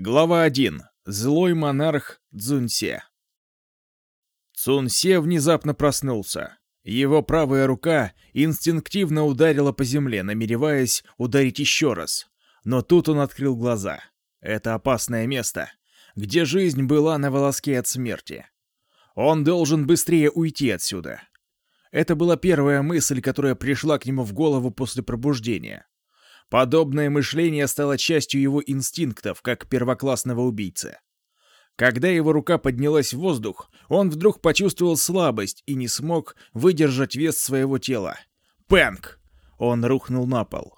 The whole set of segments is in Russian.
Глава 1. Злой монарх Цзуньсе. Цунсе внезапно проснулся. Его правая рука инстинктивно ударила по земле, намереваясь ударить еще раз. Но тут он открыл глаза. Это опасное место, где жизнь была на волоске от смерти. Он должен быстрее уйти отсюда. Это была первая мысль, которая пришла к нему в голову после пробуждения. Подобное мышление стало частью его инстинктов, как первоклассного убийцы. Когда его рука поднялась в воздух, он вдруг почувствовал слабость и не смог выдержать вес своего тела. Пэнк! Он рухнул на пол.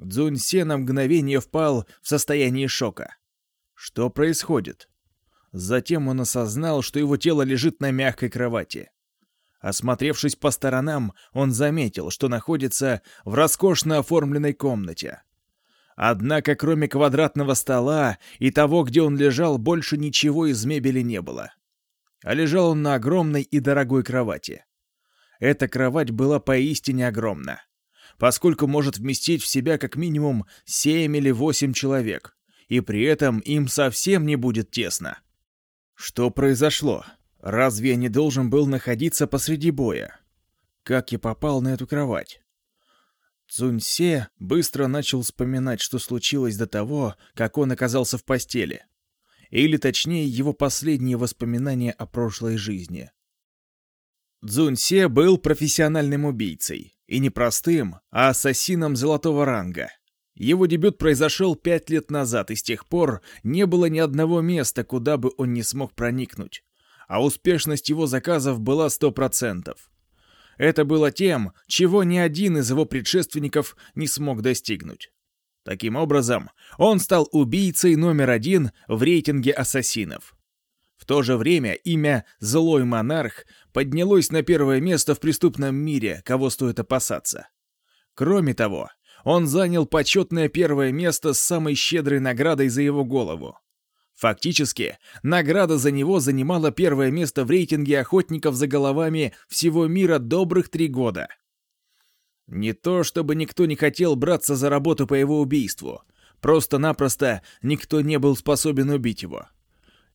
Цзуньсе на мгновение впал в состояние шока. Что происходит? Затем он осознал, что его тело лежит на мягкой кровати. Осмотревшись по сторонам, он заметил, что находится в роскошно оформленной комнате. Однако, кроме квадратного стола и того, где он лежал, больше ничего из мебели не было. А лежал он на огромной и дорогой кровати. Эта кровать была поистине огромна, поскольку может вместить в себя как минимум семь или восемь человек, и при этом им совсем не будет тесно. Что произошло? Разве я не должен был находиться посреди боя? Как я попал на эту кровать? Цуньсе быстро начал вспоминать, что случилось до того, как он оказался в постели. Или точнее, его последние воспоминания о прошлой жизни. Цзуньсе был профессиональным убийцей. И не простым, а ассасином золотого ранга. Его дебют произошел пять лет назад, и с тех пор не было ни одного места, куда бы он не смог проникнуть а успешность его заказов была 100%. Это было тем, чего ни один из его предшественников не смог достигнуть. Таким образом, он стал убийцей номер один в рейтинге ассасинов. В то же время имя «Злой монарх» поднялось на первое место в преступном мире, кого стоит опасаться. Кроме того, он занял почетное первое место с самой щедрой наградой за его голову. Фактически, награда за него занимала первое место в рейтинге охотников за головами всего мира добрых три года. Не то, чтобы никто не хотел браться за работу по его убийству. Просто-напросто никто не был способен убить его.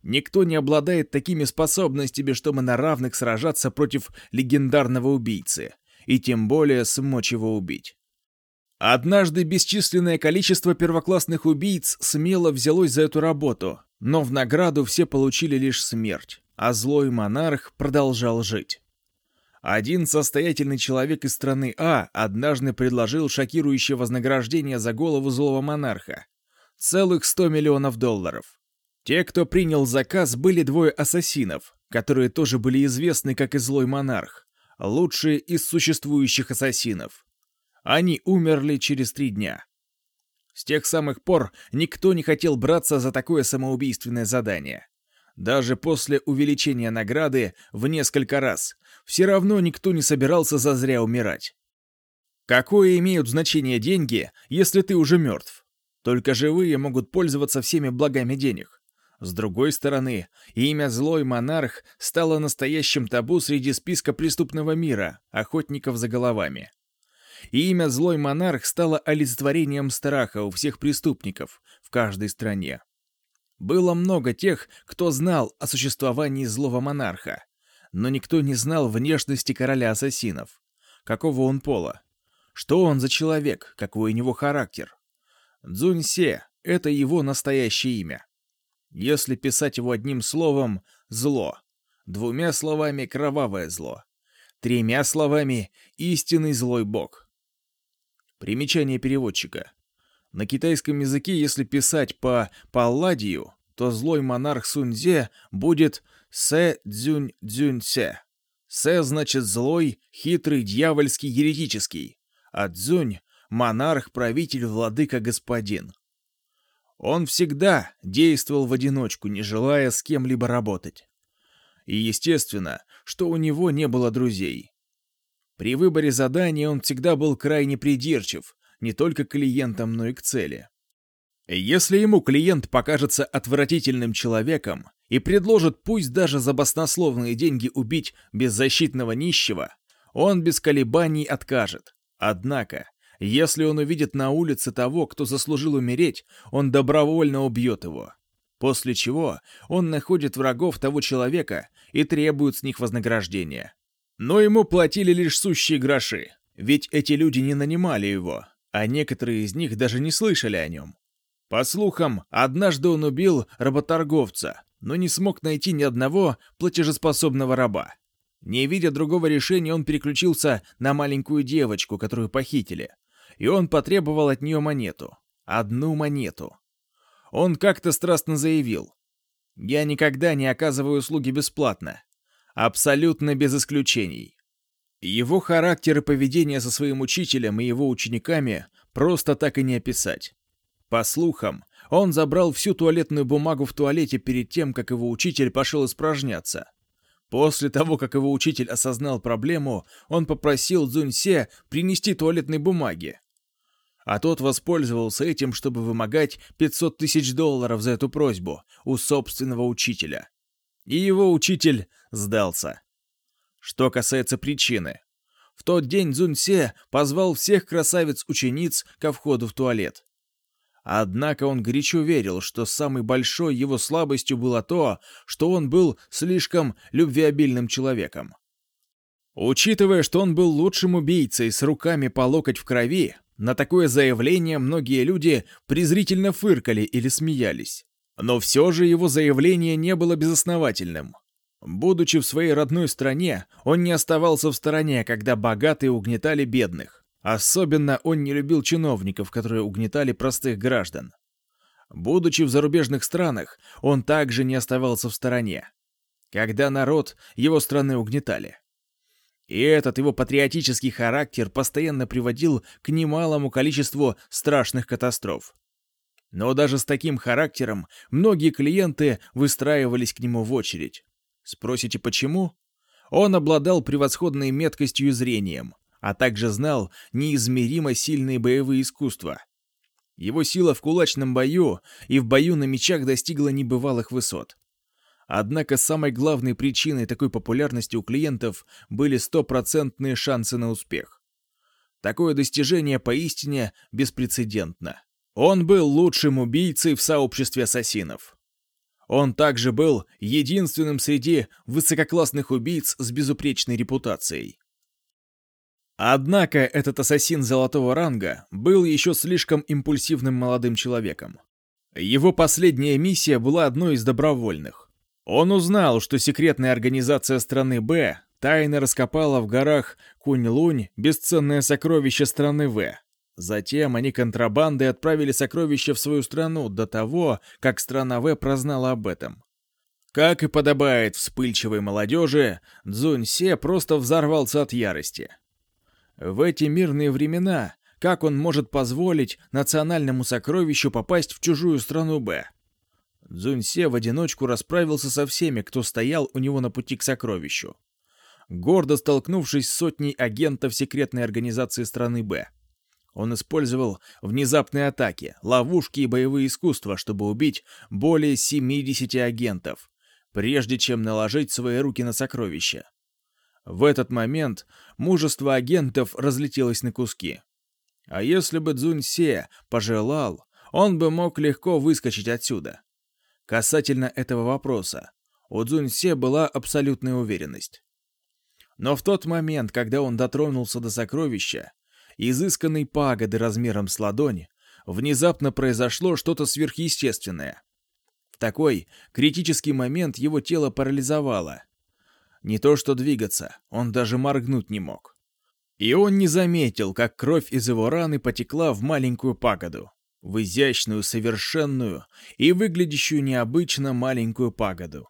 Никто не обладает такими способностями, чтобы на равных сражаться против легендарного убийцы, и тем более смочь его убить. Однажды бесчисленное количество первоклассных убийц смело взялось за эту работу, но в награду все получили лишь смерть, а злой монарх продолжал жить. Один состоятельный человек из страны А однажды предложил шокирующее вознаграждение за голову злого монарха. Целых 100 миллионов долларов. Те, кто принял заказ, были двое ассасинов, которые тоже были известны как и злой монарх, лучшие из существующих ассасинов. Они умерли через три дня. С тех самых пор никто не хотел браться за такое самоубийственное задание. Даже после увеличения награды в несколько раз, все равно никто не собирался зазря умирать. Какое имеют значение деньги, если ты уже мертв? Только живые могут пользоваться всеми благами денег. С другой стороны, имя «Злой монарх» стало настоящим табу среди списка преступного мира, охотников за головами и имя «Злой монарх» стало олицетворением страха у всех преступников в каждой стране. Было много тех, кто знал о существовании злого монарха, но никто не знал внешности короля ассасинов. Какого он пола? Что он за человек? Какой у него характер? Цзуньсе — это его настоящее имя. Если писать его одним словом — зло, двумя словами — кровавое зло, тремя словами — истинный злой бог — Примечание переводчика. На китайском языке, если писать по палладию, то злой монарх Суньзе будет Сэ Цзюнь Цзюнь Се. Сэ значит злой, хитрый, дьявольский, еретический, а Цзюнь — монарх, правитель, владыка, господин. Он всегда действовал в одиночку, не желая с кем-либо работать. И естественно, что у него не было друзей. При выборе задания он всегда был крайне придирчив, не только к клиентам, но и к цели. Если ему клиент покажется отвратительным человеком и предложит пусть даже за баснословные деньги убить беззащитного нищего, он без колебаний откажет. Однако, если он увидит на улице того, кто заслужил умереть, он добровольно убьет его. После чего он находит врагов того человека и требует с них вознаграждения. Но ему платили лишь сущие гроши, ведь эти люди не нанимали его, а некоторые из них даже не слышали о нем. По слухам, однажды он убил работорговца, но не смог найти ни одного платежеспособного раба. Не видя другого решения, он переключился на маленькую девочку, которую похитили, и он потребовал от нее монету. Одну монету. Он как-то страстно заявил. «Я никогда не оказываю услуги бесплатно. Абсолютно без исключений. Его характер и поведение со своим учителем и его учениками просто так и не описать. По слухам, он забрал всю туалетную бумагу в туалете перед тем, как его учитель пошел испражняться. После того, как его учитель осознал проблему, он попросил Цзуньсе принести туалетной бумаги. А тот воспользовался этим, чтобы вымогать 500 тысяч долларов за эту просьбу у собственного учителя. И его учитель сдался. Что касается причины. В тот день Цзуньсе позвал всех красавиц-учениц ко входу в туалет. Однако он горячо верил, что самой большой его слабостью было то, что он был слишком любвеобильным человеком. Учитывая, что он был лучшим убийцей с руками по локоть в крови, на такое заявление многие люди презрительно фыркали или смеялись. Но все же его заявление не было безосновательным. Будучи в своей родной стране, он не оставался в стороне, когда богатые угнетали бедных. Особенно он не любил чиновников, которые угнетали простых граждан. Будучи в зарубежных странах, он также не оставался в стороне, когда народ его страны угнетали. И этот его патриотический характер постоянно приводил к немалому количеству страшных катастроф. Но даже с таким характером многие клиенты выстраивались к нему в очередь. Спросите, почему? Он обладал превосходной меткостью и зрением, а также знал неизмеримо сильные боевые искусства. Его сила в кулачном бою и в бою на мечах достигла небывалых высот. Однако самой главной причиной такой популярности у клиентов были стопроцентные шансы на успех. Такое достижение поистине беспрецедентно. Он был лучшим убийцей в сообществе ассасинов. Он также был единственным среди высококлассных убийц с безупречной репутацией. Однако этот ассасин золотого ранга был еще слишком импульсивным молодым человеком. Его последняя миссия была одной из добровольных. Он узнал, что секретная организация страны Б тайно раскопала в горах Кунь-Лунь бесценное сокровище страны В, Затем они контрабандой отправили сокровища в свою страну до того, как страна В прознала об этом. Как и подобает вспыльчивой молодежи, Цзуньсе просто взорвался от ярости. В эти мирные времена, как он может позволить национальному сокровищу попасть в чужую страну Б? Цзуньсе в одиночку расправился со всеми, кто стоял у него на пути к сокровищу. Гордо столкнувшись с сотней агентов секретной организации страны Б. Он использовал внезапные атаки, ловушки и боевые искусства, чтобы убить более 70 агентов, прежде чем наложить свои руки на сокровища. В этот момент мужество агентов разлетелось на куски. А если бы Цзуньсе пожелал, он бы мог легко выскочить отсюда. Касательно этого вопроса, у Цзуньсе была абсолютная уверенность. Но в тот момент, когда он дотронулся до сокровища, изысканной пагоды размером с ладони, внезапно произошло что-то сверхъестественное. В такой критический момент его тело парализовало. Не то что двигаться, он даже моргнуть не мог. И он не заметил, как кровь из его раны потекла в маленькую пагоду, в изящную, совершенную и выглядящую необычно маленькую пагоду.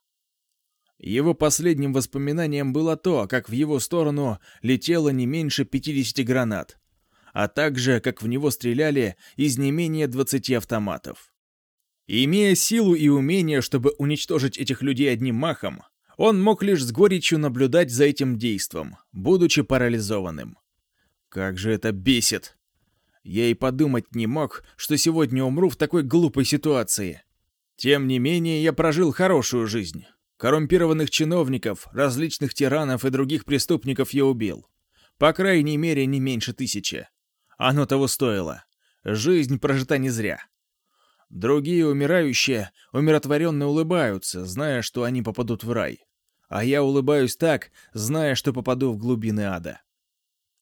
Его последним воспоминанием было то, как в его сторону летело не меньше 50 гранат, а также, как в него стреляли из не менее 20 автоматов. Имея силу и умение, чтобы уничтожить этих людей одним махом, он мог лишь с горечью наблюдать за этим действом, будучи парализованным. Как же это бесит! Я и подумать не мог, что сегодня умру в такой глупой ситуации. Тем не менее, я прожил хорошую жизнь. Коррумпированных чиновников, различных тиранов и других преступников я убил. По крайней мере, не меньше тысячи. Оно того стоило. Жизнь прожита не зря. Другие умирающие умиротворенно улыбаются, зная, что они попадут в рай. А я улыбаюсь так, зная, что попаду в глубины ада.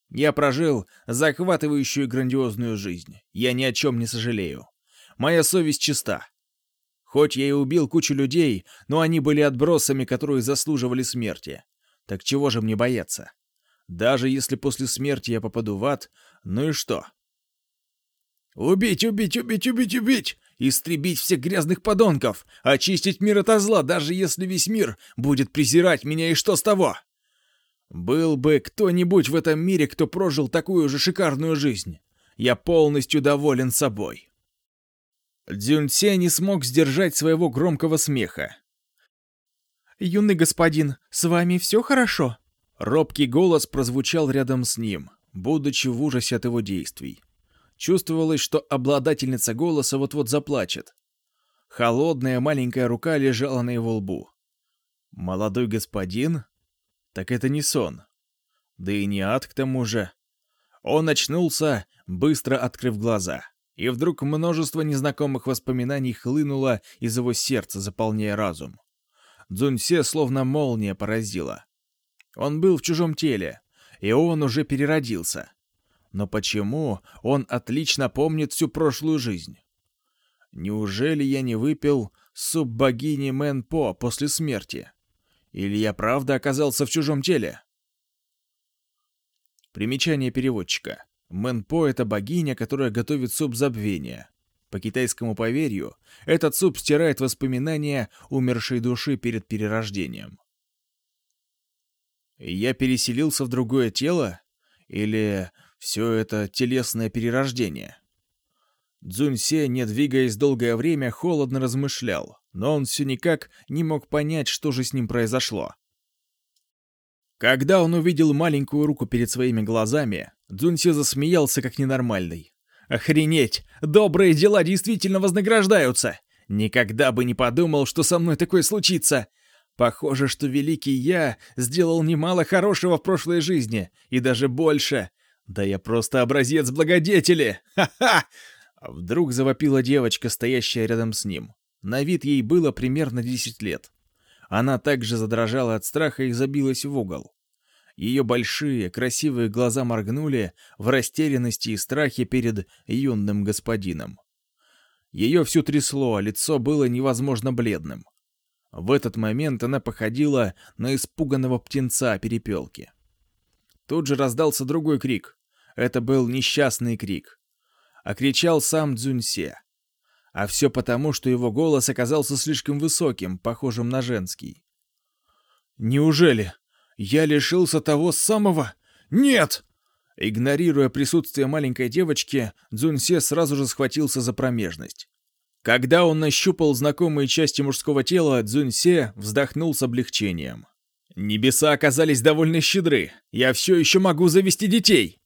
Я прожил захватывающую грандиозную жизнь. Я ни о чем не сожалею. Моя совесть чиста. Хоть я и убил кучу людей, но они были отбросами, которые заслуживали смерти. Так чего же мне бояться? Даже если после смерти я попаду в ад, ну и что? Убить, убить, убить, убить, убить! Истребить всех грязных подонков! Очистить мир от зла, даже если весь мир будет презирать меня, и что с того? Был бы кто-нибудь в этом мире, кто прожил такую же шикарную жизнь. Я полностью доволен собой. Дзюньсе не смог сдержать своего громкого смеха. «Юный господин, с вами все хорошо?» Робкий голос прозвучал рядом с ним, будучи в ужасе от его действий. Чувствовалось, что обладательница голоса вот-вот заплачет. Холодная маленькая рука лежала на его лбу. «Молодой господин? Так это не сон. Да и не ад к тому же». Он очнулся, быстро открыв глаза. И вдруг множество незнакомых воспоминаний хлынуло из его сердца, заполняя разум. Дзуньсе словно молния поразила. Он был в чужом теле, и он уже переродился. Но почему он отлично помнит всю прошлую жизнь? Неужели я не выпил суп богини Мэн По после смерти? Или я правда оказался в чужом теле? Примечание переводчика. Мэн По — это богиня, которая готовит суп забвения. По китайскому поверью, этот суп стирает воспоминания умершей души перед перерождением. Я переселился в другое тело? Или все это телесное перерождение? Цзуньсе, не двигаясь долгое время, холодно размышлял, но он все никак не мог понять, что же с ним произошло. Когда он увидел маленькую руку перед своими глазами, Дзуньсе засмеялся как ненормальный. «Охренеть! Добрые дела действительно вознаграждаются! Никогда бы не подумал, что со мной такое случится! Похоже, что великий я сделал немало хорошего в прошлой жизни, и даже больше. Да я просто образец благодетели! Ха-ха!» Вдруг завопила девочка, стоящая рядом с ним. На вид ей было примерно 10 лет. Она также задрожала от страха и забилась в угол. Ее большие, красивые глаза моргнули в растерянности и страхе перед юным господином. Ее всю трясло, а лицо было невозможно бледным. В этот момент она походила на испуганного птенца перепелки. Тут же раздался другой крик. Это был несчастный крик. А кричал сам Цзюньсе. А все потому, что его голос оказался слишком высоким, похожим на женский. «Неужели я лишился того самого? Нет!» Игнорируя присутствие маленькой девочки, Цзуньсе сразу же схватился за промежность. Когда он нащупал знакомые части мужского тела, Цзуньсе вздохнул с облегчением. «Небеса оказались довольно щедры. Я все еще могу завести детей!»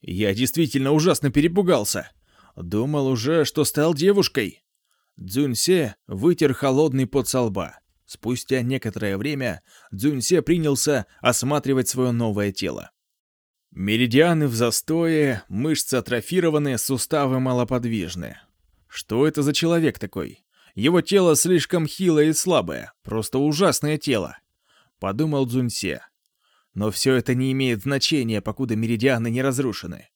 Я действительно ужасно перепугался. Думал уже, что стал девушкой. Цзуньсе вытер холодный пот со лба. Спустя некоторое время Цзуньсе принялся осматривать свое новое тело. Меридианы в застое, мышцы атрофированы, суставы малоподвижны. Что это за человек такой? Его тело слишком хилое и слабое, просто ужасное тело. Подумал Цзуньсе. Но все это не имеет значения, покуда меридианы не разрушены.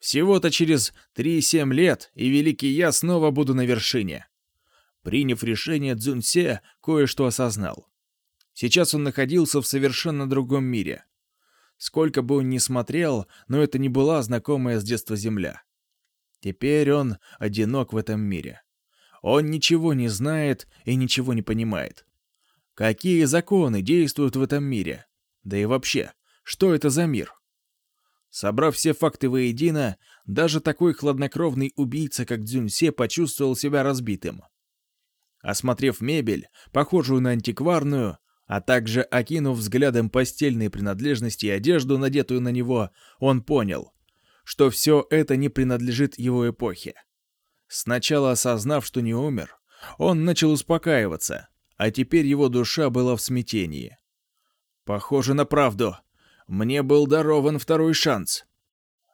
Всего-то через 3-7 лет, и Великий Я снова буду на вершине. Приняв решение, Цзуньсе кое-что осознал. Сейчас он находился в совершенно другом мире. Сколько бы он ни смотрел, но это не была знакомая с детства земля. Теперь он одинок в этом мире. Он ничего не знает и ничего не понимает. Какие законы действуют в этом мире? Да и вообще, что это за мир? Собрав все факты воедино, даже такой хладнокровный убийца, как Дзюньсе, почувствовал себя разбитым. Осмотрев мебель, похожую на антикварную, а также окинув взглядом постельные принадлежности и одежду, надетую на него, он понял, что все это не принадлежит его эпохе. Сначала осознав, что не умер, он начал успокаиваться, а теперь его душа была в смятении. Похоже на правду. Мне был дарован второй шанс.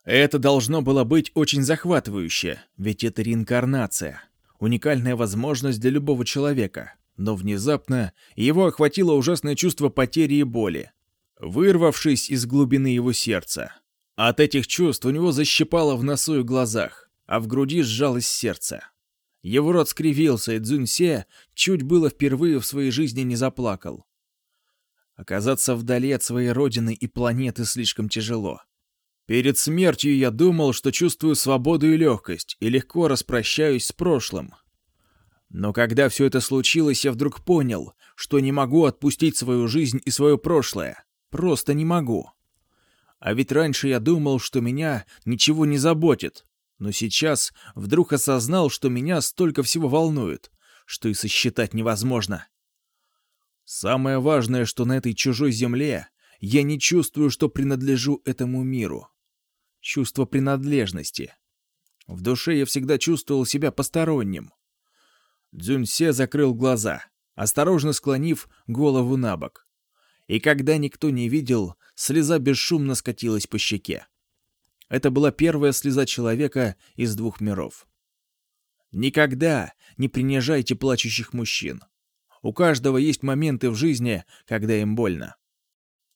Это должно было быть очень захватывающе, ведь это реинкарнация. уникальная возможность для любого человека, но внезапно его охватило ужасное чувство потери и боли, вырвавшись из глубины его сердца. От этих чувств у него защипало в носу и глазах, а в груди сжалось сердце. Его рот скривился, и Цзюньсе чуть было впервые в своей жизни не заплакал. Оказаться вдали от своей родины и планеты слишком тяжело. Перед смертью я думал, что чувствую свободу и легкость, и легко распрощаюсь с прошлым. Но когда все это случилось, я вдруг понял, что не могу отпустить свою жизнь и свое прошлое. Просто не могу. А ведь раньше я думал, что меня ничего не заботит. Но сейчас вдруг осознал, что меня столько всего волнует, что и сосчитать невозможно. Самое важное, что на этой чужой земле я не чувствую, что принадлежу этому миру чувство принадлежности. В душе я всегда чувствовал себя посторонним. Дзюньсе закрыл глаза, осторожно склонив голову на бок. И когда никто не видел, слеза бесшумно скатилась по щеке. Это была первая слеза человека из двух миров. Никогда не принижайте плачущих мужчин. У каждого есть моменты в жизни, когда им больно.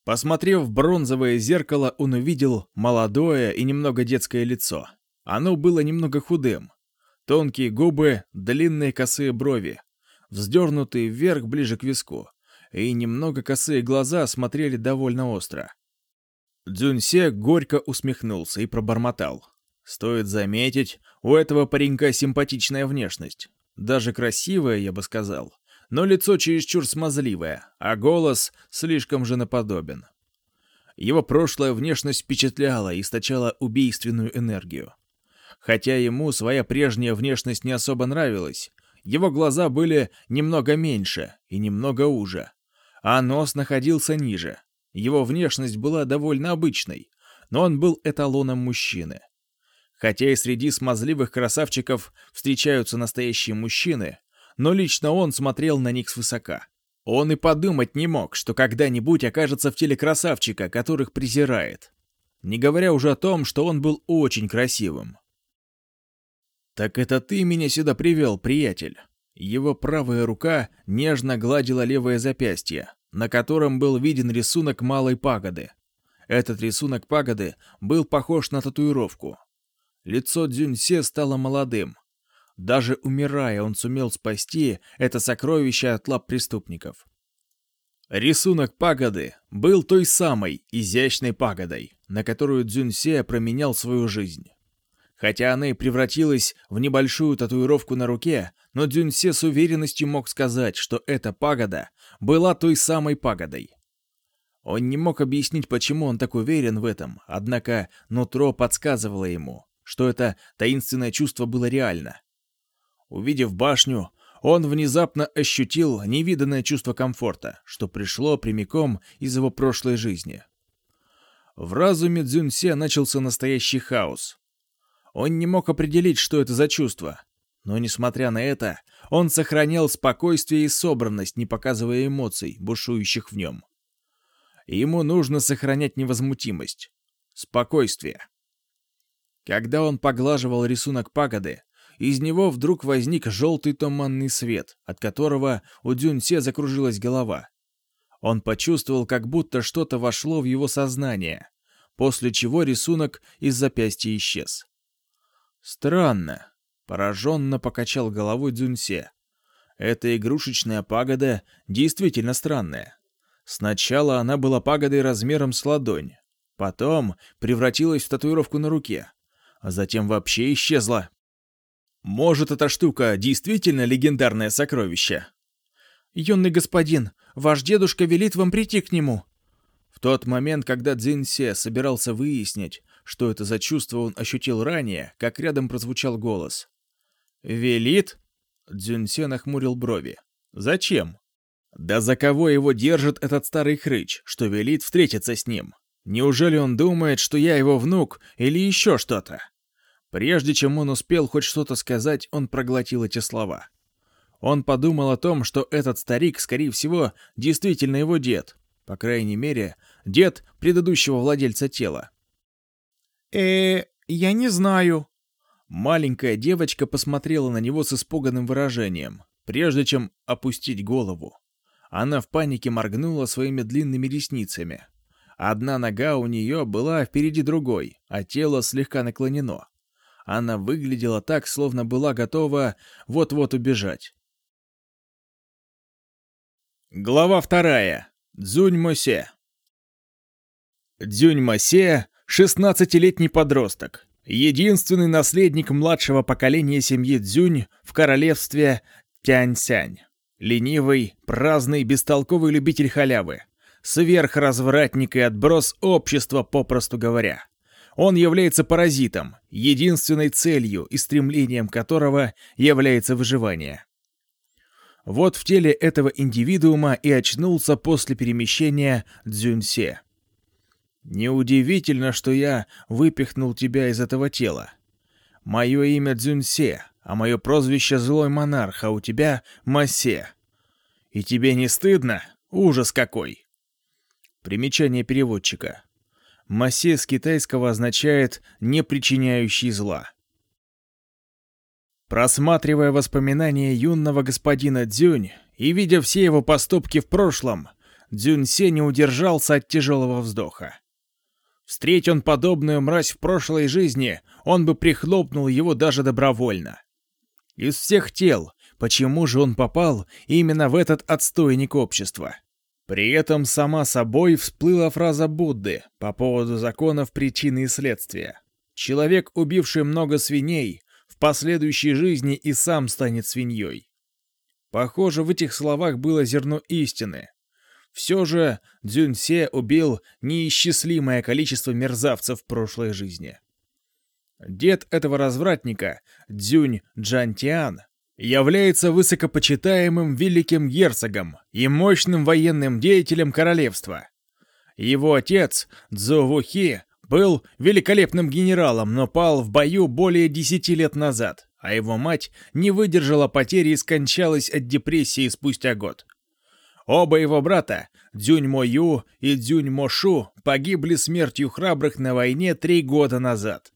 Посмотрев в бронзовое зеркало, он увидел молодое и немного детское лицо. Оно было немного худым. Тонкие губы, длинные косые брови, вздернутые вверх ближе к виску, и немного косые глаза смотрели довольно остро. Дзюньсе горько усмехнулся и пробормотал. Стоит заметить, у этого паренька симпатичная внешность. Даже красивая, я бы сказал но лицо чересчур смазливое, а голос слишком женоподобен. Его прошлая внешность впечатляла и источала убийственную энергию. Хотя ему своя прежняя внешность не особо нравилась, его глаза были немного меньше и немного уже, а нос находился ниже. Его внешность была довольно обычной, но он был эталоном мужчины. Хотя и среди смазливых красавчиков встречаются настоящие мужчины, но лично он смотрел на них свысока. Он и подумать не мог, что когда-нибудь окажется в теле красавчика, которых презирает. Не говоря уже о том, что он был очень красивым. «Так это ты меня сюда привел, приятель?» Его правая рука нежно гладила левое запястье, на котором был виден рисунок малой пагоды. Этот рисунок пагоды был похож на татуировку. Лицо Дзюньсе стало молодым, даже умирая, он сумел спасти это сокровище от лап преступников. Рисунок пагоды был той самой изящной пагодой, на которую Цзюньсе променял свою жизнь. Хотя она и превратилась в небольшую татуировку на руке, но Дзюньсе с уверенностью мог сказать, что эта пагода была той самой пагодой. Он не мог объяснить, почему он так уверен в этом, однако нутро подсказывало ему, что это таинственное чувство было реально. Увидев башню, он внезапно ощутил невиданное чувство комфорта, что пришло прямиком из его прошлой жизни. В разуме Цзюньсе начался настоящий хаос. Он не мог определить, что это за чувство. Но, несмотря на это, он сохранял спокойствие и собранность, не показывая эмоций, бушующих в нем. Ему нужно сохранять невозмутимость. Спокойствие. Когда он поглаживал рисунок пагоды, из него вдруг возник желтый туманный свет, от которого у Дюньсе закружилась голова. Он почувствовал, как будто что-то вошло в его сознание, после чего рисунок из запястья исчез. «Странно», — пораженно покачал головой Дзюньсе. «Эта игрушечная пагода действительно странная. Сначала она была пагодой размером с ладонь, потом превратилась в татуировку на руке, а затем вообще исчезла. Может, эта штука действительно легендарное сокровище? Юный господин, ваш дедушка велит вам прийти к нему. В тот момент, когда Цзиньсе собирался выяснить, что это за чувство он ощутил ранее, как рядом прозвучал голос. «Велит?» Цзиньсе нахмурил брови. «Зачем?» «Да за кого его держит этот старый хрыч, что велит встретиться с ним? Неужели он думает, что я его внук или еще что-то?» Прежде чем он успел хоть что-то сказать, он проглотил эти слова. Он подумал о том, что этот старик, скорее всего, действительно его дед. По крайней мере, дед предыдущего владельца тела. э я не знаю». Маленькая девочка посмотрела на него с испуганным выражением, прежде чем опустить голову. Она в панике моргнула своими длинными ресницами. Одна нога у нее была впереди другой, а тело слегка наклонено. Она выглядела так, словно была готова вот-вот убежать. Глава вторая. Дзунь Мосе. Дзюнь Мосе — шестнадцатилетний подросток, единственный наследник младшего поколения семьи Дзюнь в королевстве Тяньсянь. Ленивый, праздный, бестолковый любитель халявы. Сверхразвратник и отброс общества, попросту говоря. Он является паразитом, единственной целью и стремлением которого является выживание. Вот в теле этого индивидуума и очнулся после перемещения Дзюньсе. Неудивительно, что я выпихнул тебя из этого тела. Мое имя Дзюньсе, а мое прозвище Злой Монарх, а у тебя Масе. И тебе не стыдно? Ужас какой! Примечание переводчика. Масе с китайского означает «не причиняющий зла». Просматривая воспоминания юного господина Дзюнь и видя все его поступки в прошлом, Дзюньсе не удержался от тяжелого вздоха. Встреть он подобную мразь в прошлой жизни, он бы прихлопнул его даже добровольно. Из всех тел, почему же он попал именно в этот отстойник общества? При этом сама собой всплыла фраза Будды по поводу законов причины и следствия. Человек, убивший много свиней, в последующей жизни и сам станет свиньей. Похоже, в этих словах было зерно истины. Все же Дзюньсе убил неисчислимое количество мерзавцев в прошлой жизни. Дед этого развратника, Дзюнь Джантиан, является высокопочитаемым великим герцогом и мощным военным деятелем королевства. Его отец, Цзовухи, был великолепным генералом, но пал в бою более десяти лет назад, а его мать не выдержала потери и скончалась от депрессии спустя год. Оба его брата, Дзюнь Мо Ю и Дзюнь Мо Шу, погибли смертью храбрых на войне три года назад.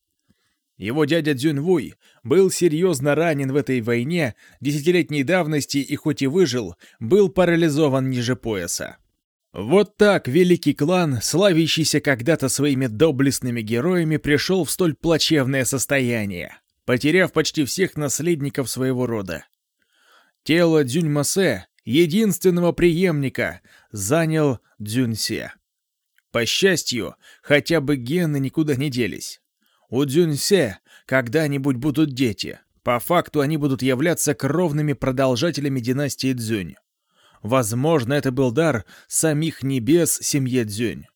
Его дядя Дзюнь Вуй был серьезно ранен в этой войне десятилетней давности и хоть и выжил, был парализован ниже пояса. Вот так великий клан, славящийся когда-то своими доблестными героями, пришел в столь плачевное состояние, потеряв почти всех наследников своего рода. Тело Дзюньмасе, единственного преемника, занял Дзюньсе. По счастью, хотя бы гены никуда не делись. У Дзюньсе когда-нибудь будут дети. По факту они будут являться кровными продолжателями династии Дзюнь. Возможно, это был дар самих небес семье Дзюнь.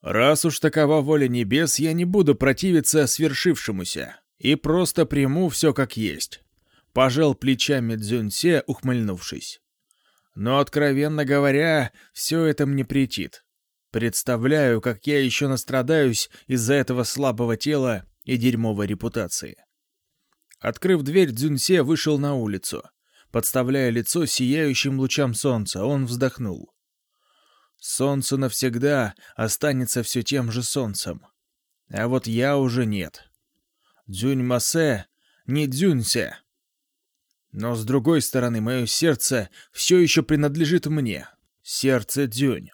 Раз уж такова воля небес, я не буду противиться свершившемуся и просто приму все как есть. Пожал плечами Дзюньсе, ухмыльнувшись. Но, откровенно говоря, все это мне претит. Представляю, как я еще настрадаюсь из-за этого слабого тела и дерьмовой репутации. Открыв дверь, Дзюньсе вышел на улицу. Подставляя лицо сияющим лучам солнца, он вздохнул. Солнце навсегда останется все тем же солнцем. А вот я уже нет. Дзюнь-масе не дзюнься. Но с другой стороны, мое сердце все еще принадлежит мне. Сердце дзюнь.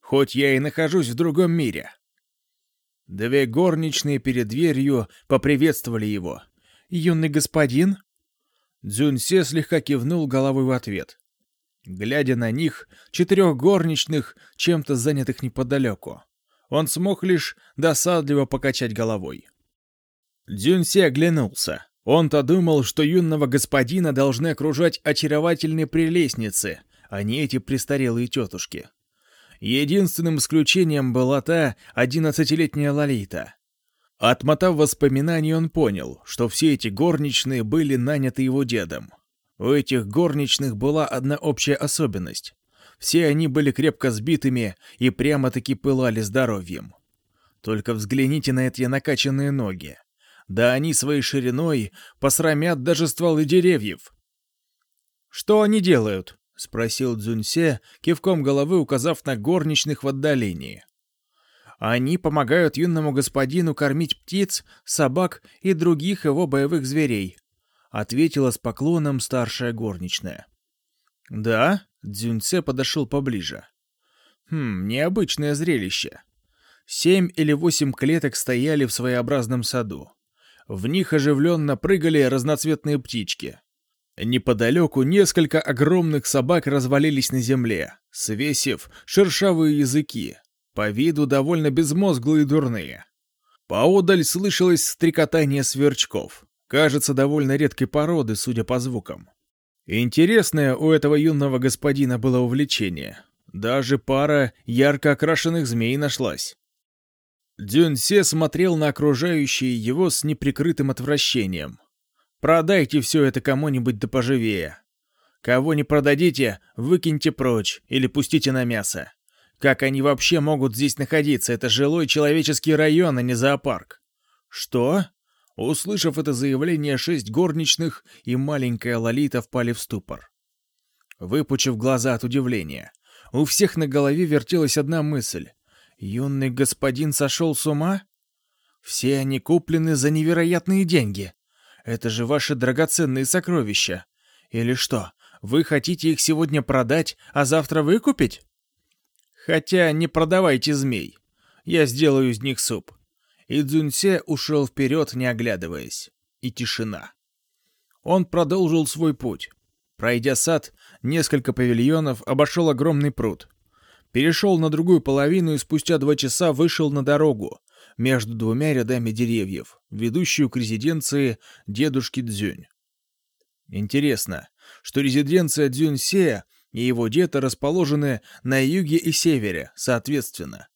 Хоть я и нахожусь в другом мире. Две горничные перед дверью поприветствовали его. «Юный господин?» Дзюньсе слегка кивнул головой в ответ. Глядя на них, четырех горничных, чем-то занятых неподалеку, он смог лишь досадливо покачать головой. Дзюньсе оглянулся. Он-то думал, что юного господина должны окружать очаровательные прелестницы, а не эти престарелые тетушки. Единственным исключением была та одиннадцатилетняя Лолита. Отмотав воспоминания, он понял, что все эти горничные были наняты его дедом. У этих горничных была одна общая особенность. Все они были крепко сбитыми и прямо-таки пылали здоровьем. Только взгляните на эти накачанные ноги. Да они своей шириной посрамят даже стволы деревьев. «Что они делают?» — спросил Дзюньсе, кивком головы указав на горничных в отдалении. Они помогают юному господину кормить птиц, собак и других его боевых зверей», — ответила с поклоном старшая горничная. «Да?» — Дзюньце подошел поближе. «Хм, необычное зрелище. Семь или восемь клеток стояли в своеобразном саду. В них оживленно прыгали разноцветные птички. Неподалеку несколько огромных собак развалились на земле, свесив шершавые языки, по виду довольно безмозглые и дурные. Поодаль слышалось стрекотание сверчков, кажется, довольно редкой породы, судя по звукам. Интересное у этого юного господина было увлечение. Даже пара ярко окрашенных змей нашлась. Дюнсе смотрел на окружающие его с неприкрытым отвращением. «Продайте все это кому-нибудь да поживее. Кого не продадите, выкиньте прочь или пустите на мясо. Как они вообще могут здесь находиться? Это жилой человеческий район, а не зоопарк». «Что?» Услышав это заявление, шесть горничных и маленькая Лолита впали в ступор. Выпучив глаза от удивления, у всех на голове вертелась одна мысль. Юный господин сошел с ума? Все они куплены за невероятные деньги. Это же ваши драгоценные сокровища. Или что, вы хотите их сегодня продать, а завтра выкупить? Хотя не продавайте змей. Я сделаю из них суп. И Цзуньсе ушел вперед, не оглядываясь. И тишина. Он продолжил свой путь. Пройдя сад, несколько павильонов, обошел огромный пруд. Перешел на другую половину и спустя два часа вышел на дорогу между двумя рядами деревьев, ведущую к резиденции дедушки Дзюнь. Интересно, что резиденция Дзюньсея и его деда расположены на юге и севере, соответственно.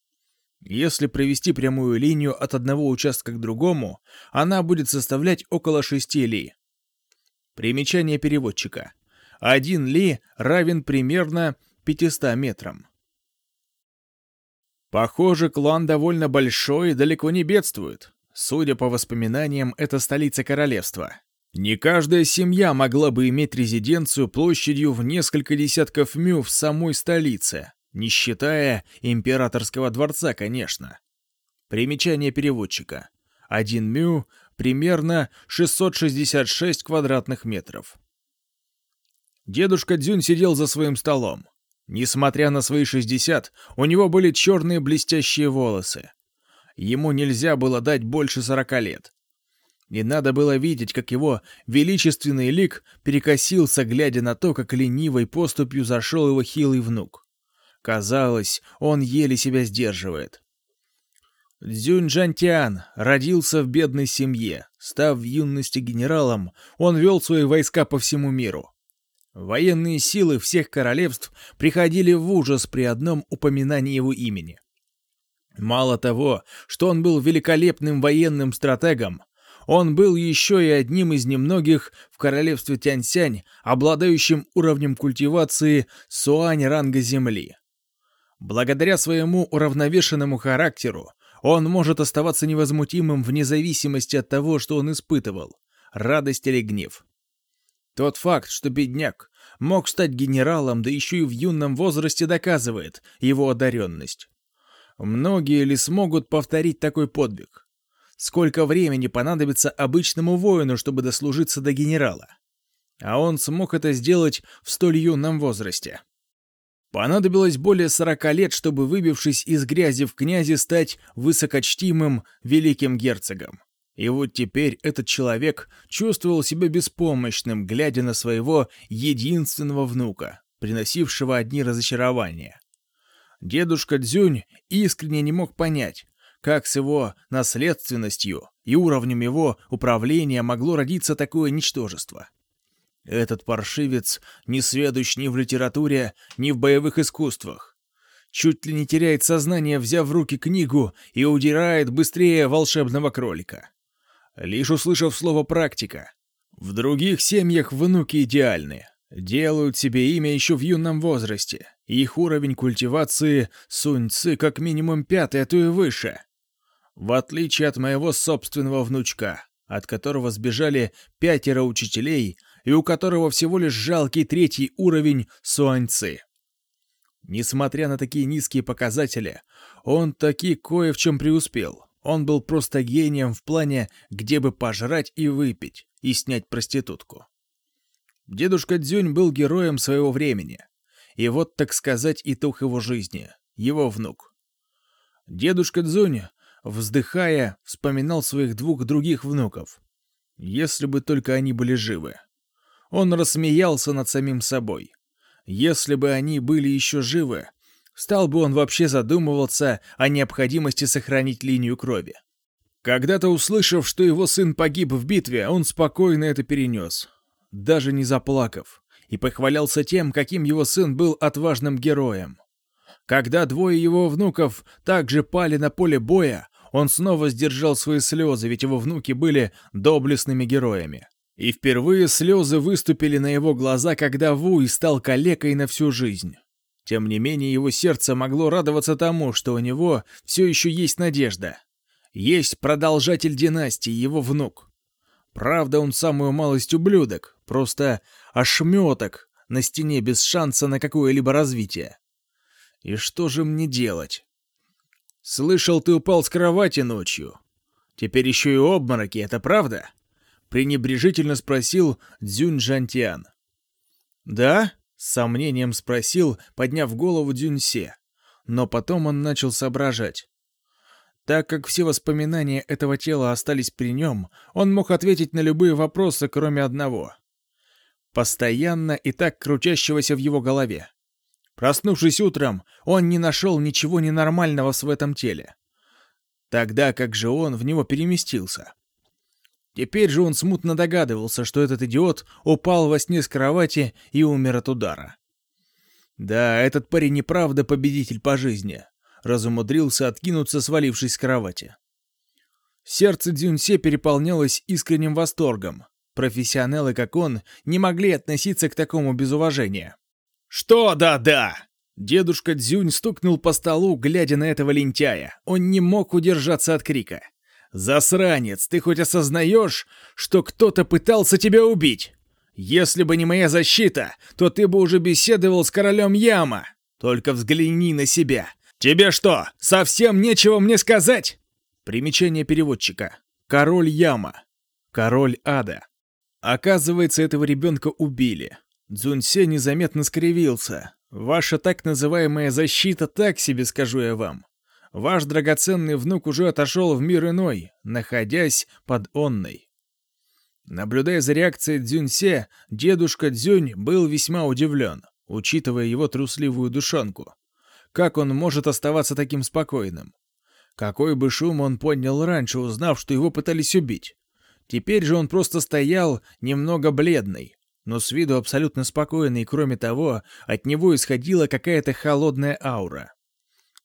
Если провести прямую линию от одного участка к другому, она будет составлять около 6 ли. Примечание переводчика. Один ли равен примерно 500 метрам. Похоже, клан довольно большой и далеко не бедствует. Судя по воспоминаниям, это столица королевства. Не каждая семья могла бы иметь резиденцию площадью в несколько десятков мю в самой столице. Не считая императорского дворца, конечно. Примечание переводчика. Один мю примерно 666 квадратных метров. Дедушка Дзюнь сидел за своим столом. Несмотря на свои 60, у него были черные блестящие волосы. Ему нельзя было дать больше 40 лет. И надо было видеть, как его величественный лик перекосился, глядя на то, как ленивой поступью зашел его хилый внук. Казалось, он еле себя сдерживает. Дзюнь Джантиан родился в бедной семье. Став в юности генералом, он вел свои войска по всему миру. Военные силы всех королевств приходили в ужас при одном упоминании его имени. Мало того, что он был великолепным военным стратегом, он был еще и одним из немногих в королевстве Тяньсянь, обладающим уровнем культивации суань ранга земли. Благодаря своему уравновешенному характеру он может оставаться невозмутимым вне зависимости от того, что он испытывал — радость или гнев. Тот факт, что бедняк мог стать генералом, да еще и в юном возрасте, доказывает его одаренность. Многие ли смогут повторить такой подвиг? Сколько времени понадобится обычному воину, чтобы дослужиться до генерала? А он смог это сделать в столь юном возрасте. Понадобилось более сорока лет, чтобы, выбившись из грязи в князе, стать высокочтимым великим герцогом. И вот теперь этот человек чувствовал себя беспомощным, глядя на своего единственного внука, приносившего одни разочарования. Дедушка Дзюнь искренне не мог понять, как с его наследственностью и уровнем его управления могло родиться такое ничтожество. Этот паршивец не сведущ ни в литературе, ни в боевых искусствах. Чуть ли не теряет сознание, взяв в руки книгу, и удирает быстрее волшебного кролика. Лишь услышав слово «практика». В других семьях внуки идеальны. Делают себе имя еще в юном возрасте. Их уровень культивации суньцы как минимум пятый, а то и выше. В отличие от моего собственного внучка, от которого сбежали пятеро учителей — и у которого всего лишь жалкий третий уровень суаньцы. Несмотря на такие низкие показатели, он таки кое в чем преуспел. Он был просто гением в плане, где бы пожрать и выпить, и снять проститутку. Дедушка Дзюнь был героем своего времени. И вот, так сказать, итог его жизни, его внук. Дедушка Дзюнь, вздыхая, вспоминал своих двух других внуков. Если бы только они были живы. Он рассмеялся над самим собой. Если бы они были еще живы, стал бы он вообще задумываться о необходимости сохранить линию крови. Когда-то услышав, что его сын погиб в битве, он спокойно это перенес, даже не заплакав, и похвалялся тем, каким его сын был отважным героем. Когда двое его внуков также пали на поле боя, он снова сдержал свои слезы, ведь его внуки были доблестными героями. И впервые слезы выступили на его глаза, когда Вуй стал калекой на всю жизнь. Тем не менее, его сердце могло радоваться тому, что у него все еще есть надежда. Есть продолжатель династии, его внук. Правда, он самую малость ублюдок, просто ошметок на стене без шанса на какое-либо развитие. И что же мне делать? Слышал, ты упал с кровати ночью. Теперь еще и обмороки, это правда? пренебрежительно спросил Дзюнь Жантиан. «Да?» — с сомнением спросил, подняв голову Дзюньсе. Но потом он начал соображать. Так как все воспоминания этого тела остались при нем, он мог ответить на любые вопросы, кроме одного. Постоянно и так крутящегося в его голове. Проснувшись утром, он не нашел ничего ненормального в этом теле. Тогда как же он в него переместился? Теперь же он смутно догадывался, что этот идиот упал во сне с кровати и умер от удара. Да, этот парень и правда победитель по жизни. Разумудрился откинуться, свалившись с кровати. Сердце Дзюньсе переполнялось искренним восторгом. Профессионалы, как он, не могли относиться к такому без уважения. «Что да-да?» Дедушка Дзюнь стукнул по столу, глядя на этого лентяя. Он не мог удержаться от крика. «Засранец, ты хоть осознаешь, что кто-то пытался тебя убить? Если бы не моя защита, то ты бы уже беседовал с королем Яма. Только взгляни на себя. Тебе что, совсем нечего мне сказать?» Примечание переводчика. Король Яма. Король Ада. Оказывается, этого ребенка убили. Дзуньсе незаметно скривился. Ваша так называемая защита так себе, скажу я вам. Ваш драгоценный внук уже отошел в мир иной, находясь под онной. Наблюдая за реакцией Дзюньсе, дедушка Дзюнь был весьма удивлен, учитывая его трусливую душонку. Как он может оставаться таким спокойным? Какой бы шум он поднял раньше, узнав, что его пытались убить? Теперь же он просто стоял немного бледный, но с виду абсолютно спокойный, и кроме того, от него исходила какая-то холодная аура.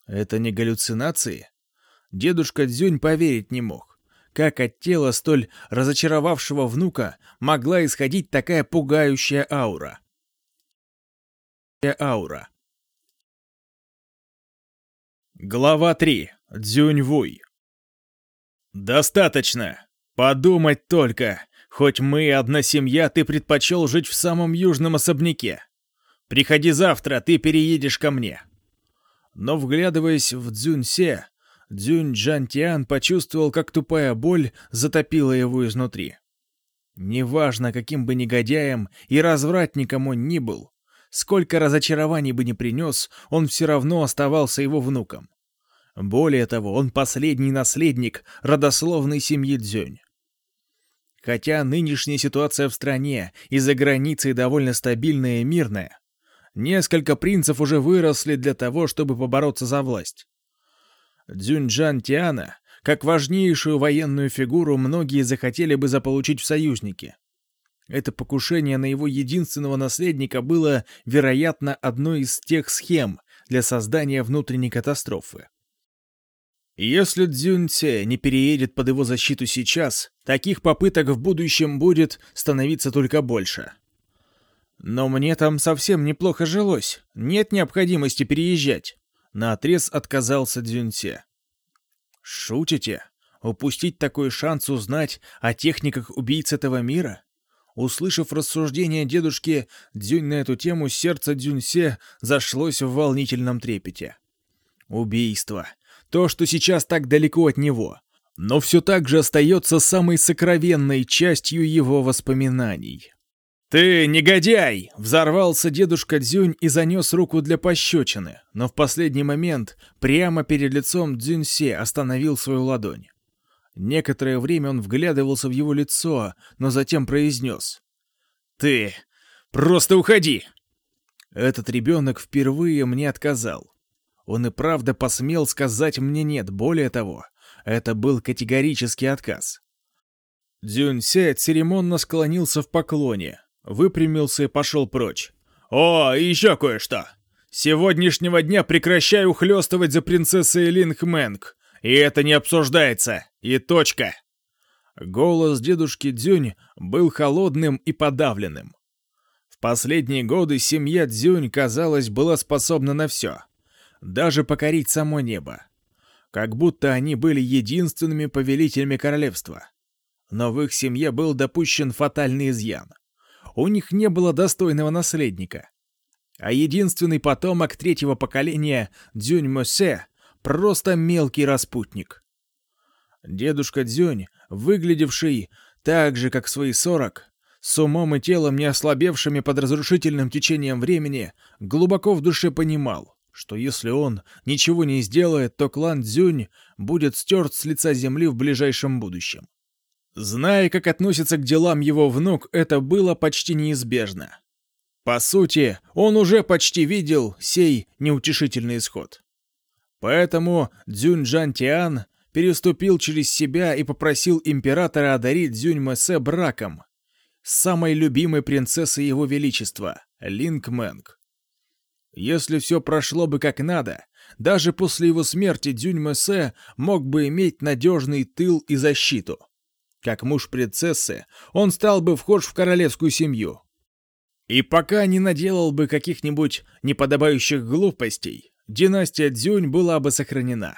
Это не галлюцинации? Дедушка Дзюнь поверить не мог. Как от тела столь разочаровавшего внука могла исходить такая пугающая аура? Аура. Глава 3. Дзюнь-Вуй. «Достаточно. Подумать только. Хоть мы одна семья, ты предпочел жить в самом южном особняке. Приходи завтра, ты переедешь ко мне. Но, вглядываясь в Дзюньсе, Дзюнь Джантиан почувствовал, как тупая боль затопила его изнутри. Неважно, каким бы негодяем и развратником он ни был, сколько разочарований бы не принес, он все равно оставался его внуком. Более того, он последний наследник родословной семьи Дзюнь. Хотя нынешняя ситуация в стране и за границей довольно стабильная и мирная, Несколько принцев уже выросли для того, чтобы побороться за власть. Дзюньджан Тиана, как важнейшую военную фигуру, многие захотели бы заполучить в союзники. Это покушение на его единственного наследника было, вероятно, одной из тех схем для создания внутренней катастрофы. Если Дзюньце не переедет под его защиту сейчас, таких попыток в будущем будет становиться только больше. Но мне там совсем неплохо жилось. Нет необходимости переезжать. Наотрез отказался Дзюньсе. Шутите? Упустить такой шанс узнать о техниках убийц этого мира? Услышав рассуждение дедушки Дзюнь на эту тему, сердце Дзюньсе зашлось в волнительном трепете. Убийство. То, что сейчас так далеко от него, но все так же остается самой сокровенной частью его воспоминаний. «Ты негодяй!» — взорвался дедушка Дзюнь и занес руку для пощечины, но в последний момент прямо перед лицом Дзюньсе остановил свою ладонь. Некоторое время он вглядывался в его лицо, но затем произнес. «Ты! Просто уходи!» Этот ребенок впервые мне отказал. Он и правда посмел сказать мне «нет», более того, это был категорический отказ. Дзюньсе церемонно склонился в поклоне, выпрямился и пошел прочь. «О, и еще кое-что! Сегодняшнего дня прекращаю ухлёстывать за принцессой Линг Мэнг. И это не обсуждается. И точка. Голос дедушки Дзюнь был холодным и подавленным. В последние годы семья Дзюнь, казалось, была способна на все. Даже покорить само небо. Как будто они были единственными повелителями королевства. Но в их семье был допущен фатальный изъян. У них не было достойного наследника. А единственный потомок третьего поколения Дзюнь Мосе Просто мелкий распутник. Дедушка Дзюнь, выглядевший так же, как свои сорок, с умом и телом не ослабевшими под разрушительным течением времени, глубоко в душе понимал, что если он ничего не сделает, то клан Дзюнь будет стерт с лица земли в ближайшем будущем. Зная, как относится к делам его внук, это было почти неизбежно. По сути, он уже почти видел сей неутешительный исход. Поэтому Дзюньджан Тиан переступил через себя и попросил императора одарить Дзюнь Мэсе браком с самой любимой принцессой его величества, Линк Мэнг. Если все прошло бы как надо, даже после его смерти Дзюнь Мэсе мог бы иметь надежный тыл и защиту. Как муж принцессы, он стал бы вхож в королевскую семью. И пока не наделал бы каких-нибудь неподобающих глупостей, династия Дзюнь была бы сохранена.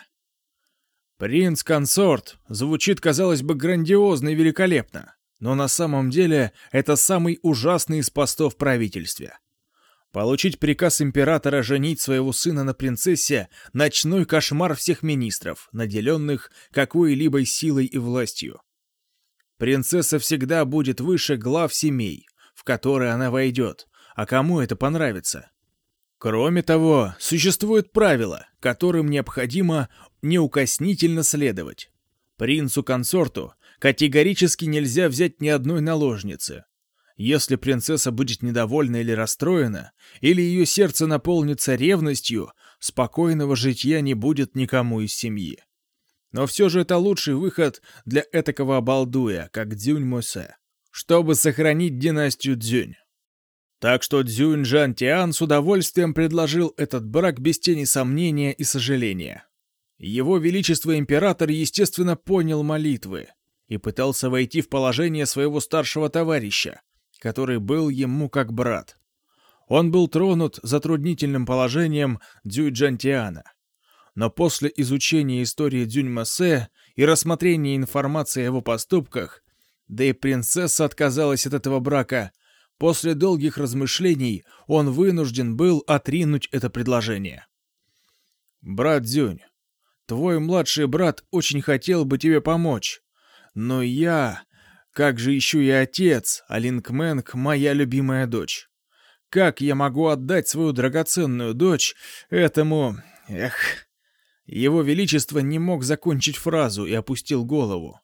Принц-консорт звучит, казалось бы, грандиозно и великолепно, но на самом деле это самый ужасный из постов правительстве. Получить приказ императора женить своего сына на принцессе — ночной кошмар всех министров, наделенных какой-либо силой и властью. Принцесса всегда будет выше глав семей, в которые она войдет, а кому это понравится? Кроме того, существует правило, которым необходимо неукоснительно следовать. Принцу-консорту категорически нельзя взять ни одной наложницы. Если принцесса будет недовольна или расстроена, или ее сердце наполнится ревностью, спокойного житья не будет никому из семьи. Но все же это лучший выход для этакого обалдуя, как Дзюнь Мосе, чтобы сохранить династию Дзюнь. Так что Цзюнь Жан Тиан с удовольствием предложил этот брак без тени сомнения и сожаления. Его Величество Император, естественно, понял молитвы и пытался войти в положение своего старшего товарища, который был ему как брат. Он был тронут затруднительным положением Дзюй Джантиана. Но после изучения истории Дзюнь Массе и рассмотрения информации о его поступках, да и принцесса отказалась от этого брака, После долгих размышлений он вынужден был отринуть это предложение. «Брат Дзюнь, твой младший брат очень хотел бы тебе помочь, но я... Как же еще и отец, а Линкменг — моя любимая дочь. Как я могу отдать свою драгоценную дочь этому... Эх...» Его Величество не мог закончить фразу и опустил голову.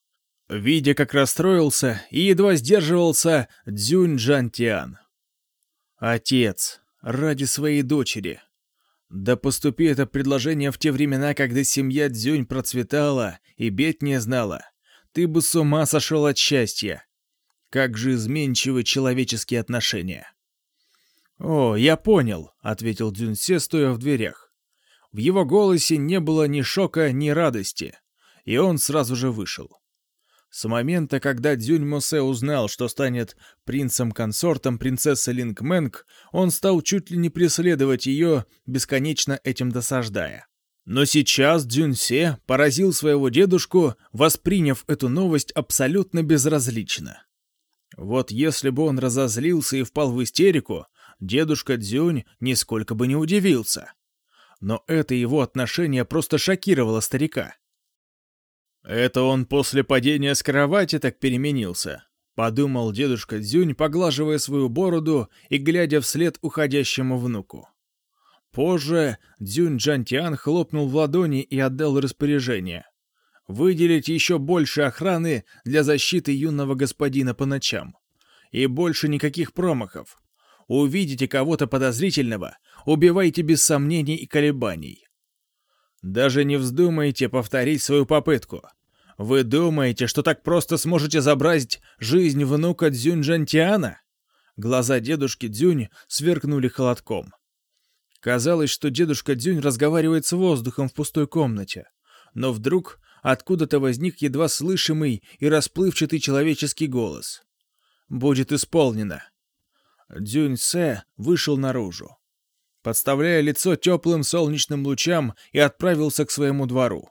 Видя, как расстроился и едва сдерживался Дзюнь Джантиан. Отец, ради своей дочери. Да поступи это предложение в те времена, когда семья Дзюнь процветала и бед не знала. Ты бы с ума сошел от счастья. Как же изменчивы человеческие отношения. «О, я понял», — ответил Дзюньсе, стоя в дверях. В его голосе не было ни шока, ни радости, и он сразу же вышел. С момента, когда Дзюнь Мосе узнал, что станет принцем-консортом принцессы Линк Мэнг, он стал чуть ли не преследовать ее, бесконечно этим досаждая. Но сейчас Дзюньсе поразил своего дедушку, восприняв эту новость абсолютно безразлично. Вот если бы он разозлился и впал в истерику, дедушка Дзюнь нисколько бы не удивился. Но это его отношение просто шокировало старика. «Это он после падения с кровати так переменился», — подумал дедушка Дзюнь, поглаживая свою бороду и глядя вслед уходящему внуку. Позже Дзюнь Джантиан хлопнул в ладони и отдал распоряжение. Выделить еще больше охраны для защиты юного господина по ночам. И больше никаких промахов. Увидите кого-то подозрительного, убивайте без сомнений и колебаний. Даже не вздумайте повторить свою попытку. Вы думаете, что так просто сможете забрать жизнь внука Дзюнь Джантиана? Глаза дедушки Дзюнь сверкнули холодком. Казалось, что дедушка Дзюнь разговаривает с воздухом в пустой комнате. Но вдруг откуда-то возник едва слышимый и расплывчатый человеческий голос. «Будет исполнено». Дзюнь Сэ вышел наружу, подставляя лицо теплым солнечным лучам и отправился к своему двору.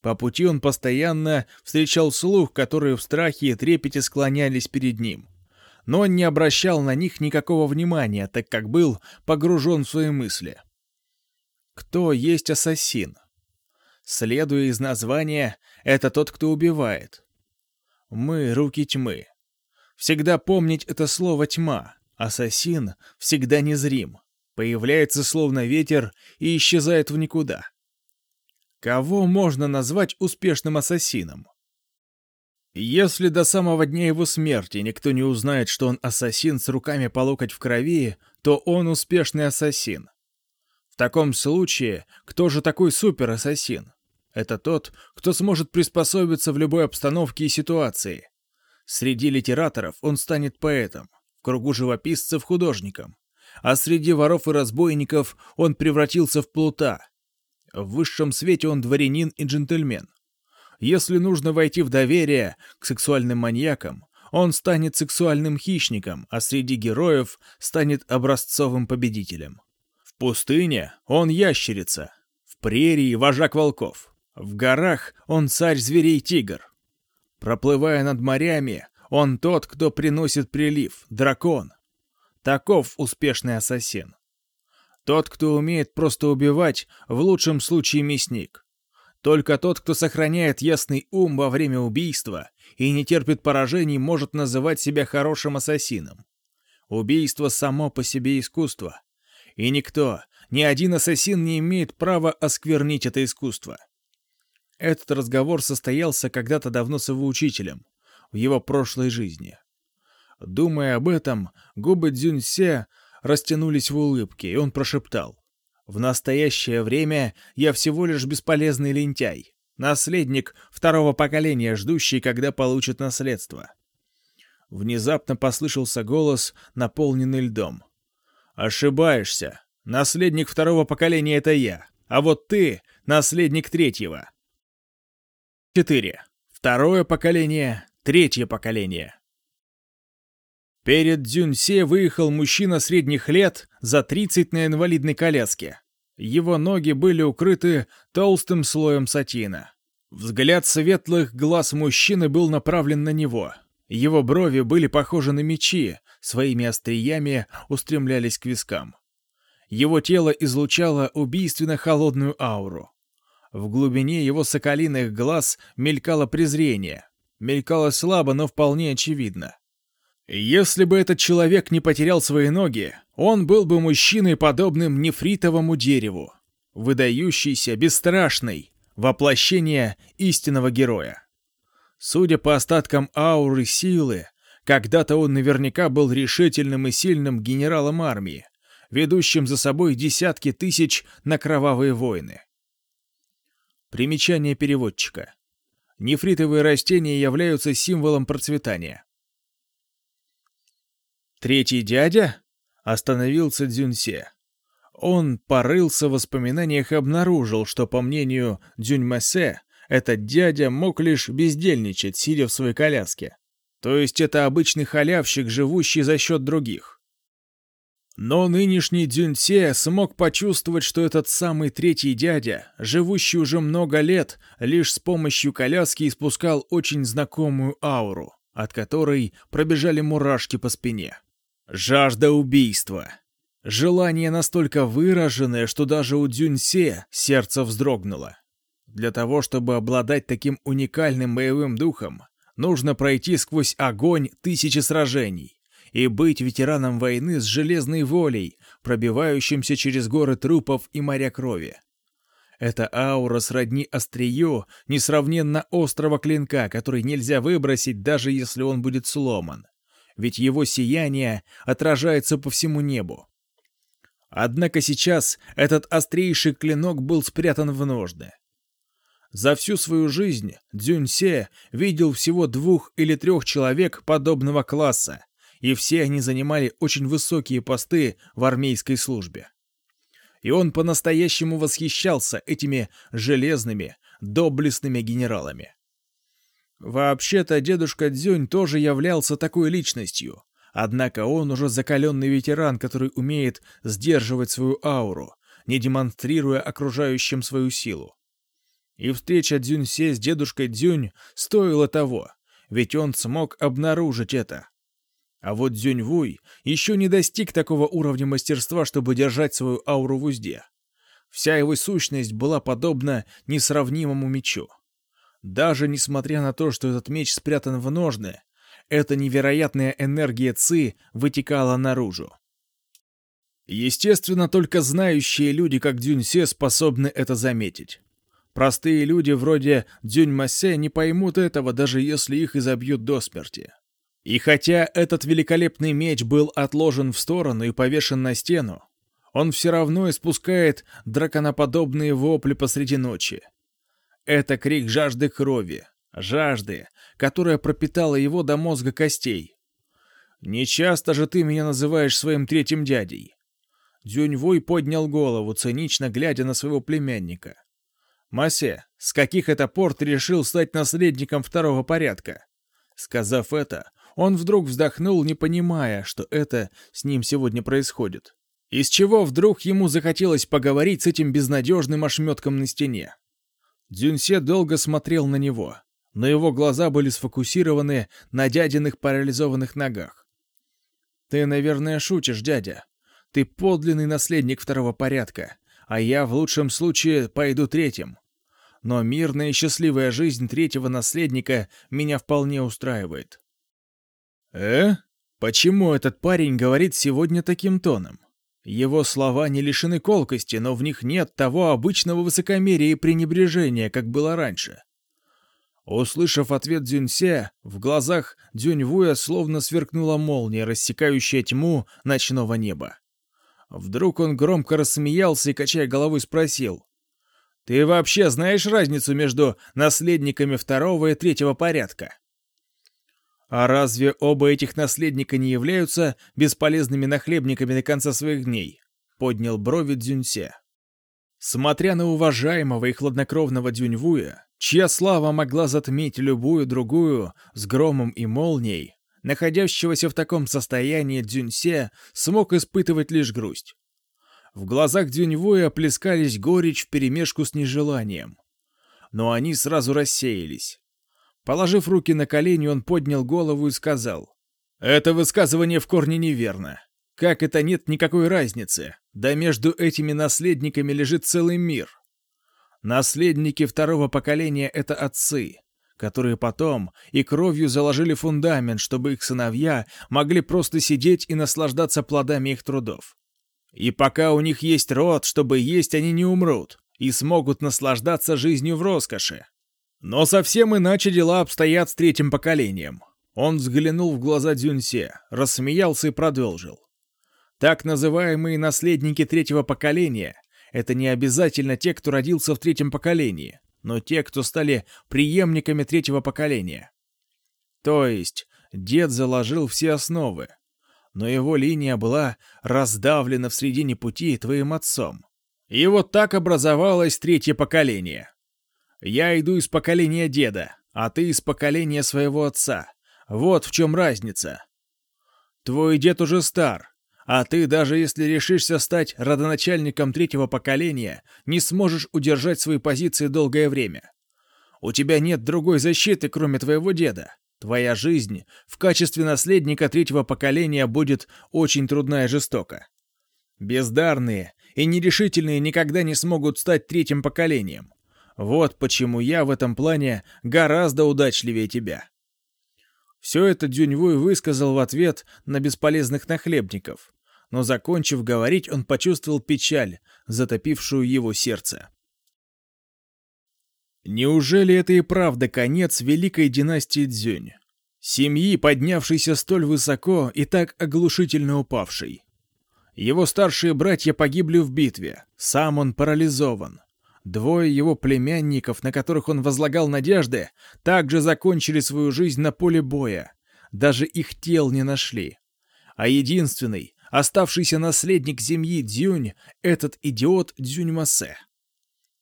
По пути он постоянно встречал слух, которые в страхе и трепете склонялись перед ним но он не обращал на них никакого внимания, так как был погружен в свои мысли. Кто есть ассасин? Следуя из названия, это тот, кто убивает. Мы — руки тьмы. Всегда помнить это слово «тьма». Ассасин всегда незрим, появляется словно ветер и исчезает в никуда. Кого можно назвать успешным ассасином? Если до самого дня его смерти никто не узнает, что он ассасин с руками по локоть в крови, то он успешный ассасин. В таком случае, кто же такой супер-ассасин? Это тот, кто сможет приспособиться в любой обстановке и ситуации. Среди литераторов он станет поэтом, в кругу живописцев — художником, а среди воров и разбойников он превратился в плута. В высшем свете он дворянин и джентльмен. Если нужно войти в доверие к сексуальным маньякам, он станет сексуальным хищником, а среди героев станет образцовым победителем. В пустыне он ящерица, в прерии вожак волков, в горах он царь зверей-тигр. Проплывая над морями, он тот, кто приносит прилив, дракон. Таков успешный ассасин. Тот, кто умеет просто убивать, в лучшем случае мясник. Только тот, кто сохраняет ясный ум во время убийства и не терпит поражений, может называть себя хорошим ассасином. Убийство само по себе искусство. И никто, ни один ассасин не имеет права осквернить это искусство. Этот разговор состоялся когда-то давно с его учителем, в его прошлой жизни. Думая об этом, губы Дзюньсе растянулись в улыбке, и он прошептал. В настоящее время я всего лишь бесполезный лентяй, наследник второго поколения, ждущий, когда получит наследство. Внезапно послышался голос, наполненный льдом. «Ошибаешься. Наследник второго поколения — это я, а вот ты — наследник третьего». 4. Второе поколение, третье поколение. Перед Дзюньсе выехал мужчина средних лет за 30 на инвалидной коляске. Его ноги были укрыты толстым слоем сатина. Взгляд светлых глаз мужчины был направлен на него. Его брови были похожи на мечи, своими остриями устремлялись к вискам. Его тело излучало убийственно холодную ауру. В глубине его соколиных глаз мелькало презрение. Мелькало слабо, но вполне очевидно. Если бы этот человек не потерял свои ноги, он был бы мужчиной, подобным нефритовому дереву. Выдающийся, бесстрашный, воплощение истинного героя. Судя по остаткам ауры силы, когда-то он наверняка был решительным и сильным генералом армии, ведущим за собой десятки тысяч на кровавые войны. Примечание переводчика. Нефритовые растения являются символом процветания. Третий дядя? Остановился Дзюньсе. Он порылся в воспоминаниях и обнаружил, что, по мнению Дзюньмэсе, этот дядя мог лишь бездельничать, сидя в своей коляске. То есть это обычный халявщик, живущий за счет других. Но нынешний Дзюньсе смог почувствовать, что этот самый третий дядя, живущий уже много лет, лишь с помощью коляски испускал очень знакомую ауру. от которой пробежали мурашки по спине. Жажда убийства. Желание настолько выраженное, что даже у Дзюньсе сердце вздрогнуло. Для того, чтобы обладать таким уникальным боевым духом, нужно пройти сквозь огонь тысячи сражений и быть ветераном войны с железной волей, пробивающимся через горы трупов и моря крови. Эта аура сродни острию несравненно острого клинка, который нельзя выбросить, даже если он будет сломан. Ведь его сияние отражается по всему небу. Однако сейчас этот острейший клинок был спрятан в ножны. За всю свою жизнь Дзюньсе видел всего двух или трех человек подобного класса, и все они занимали очень высокие посты в армейской службе и он по-настоящему восхищался этими железными, доблестными генералами. Вообще-то дедушка Дзюнь тоже являлся такой личностью, однако он уже закаленный ветеран, который умеет сдерживать свою ауру, не демонстрируя окружающим свою силу. И встреча Дзюньсе с дедушкой Дзюнь стоила того, ведь он смог обнаружить это. А вот Дзюньвуй еще не достиг такого уровня мастерства, чтобы держать свою ауру в узде. Вся его сущность была подобна несравнимому мечу. Даже несмотря на то, что этот меч спрятан в ножны, эта невероятная энергия Ци вытекала наружу. Естественно, только знающие люди, как Дзюньсе, способны это заметить. Простые люди вроде Дзюньмасе не поймут этого, даже если их изобьют до смерти. И хотя этот великолепный меч был отложен в сторону и повешен на стену, он все равно испускает драконоподобные вопли посреди ночи. Это крик жажды крови, жажды, которая пропитала его до мозга костей. «Не часто же ты меня называешь своим третьим дядей». Дзюньвой поднял голову, цинично глядя на своего племянника. «Масе, с каких это пор ты решил стать наследником второго порядка?» Сказав это, он вдруг вздохнул, не понимая, что это с ним сегодня происходит. Из чего вдруг ему захотелось поговорить с этим безнадежным ошметком на стене? Дзюньсе долго смотрел на него, но его глаза были сфокусированы на дядиных парализованных ногах. «Ты, наверное, шутишь, дядя. Ты подлинный наследник второго порядка, а я в лучшем случае пойду третьим. Но мирная и счастливая жизнь третьего наследника меня вполне устраивает. «Э? Почему этот парень говорит сегодня таким тоном? Его слова не лишены колкости, но в них нет того обычного высокомерия и пренебрежения, как было раньше». Услышав ответ Дзюньсе, в глазах Дзюньвуя словно сверкнула молния, рассекающая тьму ночного неба. Вдруг он громко рассмеялся и, качая головой, спросил. «Ты вообще знаешь разницу между наследниками второго и третьего порядка?» А разве оба этих наследника не являются бесполезными нахлебниками до конца своих дней? Поднял брови Дзюньсе. Смотря на уважаемого и хладнокровного Дюньвуя, чья слава могла затмить любую другую с громом и молнией, находящегося в таком состоянии Дзюньсе смог испытывать лишь грусть. В глазах Дзюньвуя плескались горечь вперемешку с нежеланием. Но они сразу рассеялись. Положив руки на колени, он поднял голову и сказал. «Это высказывание в корне неверно. Как это нет никакой разницы? Да между этими наследниками лежит целый мир. Наследники второго поколения — это отцы, которые потом и кровью заложили фундамент, чтобы их сыновья могли просто сидеть и наслаждаться плодами их трудов. И пока у них есть род, чтобы есть, они не умрут и смогут наслаждаться жизнью в роскоши. Но совсем иначе дела обстоят с третьим поколением. Он взглянул в глаза Дзюньсе, рассмеялся и продолжил. Так называемые наследники третьего поколения — это не обязательно те, кто родился в третьем поколении, но те, кто стали преемниками третьего поколения. То есть дед заложил все основы, но его линия была раздавлена в середине пути твоим отцом. И вот так образовалось третье поколение. Я иду из поколения деда, а ты из поколения своего отца. Вот в чем разница. Твой дед уже стар, а ты, даже если решишься стать родоначальником третьего поколения, не сможешь удержать свои позиции долгое время. У тебя нет другой защиты, кроме твоего деда. Твоя жизнь в качестве наследника третьего поколения будет очень трудна и жестока. Бездарные и нерешительные никогда не смогут стать третьим поколением. Вот почему я в этом плане гораздо удачливее тебя. Все это Дюньвуй высказал в ответ на бесполезных нахлебников, но, закончив говорить, он почувствовал печаль, затопившую его сердце. Неужели это и правда конец великой династии Дзюнь? Семьи, поднявшейся столь высоко и так оглушительно упавшей. Его старшие братья погибли в битве, сам он парализован. Двое его племянников, на которых он возлагал надежды, также закончили свою жизнь на поле боя. Даже их тел не нашли. А единственный, оставшийся наследник семьи Дзюнь, этот идиот Дзюнь-Масе.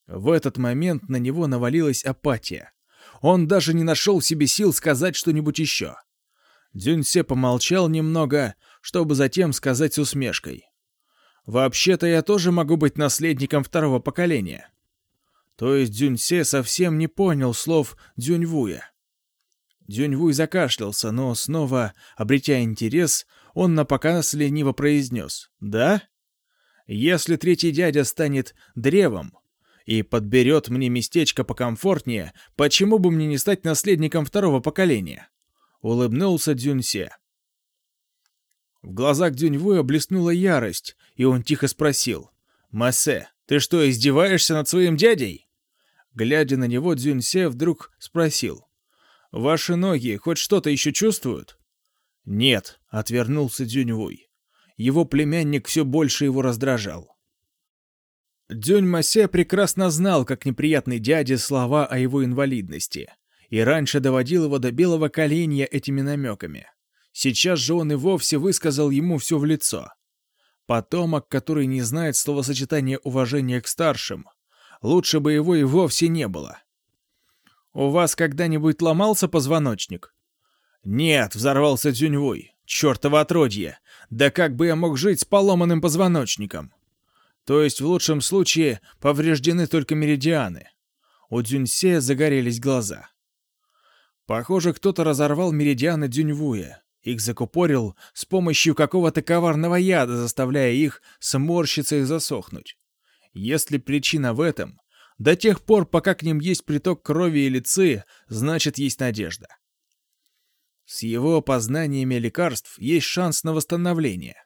В этот момент на него навалилась апатия. Он даже не нашел в себе сил сказать что-нибудь еще. Дзюньсе помолчал немного, чтобы затем сказать с усмешкой. «Вообще-то я тоже могу быть наследником второго поколения». То есть Дзюньсе совсем не понял слов Дзюньвуя. Дзюньвуй закашлялся, но снова, обретя интерес, он напоказ лениво произнес «Да? Если третий дядя станет древом, и подберет мне местечко покомфортнее, почему бы мне не стать наследником второго поколения?» Улыбнулся Дзюньсе. В глазах Дзюньвуя блеснула ярость, и он тихо спросил. «Массе, ты что, издеваешься над своим дядей?» Глядя на него, Дзюньсе вдруг спросил. «Ваши ноги хоть что-то еще чувствуют?» «Нет», — отвернулся Дзюньвуй. Его племянник все больше его раздражал. Дзюнь прекрасно знал, как неприятны дяде слова о его инвалидности, и раньше доводил его до белого коленя этими намеками. Сейчас же он и вовсе высказал ему все в лицо. Потомок, который не знает словосочетания уважения к старшим, лучше бы его и вовсе не было. «У вас когда-нибудь ломался позвоночник?» «Нет», — взорвался Дзюньвуй. «Чёртово отродье! Да как бы я мог жить с поломанным позвоночником?» То есть в лучшем случае повреждены только меридианы. У Дзюньсе загорелись глаза. Похоже, кто-то разорвал меридианы Дзюньвуя. Их закупорил с помощью какого-то коварного яда, заставляя их сморщиться и засохнуть. Если причина в этом, до тех пор, пока к ним есть приток крови и лицы, значит, есть надежда. С его познаниями лекарств есть шанс на восстановление.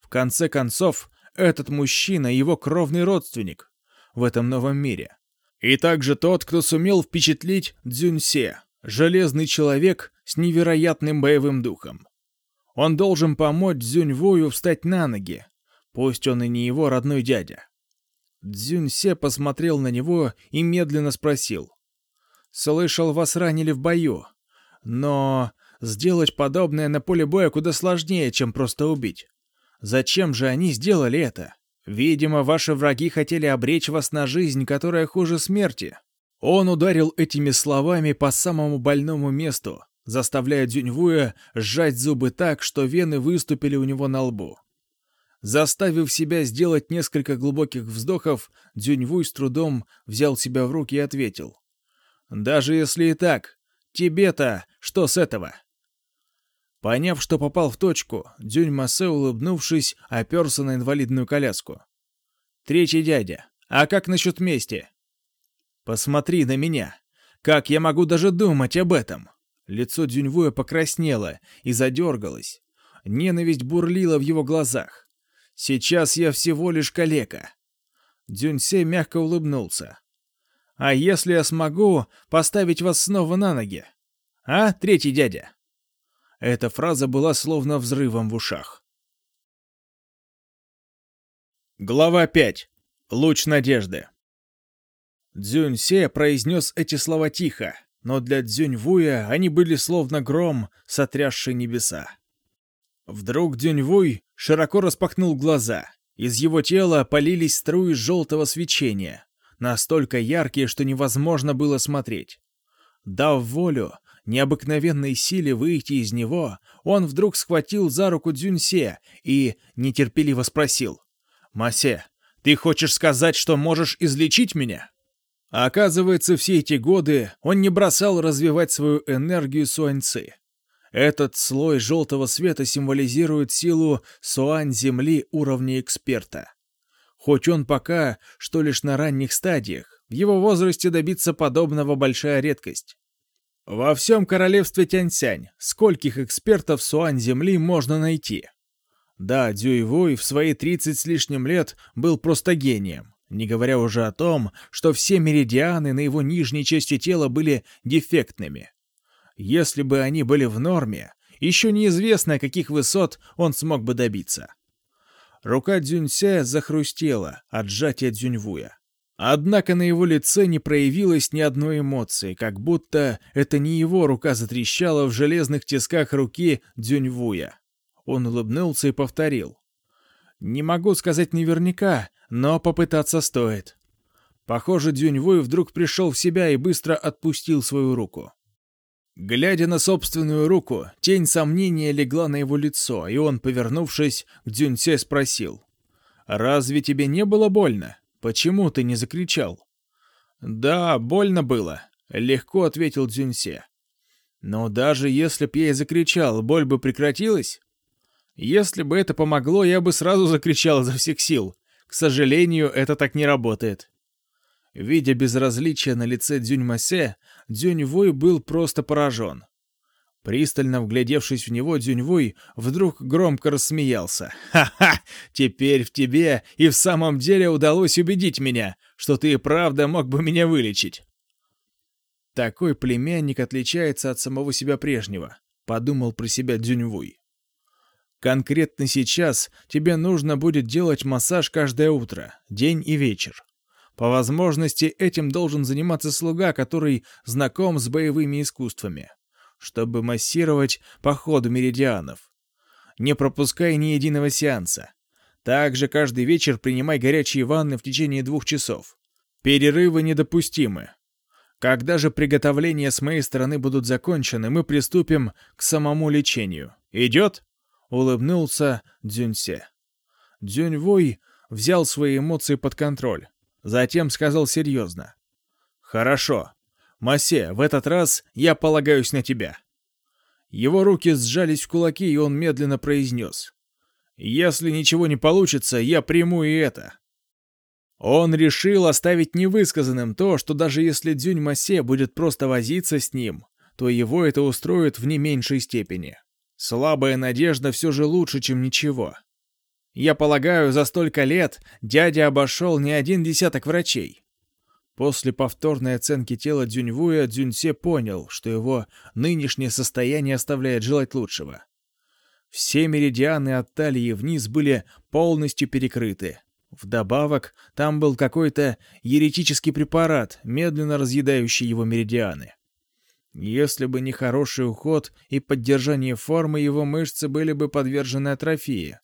В конце концов, этот мужчина — его кровный родственник в этом новом мире. И также тот, кто сумел впечатлить Дзюньсе, железный человек с невероятным боевым духом. Он должен помочь Дзюньвую встать на ноги, пусть он и не его родной дядя. Дзюньсе посмотрел на него и медленно спросил. «Слышал, вас ранили в бою, но сделать подобное на поле боя куда сложнее, чем просто убить. Зачем же они сделали это? Видимо, ваши враги хотели обречь вас на жизнь, которая хуже смерти. Он ударил этими словами по самому больному месту, заставляя Дюньвуя сжать зубы так, что вены выступили у него на лбу. Заставив себя сделать несколько глубоких вздохов, Дюньвуй с трудом взял себя в руки и ответил. «Даже если и так, тебе-то что с этого?» Поняв, что попал в точку, Дюнь Массе, улыбнувшись, оперся на инвалидную коляску. «Третий дядя, а как насчет мести?» «Посмотри на меня! Как я могу даже думать об этом?» Лицо Дюньвуя покраснело и задергалось. Ненависть бурлила в его глазах. «Сейчас я всего лишь калека». Дюньсе мягко улыбнулся. «А если я смогу поставить вас снова на ноги? А, третий дядя?» Эта фраза была словно взрывом в ушах. Глава 5. Луч надежды. Дзюньсе произнес эти слова тихо, но для Дзюньвуя они были словно гром, сотрясший небеса. Вдруг Дзюньвуй широко распахнул глаза. Из его тела полились струи желтого свечения, настолько яркие, что невозможно было смотреть. Дав волю, необыкновенной силе выйти из него, он вдруг схватил за руку Дзюньсе и нетерпеливо спросил. «Масе, ты хочешь сказать, что можешь излечить меня?» А оказывается, все эти годы он не бросал развивать свою энергию Суаньцы. Этот слой желтого света символизирует силу Суань Земли уровня эксперта. Хоть он пока, что лишь на ранних стадиях, в его возрасте добиться подобного большая редкость. Во всем королевстве Тяньсянь скольких экспертов Суань Земли можно найти? Да, Дюйвуй в свои 30 с лишним лет был просто гением, не говоря уже о том, что все меридианы на его нижней части тела были дефектными. Если бы они были в норме, еще неизвестно, каких высот он смог бы добиться. Рука Дзюнься захрустела от сжатия Дзюньвуя. Однако на его лице не проявилось ни одной эмоции, как будто это не его рука затрещала в железных тисках руки Дзюньвуя. Он улыбнулся и повторил. «Не могу сказать наверняка, но попытаться стоит». Похоже, Дзюньвуй вдруг пришел в себя и быстро отпустил свою руку. Глядя на собственную руку, тень сомнения легла на его лицо, и он, повернувшись, к Дзюньсе спросил. «Разве тебе не было больно? Почему ты не закричал?» «Да, больно было», — легко ответил Дзюньсе. «Но даже если б я и закричал, боль бы прекратилась?» «Если бы это помогло, я бы сразу закричал изо всех сил. К сожалению, это так не работает». Видя безразличие на лице Дзюньмасе, Дзюньвуй был просто поражен. Пристально вглядевшись в него, Дзюньвуй вдруг громко рассмеялся. «Ха-ха! Теперь в тебе и в самом деле удалось убедить меня, что ты и правда мог бы меня вылечить!» «Такой племянник отличается от самого себя прежнего», — подумал про себя Дзюньвуй. «Конкретно сейчас тебе нужно будет делать массаж каждое утро, день и вечер. По возможности этим должен заниматься слуга, который знаком с боевыми искусствами, чтобы массировать по ходу меридианов. Не пропускай ни единого сеанса. Также каждый вечер принимай горячие ванны в течение двух часов. Перерывы недопустимы. Когда же приготовления с моей стороны будут закончены, мы приступим к самому лечению. Идет? Улыбнулся Дзюньсе. Дзюньвой взял свои эмоции под контроль. Затем сказал серьезно. «Хорошо. Масе, в этот раз я полагаюсь на тебя». Его руки сжались в кулаки, и он медленно произнес. «Если ничего не получится, я приму и это». Он решил оставить невысказанным то, что даже если Дзюнь Масе будет просто возиться с ним, то его это устроит в не меньшей степени. Слабая надежда все же лучше, чем ничего. Я полагаю, за столько лет дядя обошел не один десяток врачей. После повторной оценки тела Дзюньвуя Дзюньсе понял, что его нынешнее состояние оставляет желать лучшего. Все меридианы от талии вниз были полностью перекрыты. Вдобавок, там был какой-то еретический препарат, медленно разъедающий его меридианы. Если бы не хороший уход и поддержание формы, его мышцы были бы подвержены атрофии.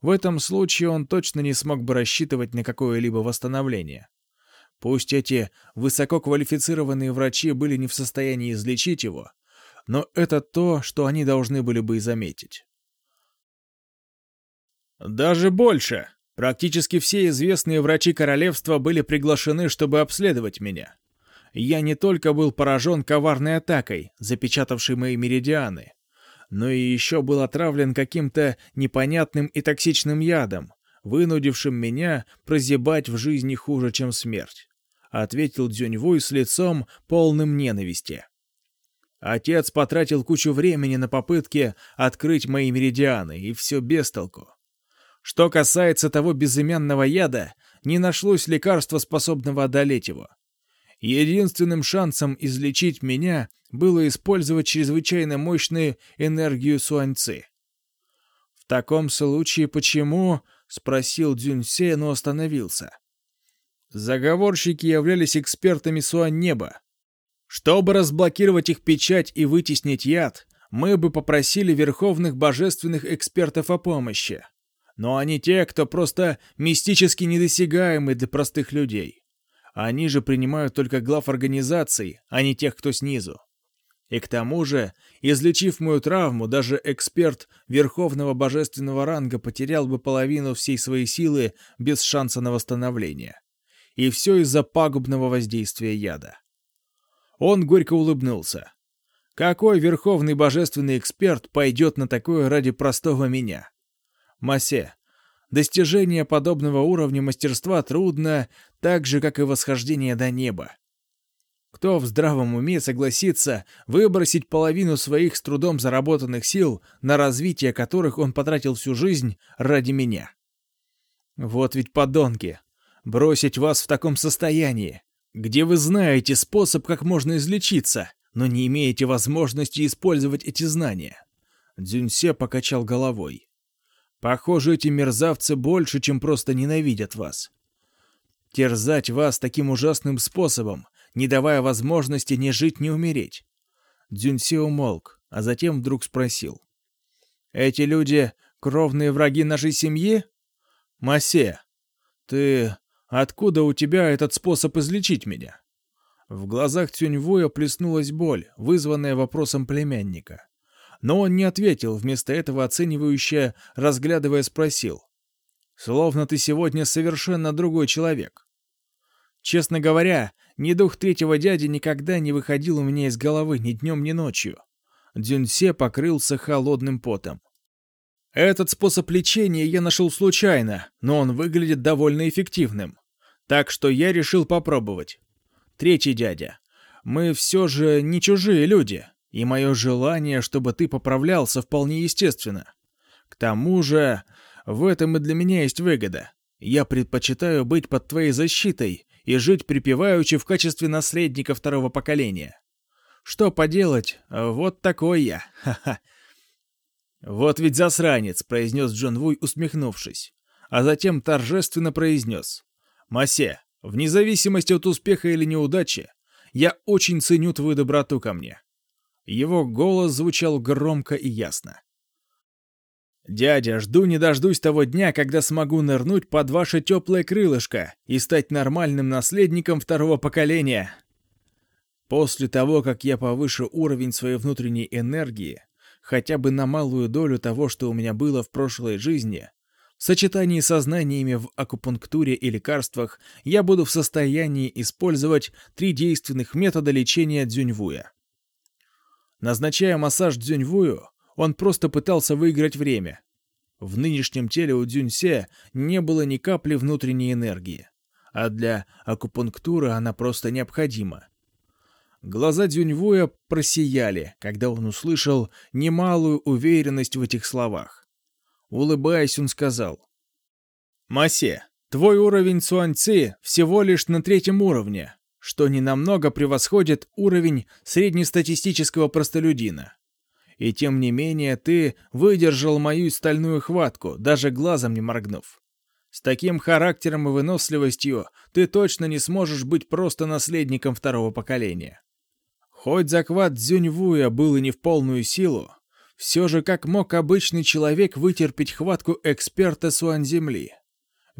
В этом случае он точно не смог бы рассчитывать на какое-либо восстановление. Пусть эти высококвалифицированные врачи были не в состоянии излечить его, но это то, что они должны были бы и заметить. Даже больше. Практически все известные врачи королевства были приглашены, чтобы обследовать меня. Я не только был поражен коварной атакой, запечатавшей мои меридианы, но и еще был отравлен каким-то непонятным и токсичным ядом, вынудившим меня прозябать в жизни хуже, чем смерть», — ответил Дзюньвуй с лицом, полным ненависти. Отец потратил кучу времени на попытки открыть мои меридианы, и все без толку. Что касается того безымянного яда, не нашлось лекарства, способного одолеть его. Единственным шансом излечить меня было использовать чрезвычайно мощную энергию суаньцы. «В таком случае почему?» — спросил Дзюньсе, но остановился. Заговорщики являлись экспертами Суан-неба. Чтобы разблокировать их печать и вытеснить яд, мы бы попросили верховных божественных экспертов о помощи. Но они те, кто просто мистически недосягаемый для простых людей. Они же принимают только глав организаций, а не тех, кто снизу. И к тому же, излечив мою травму, даже эксперт Верховного Божественного ранга потерял бы половину всей своей силы без шанса на восстановление. И все из-за пагубного воздействия яда. Он горько улыбнулся. Какой верховный божественный эксперт пойдет на такое ради простого меня? Масе, достижение подобного уровня мастерства трудно, так же, как и восхождение до неба. Кто в здравом уме согласится выбросить половину своих с трудом заработанных сил, на развитие которых он потратил всю жизнь ради меня? Вот ведь подонки! Бросить вас в таком состоянии, где вы знаете способ, как можно излечиться, но не имеете возможности использовать эти знания. Дзюньсе покачал головой. Похоже, эти мерзавцы больше, чем просто ненавидят вас. Терзать вас таким ужасным способом, не давая возможности ни жить, ни умереть. Дзюньсе умолк, а затем вдруг спросил. «Эти люди — кровные враги нашей семьи?» «Масе, ты... Откуда у тебя этот способ излечить меня?» В глазах Цюньвуя плеснулась боль, вызванная вопросом племянника. Но он не ответил, вместо этого оценивающе, разглядывая, спросил. «Словно ты сегодня совершенно другой человек». Честно говоря, ни дух третьего дяди никогда не выходил у меня из головы ни днем, ни ночью. Дзюньсе покрылся холодным потом. Этот способ лечения я нашел случайно, но он выглядит довольно эффективным. Так что я решил попробовать. Третий дядя. Мы все же не чужие люди, и мое желание, чтобы ты поправлялся, вполне естественно. К тому же, в этом и для меня есть выгода. Я предпочитаю быть под твоей защитой и жить припеваючи в качестве наследника второго поколения. Что поделать, вот такой я, ха-ха. «Вот ведь засранец», — произнес Джон Вуй, усмехнувшись, а затем торжественно произнес. «Масе, вне зависимости от успеха или неудачи, я очень ценю твою доброту ко мне». Его голос звучал громко и ясно. «Дядя, жду не дождусь того дня, когда смогу нырнуть под ваше теплое крылышко и стать нормальным наследником второго поколения. После того, как я повышу уровень своей внутренней энергии, хотя бы на малую долю того, что у меня было в прошлой жизни, в сочетании со знаниями в акупунктуре и лекарствах, я буду в состоянии использовать три действенных метода лечения дзюньвуя. Назначая массаж дзюньвую, он просто пытался выиграть время. В нынешнем теле у Дзюньсе не было ни капли внутренней энергии, а для акупунктуры она просто необходима. Глаза Дзюньвуя просияли, когда он услышал немалую уверенность в этих словах. Улыбаясь, он сказал. «Масе, твой уровень Цуаньци всего лишь на третьем уровне, что ненамного превосходит уровень среднестатистического простолюдина. И тем не менее ты выдержал мою стальную хватку, даже глазом не моргнув. С таким характером и выносливостью ты точно не сможешь быть просто наследником второго поколения. Хоть захват Дзюньвуя был и не в полную силу, все же как мог обычный человек вытерпеть хватку эксперта Суан-Земли?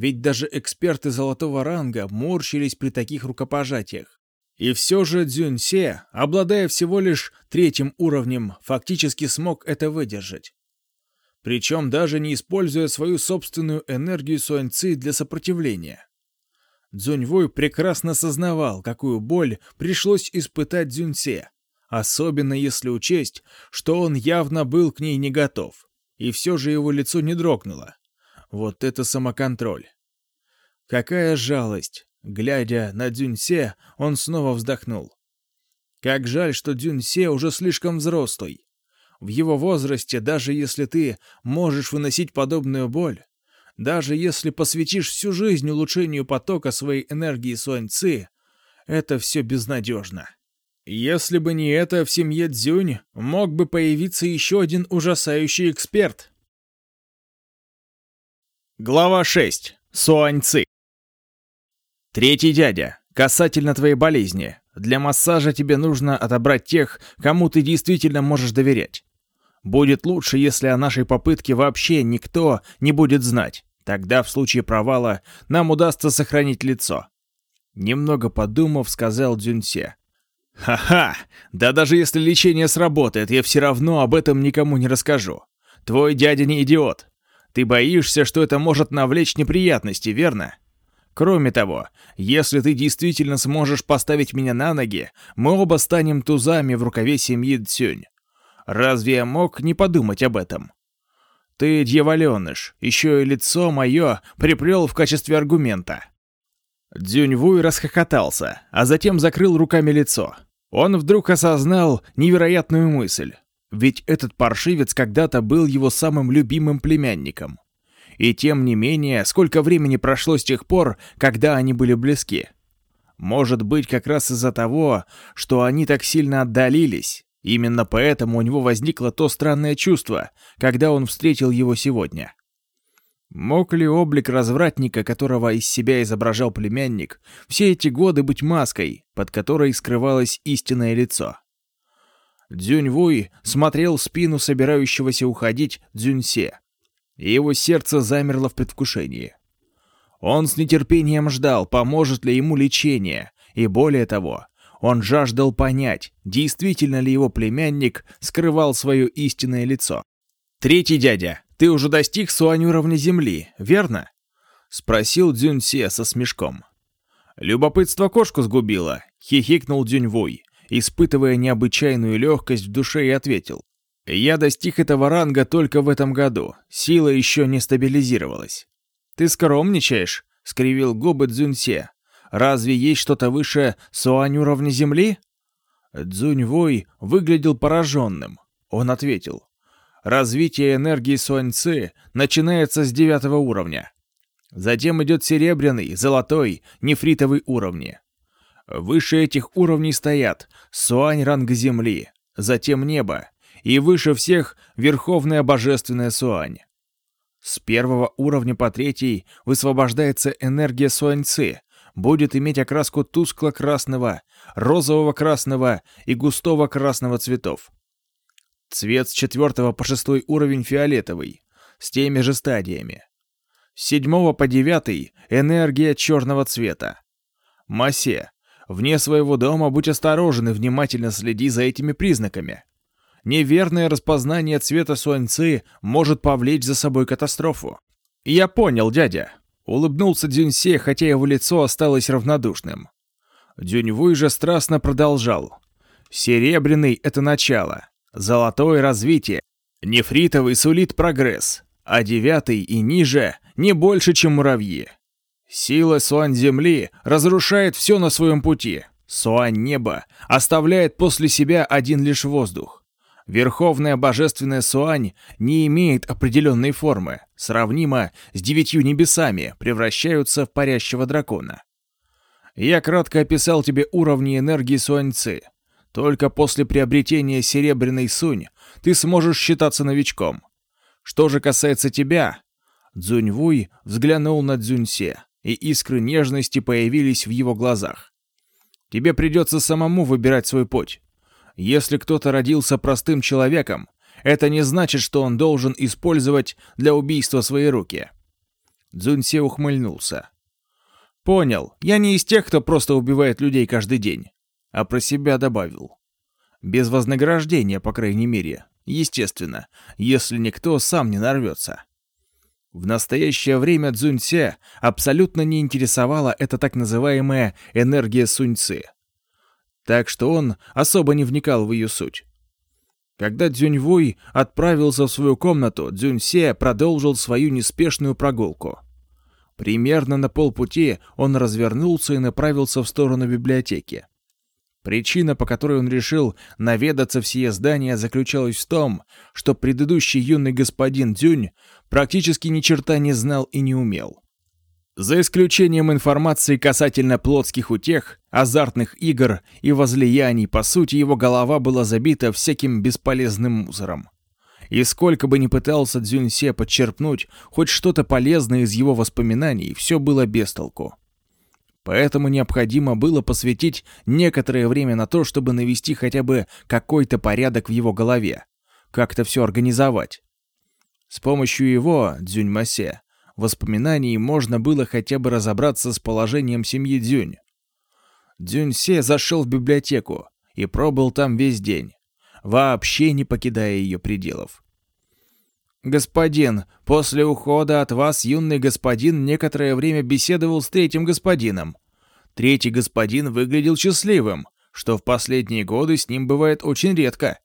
Ведь даже эксперты золотого ранга морщились при таких рукопожатиях. И все же Дзюньсе, обладая всего лишь третьим уровнем, фактически смог это выдержать. Причем даже не используя свою собственную энергию Суаньци для сопротивления. Цзуньвой прекрасно сознавал, какую боль пришлось испытать Дзюньсе, особенно если учесть, что он явно был к ней не готов, и все же его лицо не дрогнуло. Вот это самоконтроль. Какая жалость, Глядя на Дзюньсе, он снова вздохнул. Как жаль, что Дзюньсе уже слишком взрослый. В его возрасте, даже если ты можешь выносить подобную боль, даже если посвятишь всю жизнь улучшению потока своей энергии Суаньцы, это все безнадежно. Если бы не это, в семье Дзюнь мог бы появиться еще один ужасающий эксперт. Глава 6. Суаньцы. Третий дядя, касательно твоей болезни. Для массажа тебе нужно отобрать тех, кому ты действительно можешь доверять. Будет лучше, если о нашей попытке вообще никто не будет знать. Тогда, в случае провала, нам удастся сохранить лицо. Немного подумав, сказал Дзюньсе. «Ха-ха! Да даже если лечение сработает, я все равно об этом никому не расскажу. Твой дядя не идиот. Ты боишься, что это может навлечь неприятности, верно? Кроме того, если ты действительно сможешь поставить меня на ноги, мы оба станем тузами в рукаве семьи Цюнь. Разве я мог не подумать об этом? Ты дьяволеныш, еще и лицо мое приплел в качестве аргумента. Дзюньвуй расхохотался, а затем закрыл руками лицо. Он вдруг осознал невероятную мысль. Ведь этот паршивец когда-то был его самым любимым племянником. И тем не менее, сколько времени прошло с тех пор, когда они были близки. Может быть, как раз из-за того, что они так сильно отдалились. Именно поэтому у него возникло то странное чувство, когда он встретил его сегодня. Мог ли облик развратника, которого из себя изображал племянник, все эти годы быть маской, под которой скрывалось истинное лицо? Дзюньвуй смотрел в спину собирающегося уходить Дзюньсе, и его сердце замерло в предвкушении. Он с нетерпением ждал, поможет ли ему лечение, и более того, он жаждал понять, действительно ли его племянник скрывал свое истинное лицо. «Третий дядя, ты уже достиг суань уровня Земли, верно?» — спросил Дзюньсе со смешком. «Любопытство кошку сгубило», — хихикнул Дзюньвуй, испытывая необычайную легкость в душе и ответил. «Я достиг этого ранга только в этом году, сила еще не стабилизировалась». «Ты скромничаешь?» — скривил губы Дзюньсе, Разве есть что-то выше суань уровня Земли?» Цзуньвой выглядел пораженным. Он ответил. «Развитие энергии Суаньцы начинается с девятого уровня. Затем идет серебряный, золотой, нефритовый уровни. Выше этих уровней стоят Суань ранга Земли, затем небо, и выше всех Верховная Божественная Суань. С первого уровня по третий высвобождается энергия Суаньцы, будет иметь окраску тускло-красного, розового-красного и густого красного цветов. Цвет с четвертого по шестой уровень фиолетовый, с теми же стадиями. С седьмого по девятый энергия черного цвета. Массе, вне своего дома будь осторожен и внимательно следи за этими признаками. Неверное распознание цвета суаньцы может повлечь за собой катастрофу. «Я понял, дядя», Улыбнулся Дюньсе, хотя его лицо осталось равнодушным. Дюньвуй же страстно продолжал. «Серебряный — это начало, золотой — развитие, нефритовый сулит прогресс, а девятый и ниже — не больше, чем муравьи. Сила Суань Земли разрушает все на своем пути, Суань Неба оставляет после себя один лишь воздух. Верховная божественная Суань не имеет определенной формы, сравнимо с девятью небесами, превращаются в парящего дракона. Я кратко описал тебе уровни энергии Суаньцы. Только после приобретения Серебряной Сунь ты сможешь считаться новичком. Что же касается тебя, Цзуньвуй взглянул на Цзюньсе, и искры нежности появились в его глазах. Тебе придется самому выбирать свой путь. Если кто-то родился простым человеком, это не значит, что он должен использовать для убийства свои руки. Цзуньсе ухмыльнулся. «Понял, я не из тех, кто просто убивает людей каждый день». А про себя добавил. «Без вознаграждения, по крайней мере. Естественно, если никто сам не нарвется». В настоящее время Цзуньсе абсолютно не интересовала эта так называемая энергия Суньцы так что он особо не вникал в ее суть. Когда Дзюньвуй отправился в свою комнату, Дзюньсе продолжил свою неспешную прогулку. Примерно на полпути он развернулся и направился в сторону библиотеки. Причина, по которой он решил наведаться в сие здание, заключалась в том, что предыдущий юный господин Дзюнь практически ни черта не знал и не умел. За исключением информации касательно плотских утех, азартных игр и возлияний, по сути, его голова была забита всяким бесполезным мусором. И сколько бы ни пытался Дзюньсе подчерпнуть хоть что-то полезное из его воспоминаний, все было без толку. Поэтому необходимо было посвятить некоторое время на то, чтобы навести хотя бы какой-то порядок в его голове, как-то все организовать. С помощью его, Дзюньмасе, воспоминаний можно было хотя бы разобраться с положением семьи Дзюнь. Дзюньсе зашел в библиотеку и пробыл там весь день, вообще не покидая ее пределов. «Господин, после ухода от вас юный господин некоторое время беседовал с третьим господином. Третий господин выглядел счастливым, что в последние годы с ним бывает очень редко.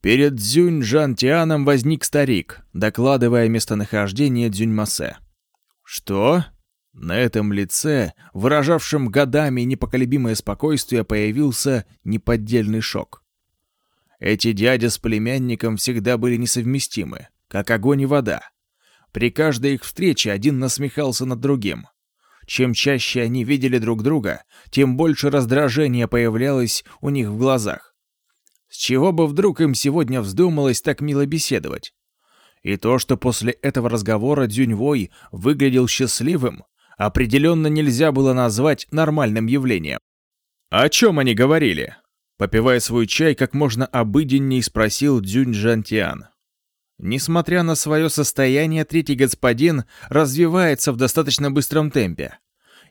Перед Дзюнь Жантианом возник старик, докладывая местонахождение Дзюньмасе. «Что?» На этом лице, выражавшем годами непоколебимое спокойствие, появился неподдельный шок. Эти дядя с племянником всегда были несовместимы, как огонь и вода. При каждой их встрече один насмехался над другим. Чем чаще они видели друг друга, тем больше раздражения появлялось у них в глазах. Чего бы вдруг им сегодня вздумалось так мило беседовать? И то, что после этого разговора Дзюньвой выглядел счастливым, определенно нельзя было назвать нормальным явлением. О чем они говорили? Попивая свой чай, как можно обыденней спросил Дзюнь Жантиан. Несмотря на свое состояние, третий господин развивается в достаточно быстром темпе.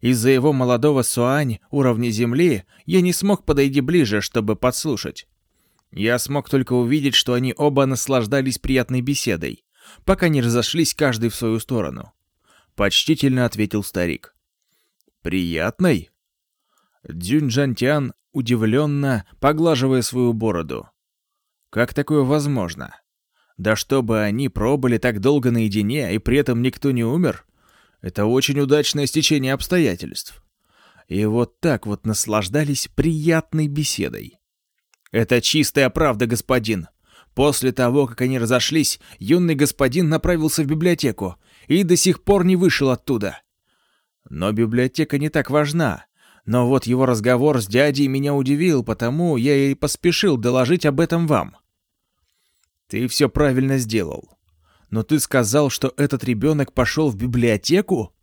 Из-за его молодого суань уровня земли я не смог подойти ближе, чтобы подслушать. Я смог только увидеть, что они оба наслаждались приятной беседой, пока не разошлись каждый в свою сторону. Почтительно ответил старик. «Приятной?» Дзюнь удивленно поглаживая свою бороду. «Как такое возможно? Да чтобы они пробыли так долго наедине, и при этом никто не умер? Это очень удачное стечение обстоятельств. И вот так вот наслаждались приятной беседой. Это чистая правда, господин. После того, как они разошлись, юный господин направился в библиотеку и до сих пор не вышел оттуда. Но библиотека не так важна. Но вот его разговор с дядей меня удивил, потому я и поспешил доложить об этом вам. Ты все правильно сделал. Но ты сказал, что этот ребенок пошел в библиотеку?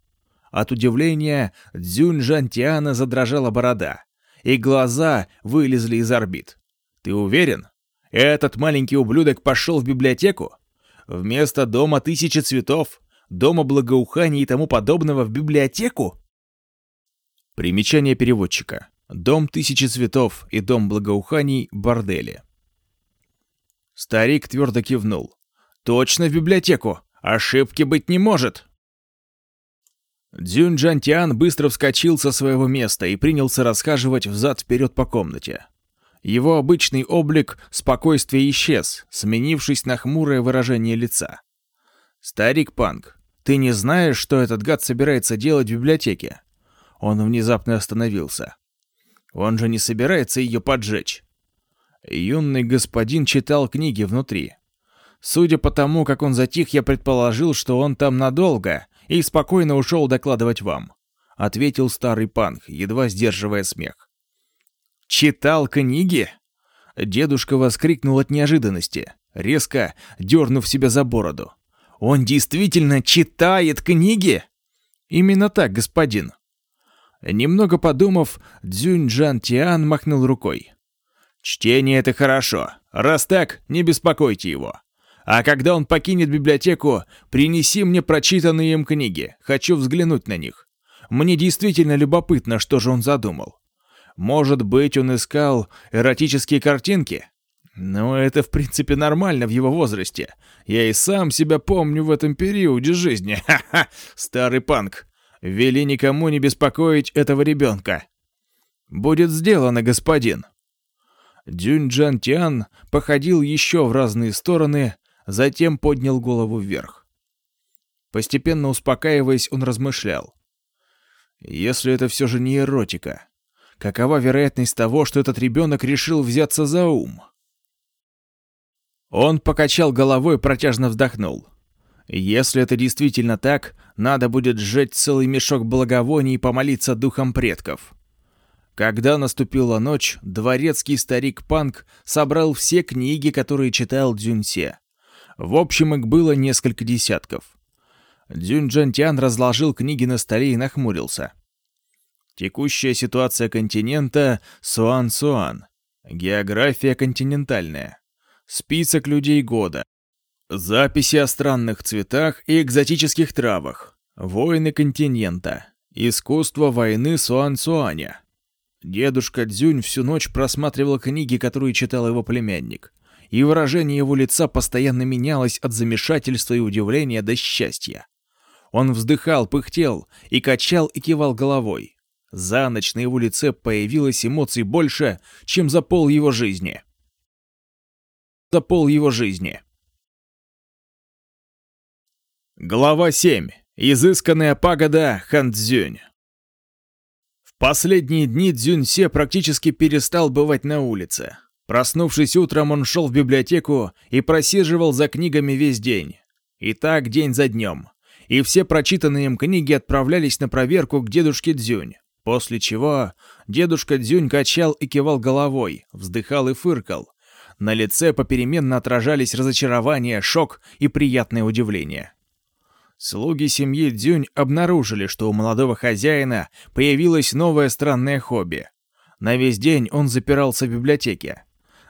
От удивления Дзюнь Жантиана задрожала борода, и глаза вылезли из орбит. Ты уверен? Этот маленький ублюдок пошел в библиотеку? Вместо дома тысячи цветов, дома благоуханий и тому подобного в библиотеку? Примечание переводчика. Дом тысячи цветов и дом благоуханий — бордели. Старик твердо кивнул. «Точно в библиотеку! Ошибки быть не может!» Дзюнь Джантиан быстро вскочил со своего места и принялся расхаживать взад-вперед по комнате. Его обычный облик спокойствия исчез, сменившись на хмурое выражение лица. «Старик Панк, ты не знаешь, что этот гад собирается делать в библиотеке?» Он внезапно остановился. «Он же не собирается ее поджечь. Юный господин читал книги внутри. Судя по тому, как он затих, я предположил, что он там надолго и спокойно ушел докладывать вам», — ответил старый панк, едва сдерживая смех. «Читал книги?» Дедушка воскликнул от неожиданности, резко дернув себя за бороду. «Он действительно читает книги?» «Именно так, господин». Немного подумав, Дзюнь Джан Тиан махнул рукой. Чтение — это хорошо. Раз так, не беспокойте его. А когда он покинет библиотеку, принеси мне прочитанные им книги. Хочу взглянуть на них. Мне действительно любопытно, что же он задумал. Может быть, он искал эротические картинки? Ну, это в принципе нормально в его возрасте. Я и сам себя помню в этом периоде жизни. Ха-ха, старый панк. Вели никому не беспокоить этого ребенка. Будет сделано, господин. Дюнь Джан Тиан походил еще в разные стороны, затем поднял голову вверх. Постепенно успокаиваясь, он размышлял. Если это все же не эротика, какова вероятность того, что этот ребенок решил взяться за ум? Он покачал головой и протяжно вздохнул. Если это действительно так, надо будет сжечь целый мешок благовоний и помолиться духам предков. Когда наступила ночь, дворецкий старик Панк собрал все книги, которые читал Дзюньсе. В общем, их было несколько десятков. Дзюнь Джантян разложил книги на столе и нахмурился. Текущая ситуация континента Суан-Суан. География континентальная. Список людей года. Записи о странных цветах и экзотических травах. Войны континента. Искусство войны Суан-Суаня. Дедушка Дзюнь всю ночь просматривал книги, которые читал его племянник, и выражение его лица постоянно менялось от замешательства и удивления до счастья. Он вздыхал, пыхтел и качал и кивал головой. За ночь на его лице появилось эмоций больше, чем за пол его жизни. За пол его жизни. Глава 7. Изысканная пагода Ханцзюнь. В последние дни Цзюньсе практически перестал бывать на улице. Проснувшись утром, он шел в библиотеку и просиживал за книгами весь день. И так день за днем. И все прочитанные им книги отправлялись на проверку к дедушке Дзюнь. После чего дедушка Дзюнь качал и кивал головой, вздыхал и фыркал. На лице попеременно отражались разочарование, шок и приятное удивление. Слуги семьи Дзюнь обнаружили, что у молодого хозяина появилось новое странное хобби. На весь день он запирался в библиотеке.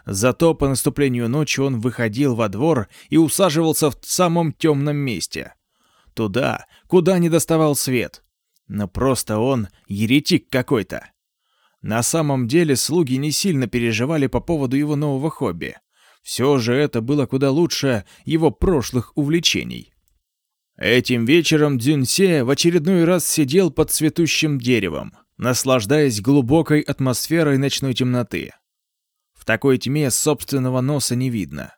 Зато по наступлению ночи он выходил во двор и усаживался в самом темном месте. Туда, куда не доставал свет. Но просто он еретик какой-то. На самом деле слуги не сильно переживали по поводу его нового хобби. Все же это было куда лучше его прошлых увлечений. Этим вечером Дзюньсе в очередной раз сидел под цветущим деревом, наслаждаясь глубокой атмосферой ночной темноты. В такой тьме собственного носа не видно.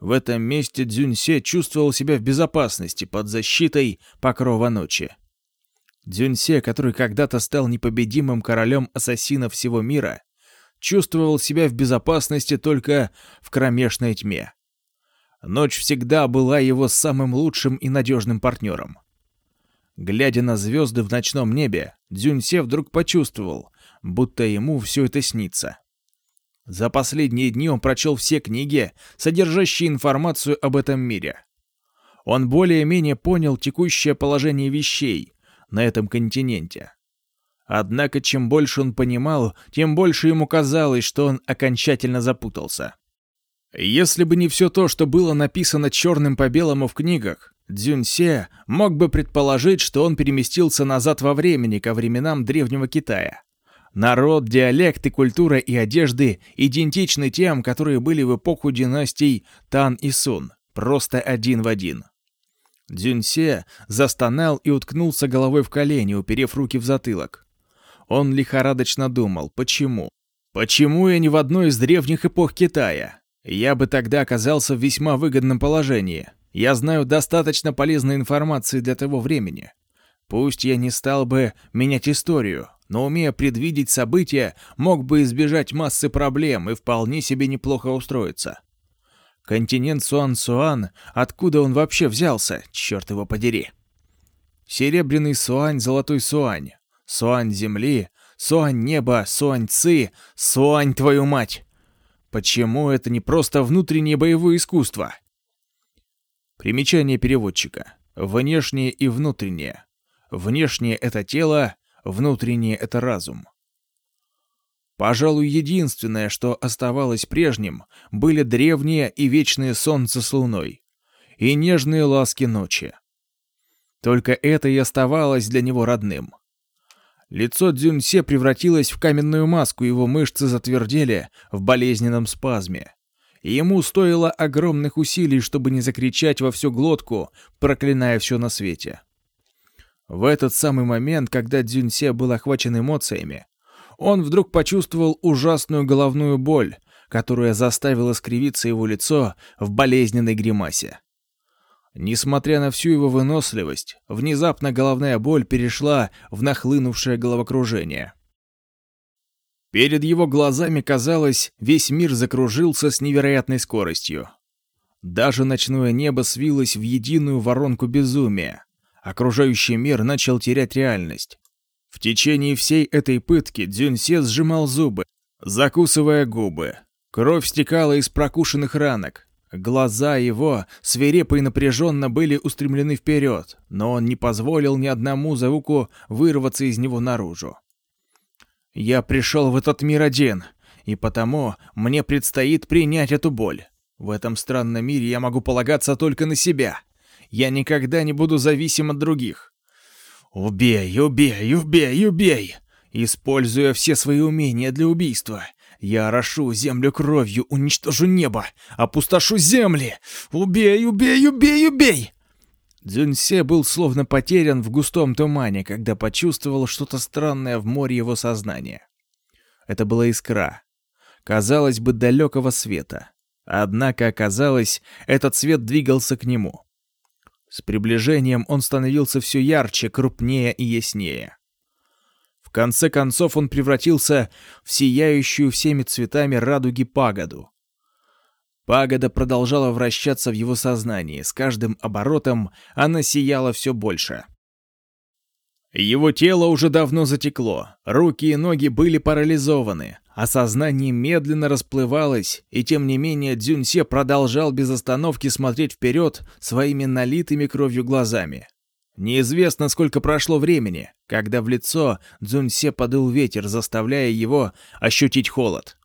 В этом месте Дзюньсе чувствовал себя в безопасности под защитой покрова ночи. Дзюньсе, который когда-то стал непобедимым королем ассасинов всего мира, чувствовал себя в безопасности только в кромешной тьме. Ночь всегда была его самым лучшим и надежным партнером. Глядя на звезды в ночном небе, Дзюньсе вдруг почувствовал, будто ему все это снится. За последние дни он прочел все книги, содержащие информацию об этом мире. Он более-менее понял текущее положение вещей на этом континенте. Однако, чем больше он понимал, тем больше ему казалось, что он окончательно запутался. Если бы не все то, что было написано черным по белому в книгах, Дзюньсе мог бы предположить, что он переместился назад во времени, ко временам Древнего Китая. Народ, диалекты, культура и одежды идентичны тем, которые были в эпоху династий Тан и Сун, просто один в один. Дзюньсе застонал и уткнулся головой в колени, уперев руки в затылок. Он лихорадочно думал, почему? Почему я не в одной из древних эпох Китая? Я бы тогда оказался в весьма выгодном положении. Я знаю достаточно полезной информации для того времени. Пусть я не стал бы менять историю, но умея предвидеть события, мог бы избежать массы проблем и вполне себе неплохо устроиться. Континент Суан-Суан, откуда он вообще взялся, черт его подери. Серебряный Суань, золотой Суань, Суань земли, Суань неба, Суань ци, Суань твою мать. Почему это не просто внутреннее боевое искусство? Примечание переводчика. Внешнее и внутреннее. Внешнее — это тело, внутреннее — это разум. Пожалуй, единственное, что оставалось прежним, были древние и вечные солнце с луной и нежные ласки ночи. Только это и оставалось для него родным. Лицо Дзюньсе превратилось в каменную маску, его мышцы затвердели в болезненном спазме. И ему стоило огромных усилий, чтобы не закричать во всю глотку, проклиная все на свете. В этот самый момент, когда Дзюньсе был охвачен эмоциями, он вдруг почувствовал ужасную головную боль, которая заставила скривиться его лицо в болезненной гримасе. Несмотря на всю его выносливость, внезапно головная боль перешла в нахлынувшее головокружение. Перед его глазами, казалось, весь мир закружился с невероятной скоростью. Даже ночное небо свилось в единую воронку безумия. Окружающий мир начал терять реальность. В течение всей этой пытки Дзюньсе сжимал зубы, закусывая губы. Кровь стекала из прокушенных ранок, Глаза его свирепо и напряженно были устремлены вперед, но он не позволил ни одному звуку вырваться из него наружу. «Я пришел в этот мир один, и потому мне предстоит принять эту боль. В этом странном мире я могу полагаться только на себя. Я никогда не буду зависим от других. Убей, убей, убей, убей!» Используя все свои умения для убийства, Я орошу землю кровью, уничтожу небо, опустошу земли! Убей, убей, убей, убей!» Дзюньсе был словно потерян в густом тумане, когда почувствовал что-то странное в море его сознания. Это была искра. Казалось бы, далекого света. Однако, оказалось, этот свет двигался к нему. С приближением он становился все ярче, крупнее и яснее. В конце концов он превратился в сияющую всеми цветами радуги пагоду. Пагода продолжала вращаться в его сознании, с каждым оборотом она сияла все больше. Его тело уже давно затекло, руки и ноги были парализованы, а сознание медленно расплывалось, и тем не менее Дзюньсе продолжал без остановки смотреть вперед своими налитыми кровью глазами. Неизвестно, сколько прошло времени, когда в лицо Дзуньсе подул ветер, заставляя его ощутить холод.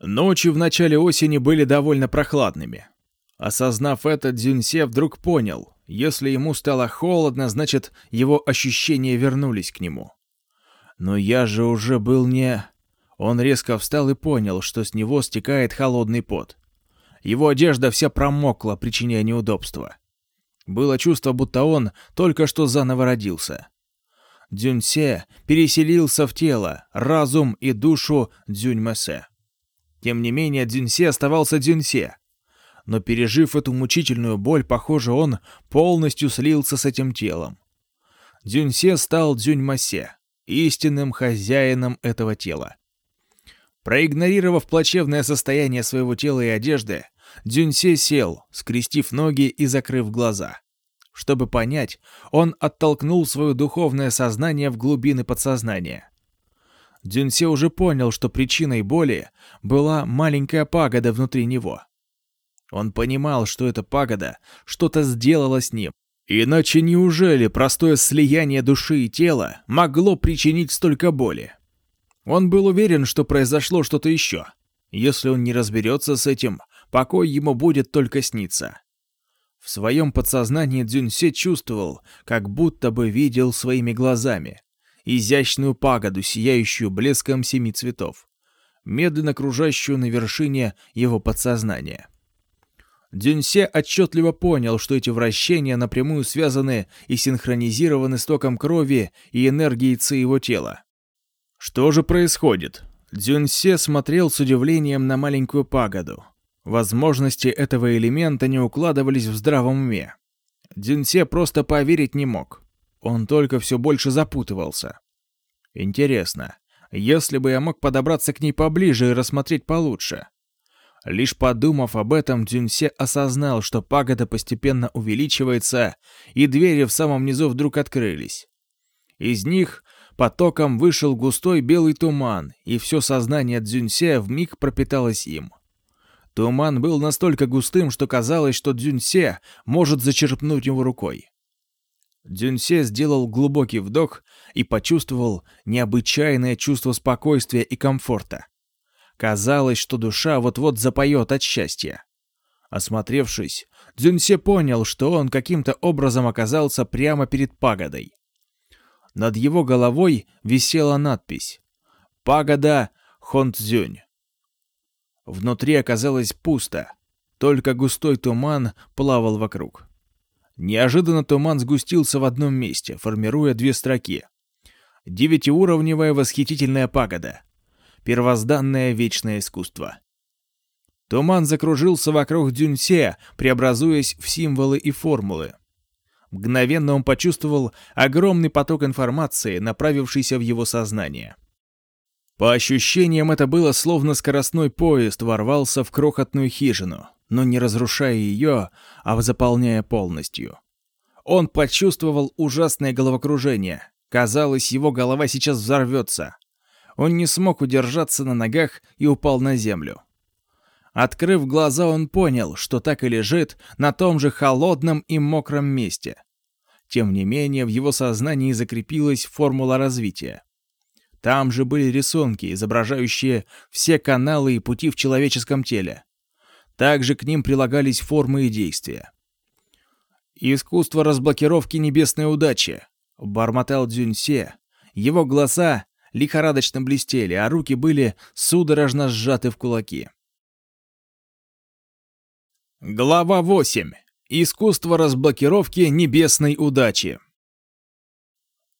Ночи в начале осени были довольно прохладными. Осознав это, Дзюньсе вдруг понял, если ему стало холодно, значит, его ощущения вернулись к нему. Но я же уже был не... Он резко встал и понял, что с него стекает холодный пот. Его одежда вся промокла, причиняя неудобства. Было чувство, будто он только что заново родился. Дзюньсе переселился в тело, разум и душу Дзюньмэсе. Тем не менее, Дзюньсе оставался Дзюньсе. Но пережив эту мучительную боль, похоже, он полностью слился с этим телом. Дзюньсе стал Дзюньмасе, истинным хозяином этого тела. Проигнорировав плачевное состояние своего тела и одежды, Дзюньсе сел, скрестив ноги и закрыв глаза. Чтобы понять, он оттолкнул свое духовное сознание в глубины подсознания. Дзюньсе уже понял, что причиной боли была маленькая пагода внутри него. Он понимал, что эта пагода что-то сделала с ним. Иначе неужели простое слияние души и тела могло причинить столько боли? Он был уверен, что произошло что-то еще. Если он не разберется с этим, покой ему будет только сниться. В своем подсознании Дзюньсе чувствовал, как будто бы видел своими глазами изящную пагоду, сияющую блеском семи цветов, медленно кружащую на вершине его подсознания. Дзюньсе отчетливо понял, что эти вращения напрямую связаны и синхронизированы с током крови и энергией ци его тела. Что же происходит? Дзюньсе смотрел с удивлением на маленькую пагоду. Возможности этого элемента не укладывались в здравом уме. Дзюньсе просто поверить не мог. Он только все больше запутывался. Интересно, если бы я мог подобраться к ней поближе и рассмотреть получше. Лишь подумав об этом, Дзюньсе осознал, что пагода постепенно увеличивается, и двери в самом низу вдруг открылись. Из них потоком вышел густой белый туман, и все сознание Дзюньсе вмиг пропиталось им. Туман был настолько густым, что казалось, что Дзюньсе может зачерпнуть его рукой. Дзюньсе сделал глубокий вдох и почувствовал необычайное чувство спокойствия и комфорта. Казалось, что душа вот-вот запоет от счастья. Осмотревшись, Дзюньсе понял, что он каким-то образом оказался прямо перед пагодой. Над его головой висела надпись «Пагода Хонцзюнь». Внутри оказалось пусто, только густой туман плавал вокруг. Неожиданно туман сгустился в одном месте, формируя две строки. Девятиуровневая восхитительная пагода. Первозданное вечное искусство. Туман закружился вокруг Дюньсе, преобразуясь в символы и формулы. Мгновенно он почувствовал огромный поток информации, направившийся в его сознание. По ощущениям, это было словно скоростной поезд ворвался в крохотную хижину, но не разрушая ее, а заполняя полностью. Он почувствовал ужасное головокружение. Казалось, его голова сейчас взорвется. Он не смог удержаться на ногах и упал на землю. Открыв глаза, он понял, что так и лежит на том же холодном и мокром месте. Тем не менее, в его сознании закрепилась формула развития. Там же были рисунки, изображающие все каналы и пути в человеческом теле. Также к ним прилагались формы и действия. «Искусство разблокировки небесной удачи», — бормотал Дзюньсе. Его глаза лихорадочно блестели, а руки были судорожно сжаты в кулаки. Глава 8. Искусство разблокировки небесной удачи.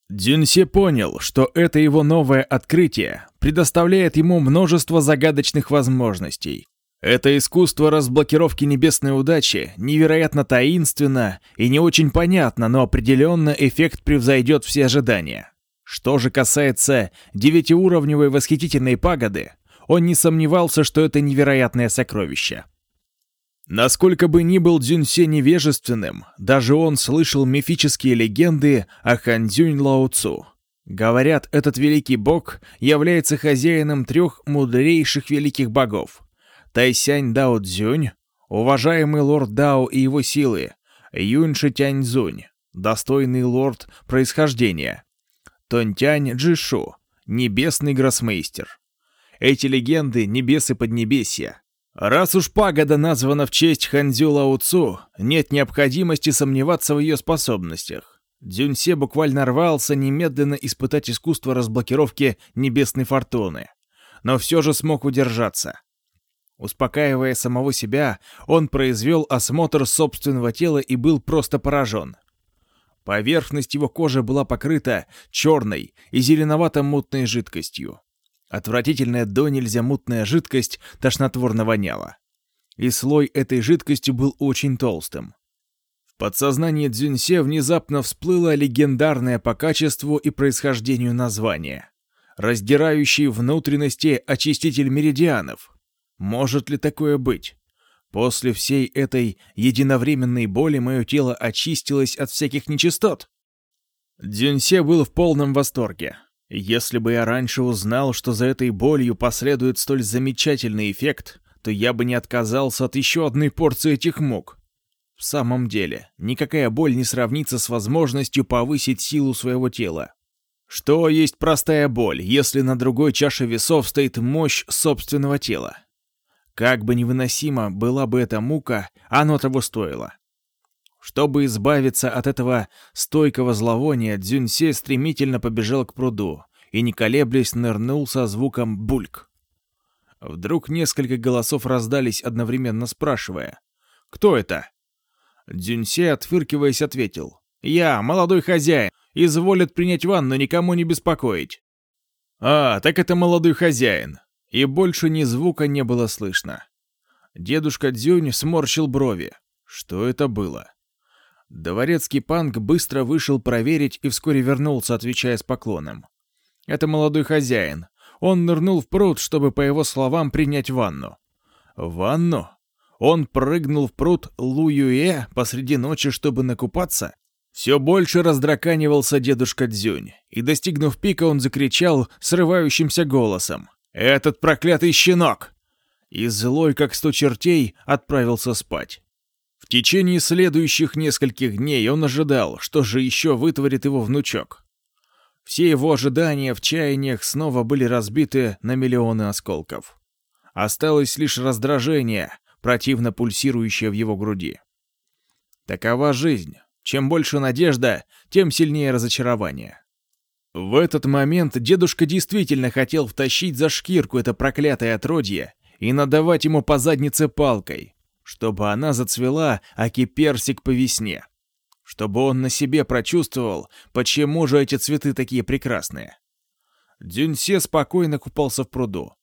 Дюнсе понял, что это его новое открытие предоставляет ему множество загадочных возможностей. Это искусство разблокировки небесной удачи невероятно таинственно и не очень понятно, но определенно эффект превзойдет все ожидания. Что же касается девятиуровневой восхитительной пагоды, он не сомневался, что это невероятное сокровище. Насколько бы ни был Дзюньсе невежественным, даже он слышал мифические легенды о Ханзюнь Лао Цу. Говорят, этот великий бог является хозяином трех мудрейших великих богов. Тайсянь Дао Цзюнь, уважаемый лорд Дао и его силы, Юньши Тяньцзунь, достойный лорд происхождения, Тонтянь Джишу, небесный гроссмейстер. Эти легенды — небесы поднебесья, Раз уж пагода названа в честь Ханзю Лао Цу, нет необходимости сомневаться в ее способностях. Дзюньсе буквально рвался немедленно испытать искусство разблокировки небесной фортуны, но все же смог удержаться. Успокаивая самого себя, он произвел осмотр собственного тела и был просто поражен. Поверхность его кожи была покрыта черной и зеленовато-мутной жидкостью. Отвратительная до нельзя мутная жидкость тошнотворно воняла. И слой этой жидкости был очень толстым. В подсознании Дзюньсе внезапно всплыло легендарное по качеству и происхождению название. Раздирающий внутренности очиститель меридианов. Может ли такое быть? После всей этой единовременной боли мое тело очистилось от всяких нечистот? Дзюньсе был в полном восторге. Если бы я раньше узнал, что за этой болью последует столь замечательный эффект, то я бы не отказался от еще одной порции этих мук. В самом деле, никакая боль не сравнится с возможностью повысить силу своего тела. Что есть простая боль, если на другой чаше весов стоит мощь собственного тела? Как бы невыносима была бы эта мука, оно того стоило. Чтобы избавиться от этого стойкого зловония, Дзюньсе стремительно побежал к пруду и, не колеблясь, нырнул со звуком «бульк». Вдруг несколько голосов раздались, одновременно спрашивая «Кто это?». Дзюньсе, отфыркиваясь, ответил «Я, молодой хозяин, изволят принять ванну, никому не беспокоить». «А, так это молодой хозяин». И больше ни звука не было слышно. Дедушка Дзюнь сморщил брови. Что это было? Дворецкий панк быстро вышел проверить и вскоре вернулся, отвечая с поклоном. Это молодой хозяин. Он нырнул в пруд, чтобы, по его словам, принять ванну. Ванну? Он прыгнул в пруд Луюэ посреди ночи, чтобы накупаться? Все больше раздраканивался дедушка Дзюнь, и, достигнув пика, он закричал срывающимся голосом. «Этот проклятый щенок!» И злой, как сто чертей, отправился спать. В течение следующих нескольких дней он ожидал, что же еще вытворит его внучок. Все его ожидания в чаяниях снова были разбиты на миллионы осколков. Осталось лишь раздражение, противно пульсирующее в его груди. Такова жизнь. Чем больше надежда, тем сильнее разочарование. В этот момент дедушка действительно хотел втащить за шкирку это проклятое отродье и надавать ему по заднице палкой, чтобы она зацвела, аки персик по весне. Чтобы он на себе прочувствовал, почему же эти цветы такие прекрасные. Дюньсе спокойно купался в пруду.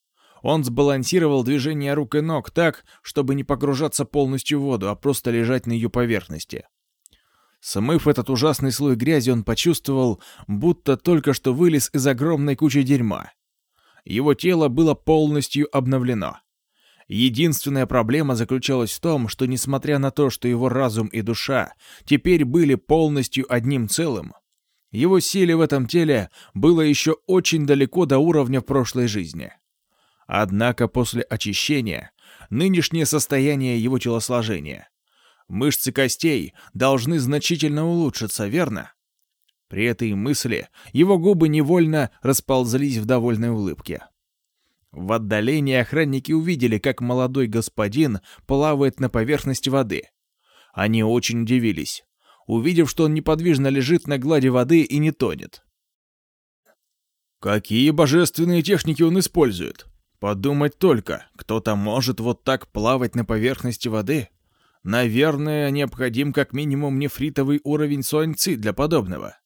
Он сбалансировал движение рук и ног так, чтобы не погружаться полностью в воду, а просто лежать на ее поверхности. Смыв этот ужасный слой грязи, он почувствовал, будто только что вылез из огромной кучи дерьма. Его тело было полностью обновлено. Единственная проблема заключалась в том, что несмотря на то, что его разум и душа теперь были полностью одним целым, его силе в этом теле было еще очень далеко до уровня прошлой жизни. Однако после очищения, нынешнее состояние его телосложения, мышцы костей должны значительно улучшиться, верно? При этой мысли его губы невольно расползлись в довольной улыбке. В отдалении охранники увидели, как молодой господин плавает на поверхности воды. Они очень удивились, увидев, что он неподвижно лежит на глади воды и не тонет. Какие божественные техники он использует? Подумать только, кто-то может вот так плавать на поверхности воды? Наверное, необходим как минимум нефритовый уровень суаньци для подобного.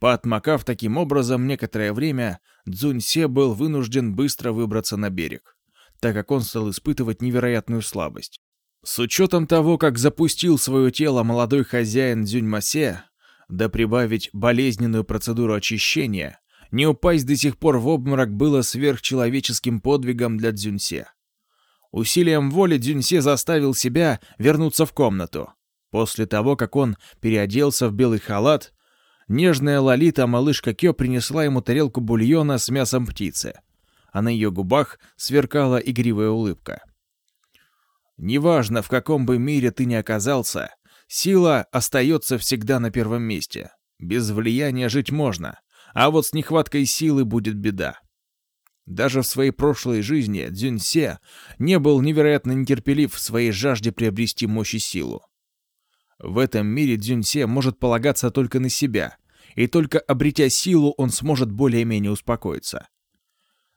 Поотмокав таким образом некоторое время, Цзуньсе был вынужден быстро выбраться на берег, так как он стал испытывать невероятную слабость. С учетом того, как запустил свое тело молодой хозяин Дзюньмасе, да прибавить болезненную процедуру очищения, не упасть до сих пор в обморок было сверхчеловеческим подвигом для Дзюньсе. Усилием воли Дзюньсе заставил себя вернуться в комнату. После того, как он переоделся в белый халат, нежная Лолита, малышка Кё, принесла ему тарелку бульона с мясом птицы, а на ее губах сверкала игривая улыбка. Неважно, в каком бы мире ты ни оказался, сила остается всегда на первом месте. Без влияния жить можно, а вот с нехваткой силы будет беда. Даже в своей прошлой жизни Дзюньсе не был невероятно нетерпелив в своей жажде приобрести мощь и силу. В этом мире Дзюньсе может полагаться только на себя, и только обретя силу он сможет более-менее успокоиться.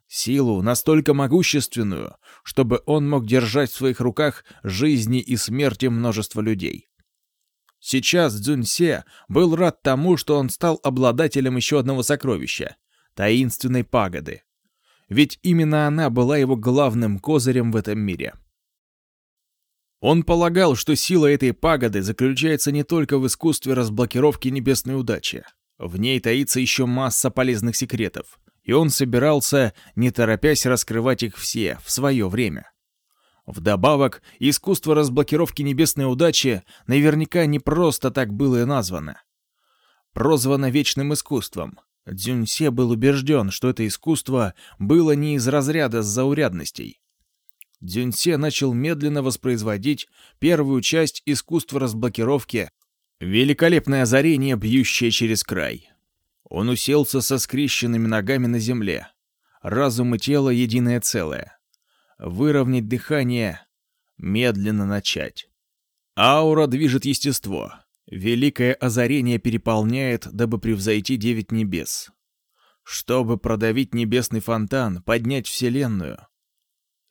Силу настолько могущественную, чтобы он мог держать в своих руках жизни и смерти множества людей. Сейчас Цзюньсе был рад тому, что он стал обладателем еще одного сокровища — таинственной пагоды. Ведь именно она была его главным козырем в этом мире. Он полагал, что сила этой пагоды заключается не только в искусстве разблокировки небесной удачи. В ней таится еще масса полезных секретов, и он собирался, не торопясь раскрывать их все, в свое время. Вдобавок, искусство разблокировки небесной удачи наверняка не просто так было и названо. Прозвано вечным искусством. Дзюньсе был убежден, что это искусство было не из разряда заурядностей. Дзюньсе начал медленно воспроизводить первую часть искусства разблокировки «Великолепное озарение, бьющее через край». Он уселся со скрещенными ногами на земле. Разум и тело — единое целое выровнять дыхание, медленно начать. Аура движет естество. Великое озарение переполняет, дабы превзойти девять небес. Чтобы продавить небесный фонтан, поднять Вселенную.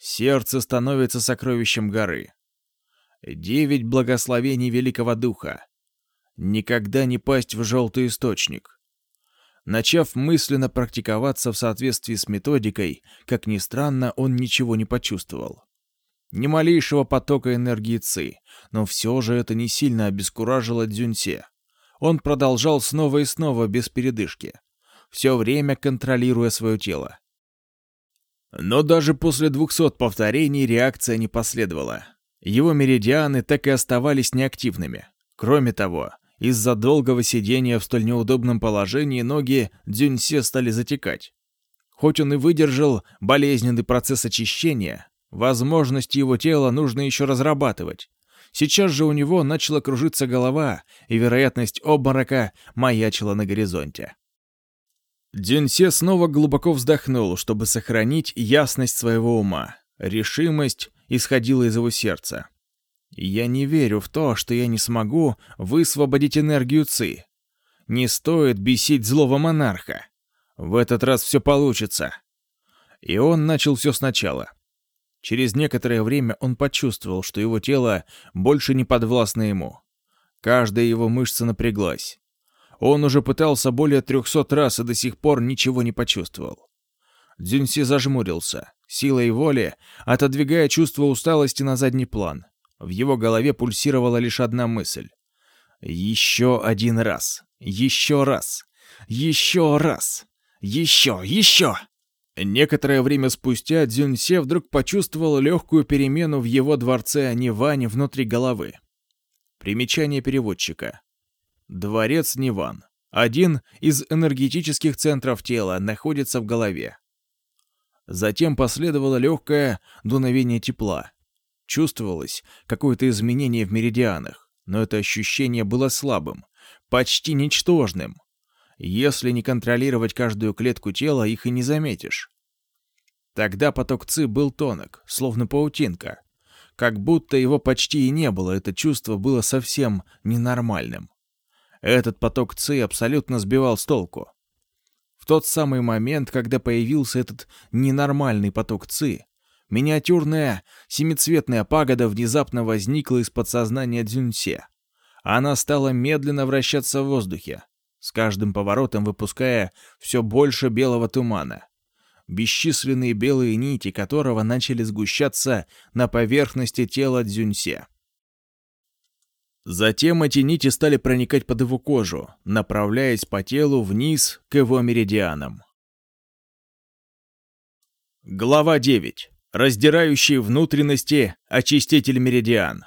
Сердце становится сокровищем горы. Девять благословений Великого Духа. Никогда не пасть в желтый источник. Начав мысленно практиковаться в соответствии с методикой, как ни странно, он ничего не почувствовал. Ни малейшего потока энергии Ци, но все же это не сильно обескуражило Дзюньсе. Он продолжал снова и снова без передышки, все время контролируя свое тело. Но даже после двухсот повторений реакция не последовала. Его меридианы так и оставались неактивными. Кроме того, из-за долгого сидения в столь неудобном положении ноги Дзюньсе стали затекать. Хоть он и выдержал болезненный процесс очищения, возможности его тела нужно еще разрабатывать. Сейчас же у него начала кружиться голова, и вероятность обморока маячила на горизонте. Дзюньсе снова глубоко вздохнул, чтобы сохранить ясность своего ума. Решимость исходила из его сердца. Я не верю в то, что я не смогу высвободить энергию Ци. Не стоит бесить злого монарха. В этот раз все получится. И он начал все сначала. Через некоторое время он почувствовал, что его тело больше не подвластно ему. Каждая его мышца напряглась. Он уже пытался более трехсот раз и до сих пор ничего не почувствовал. Дзюньси зажмурился, силой воли, отодвигая чувство усталости на задний план. В его голове пульсировала лишь одна мысль. «Еще один раз! Еще раз! Еще раз! Еще! Еще!» Некоторое время спустя Дзюньсе вдруг почувствовал легкую перемену в его дворце Нивань внутри головы. Примечание переводчика. Дворец Ниван. Один из энергетических центров тела находится в голове. Затем последовало легкое дуновение тепла. Чувствовалось какое-то изменение в меридианах, но это ощущение было слабым, почти ничтожным. Если не контролировать каждую клетку тела, их и не заметишь. Тогда поток ЦИ был тонок, словно паутинка. Как будто его почти и не было, это чувство было совсем ненормальным. Этот поток ЦИ абсолютно сбивал с толку. В тот самый момент, когда появился этот ненормальный поток ЦИ, миниатюрная семицветная пагода внезапно возникла из подсознания Дзюньсе. Она стала медленно вращаться в воздухе, с каждым поворотом выпуская все больше белого тумана, бесчисленные белые нити которого начали сгущаться на поверхности тела Дзюньсе. Затем эти нити стали проникать под его кожу, направляясь по телу вниз к его меридианам. Глава 9. Раздирающий внутренности очиститель меридиан.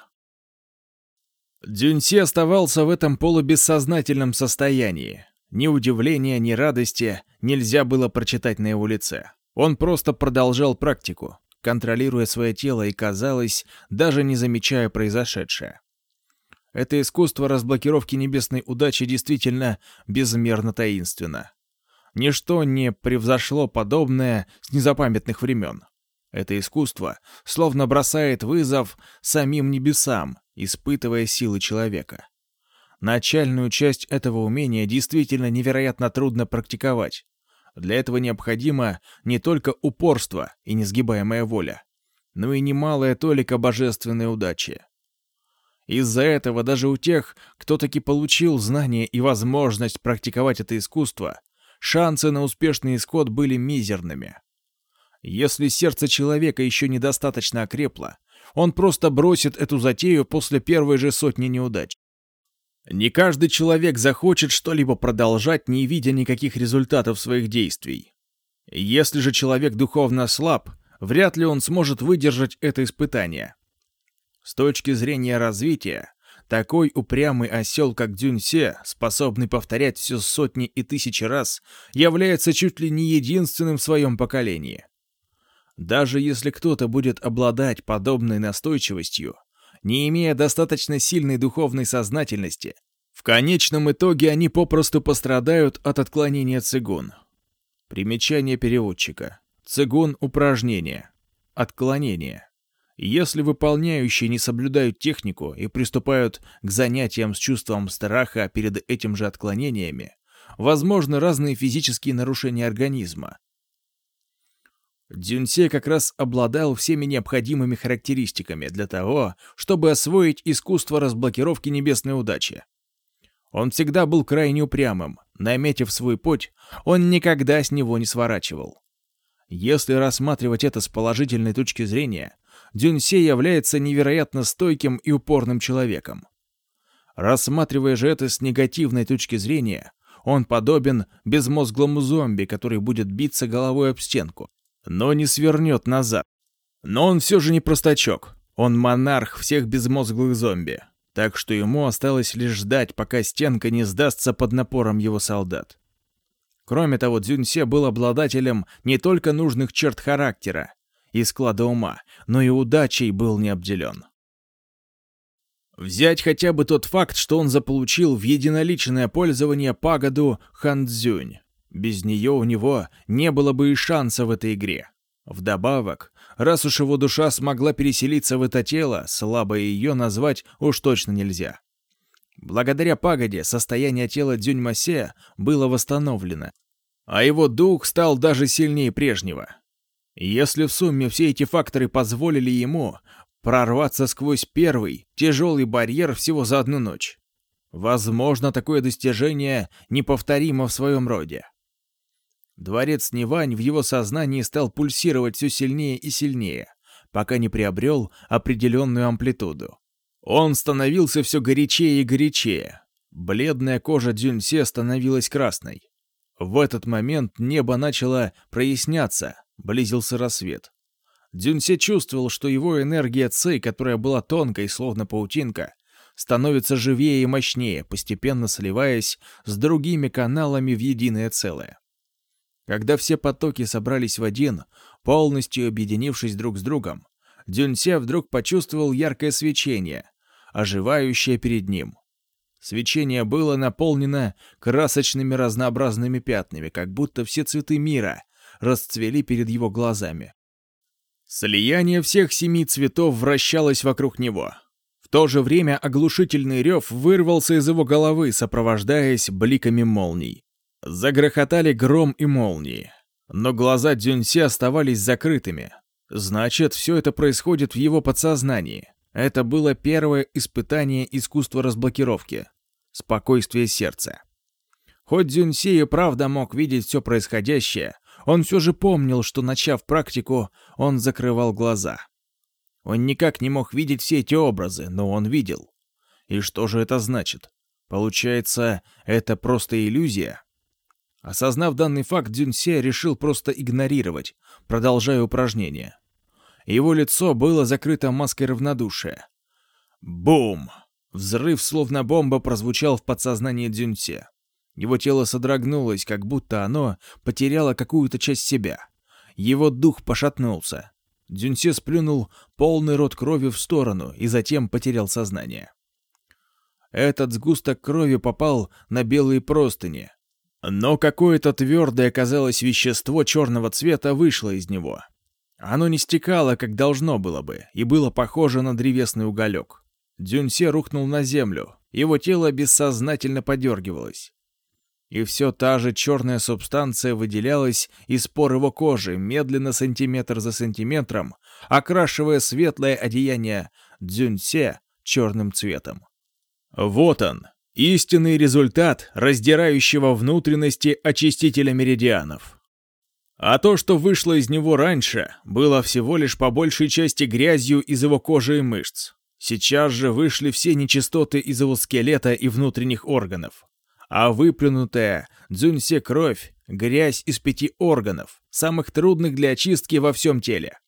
Дзюньси оставался в этом полубессознательном состоянии. Ни удивления, ни радости нельзя было прочитать на его лице. Он просто продолжал практику, контролируя свое тело и, казалось, даже не замечая произошедшее. Это искусство разблокировки небесной удачи действительно безмерно таинственно. Ничто не превзошло подобное с незапамятных времен. Это искусство словно бросает вызов самим небесам, испытывая силы человека. Начальную часть этого умения действительно невероятно трудно практиковать. Для этого необходимо не только упорство и несгибаемая воля, но и немалая толика божественной удачи. Из-за этого даже у тех, кто таки получил знания и возможность практиковать это искусство, шансы на успешный исход были мизерными. Если сердце человека еще недостаточно окрепло, он просто бросит эту затею после первой же сотни неудач. Не каждый человек захочет что-либо продолжать, не видя никаких результатов своих действий. Если же человек духовно слаб, вряд ли он сможет выдержать это испытание. С точки зрения развития, такой упрямый осел, как Дюньсе, способный повторять все сотни и тысячи раз, является чуть ли не единственным в своем поколении. Даже если кто-то будет обладать подобной настойчивостью, не имея достаточно сильной духовной сознательности, в конечном итоге они попросту пострадают от отклонения цигун. Примечание переводчика. Цигун – упражнение. Отклонение. Если выполняющие не соблюдают технику и приступают к занятиям с чувством страха перед этим же отклонениями, возможны разные физические нарушения организма, Дзюньсе как раз обладал всеми необходимыми характеристиками для того, чтобы освоить искусство разблокировки небесной удачи. Он всегда был крайне упрямым, наметив свой путь, он никогда с него не сворачивал. Если рассматривать это с положительной точки зрения, Дюньсе является невероятно стойким и упорным человеком. Рассматривая же это с негативной точки зрения, он подобен безмозглому зомби, который будет биться головой об стенку, но не свернет назад. Но он все же не простачок. Он монарх всех безмозглых зомби. Так что ему осталось лишь ждать, пока стенка не сдастся под напором его солдат. Кроме того, Дзюньсе был обладателем не только нужных черт характера и склада ума, но и удачей был не обделен. Взять хотя бы тот факт, что он заполучил в единоличное пользование пагоду Ханцзюнь. Без нее у него не было бы и шанса в этой игре. Вдобавок, раз уж его душа смогла переселиться в это тело, слабо ее назвать уж точно нельзя. Благодаря пагоде состояние тела Дюньмасе было восстановлено, а его дух стал даже сильнее прежнего. Если в сумме все эти факторы позволили ему прорваться сквозь первый, тяжелый барьер всего за одну ночь, возможно, такое достижение неповторимо в своем роде. Дворец Невань в его сознании стал пульсировать все сильнее и сильнее, пока не приобрел определенную амплитуду. Он становился все горячее и горячее. Бледная кожа Дзюньсе становилась красной. В этот момент небо начало проясняться, близился рассвет. Дзюньсе чувствовал, что его энергия Ци, которая была тонкой, словно паутинка, становится живее и мощнее, постепенно сливаясь с другими каналами в единое целое. Когда все потоки собрались в один, полностью объединившись друг с другом, Дюньсе вдруг почувствовал яркое свечение, оживающее перед ним. Свечение было наполнено красочными разнообразными пятнами, как будто все цветы мира расцвели перед его глазами. Слияние всех семи цветов вращалось вокруг него. В то же время оглушительный рев вырвался из его головы, сопровождаясь бликами молний. Загрохотали гром и молнии. Но глаза Дзюньсе оставались закрытыми. Значит, все это происходит в его подсознании. Это было первое испытание искусства разблокировки. Спокойствие сердца. Хоть Дзюньсе и правда мог видеть все происходящее, он все же помнил, что, начав практику, он закрывал глаза. Он никак не мог видеть все эти образы, но он видел. И что же это значит? Получается, это просто иллюзия? Осознав данный факт, Дзюньсе решил просто игнорировать, продолжая упражнение. Его лицо было закрыто маской равнодушия. Бум! Взрыв, словно бомба, прозвучал в подсознании Дзюньсе. Его тело содрогнулось, как будто оно потеряло какую-то часть себя. Его дух пошатнулся. Дзюньсе сплюнул полный рот крови в сторону и затем потерял сознание. Этот сгусток крови попал на белые простыни. Но какое-то твердое, казалось, вещество черного цвета вышло из него. Оно не стекало, как должно было бы, и было похоже на древесный уголек. Дзюньсе рухнул на землю, его тело бессознательно подергивалось. И все та же черная субстанция выделялась из пор его кожи, медленно сантиметр за сантиметром, окрашивая светлое одеяние дзюньсе черным цветом. Вот он, истинный результат раздирающего внутренности очистителя меридианов. А то, что вышло из него раньше, было всего лишь по большей части грязью из его кожи и мышц. Сейчас же вышли все нечистоты из его скелета и внутренних органов а выплюнутая дзюньсе кровь — грязь из пяти органов, самых трудных для очистки во всем теле.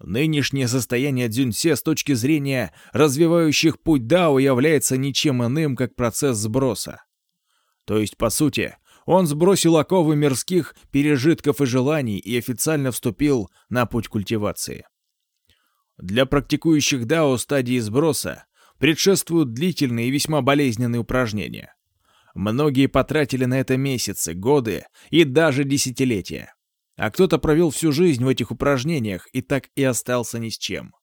Нынешнее состояние дзюньсе с точки зрения развивающих путь Дао является ничем иным, как процесс сброса. То есть, по сути, он сбросил оковы мирских пережитков и желаний и официально вступил на путь культивации. Для практикующих Дао стадии сброса предшествуют длительные и весьма болезненные упражнения. Многие потратили на это месяцы, годы и даже десятилетия. А кто-то провел всю жизнь в этих упражнениях и так и остался ни с чем.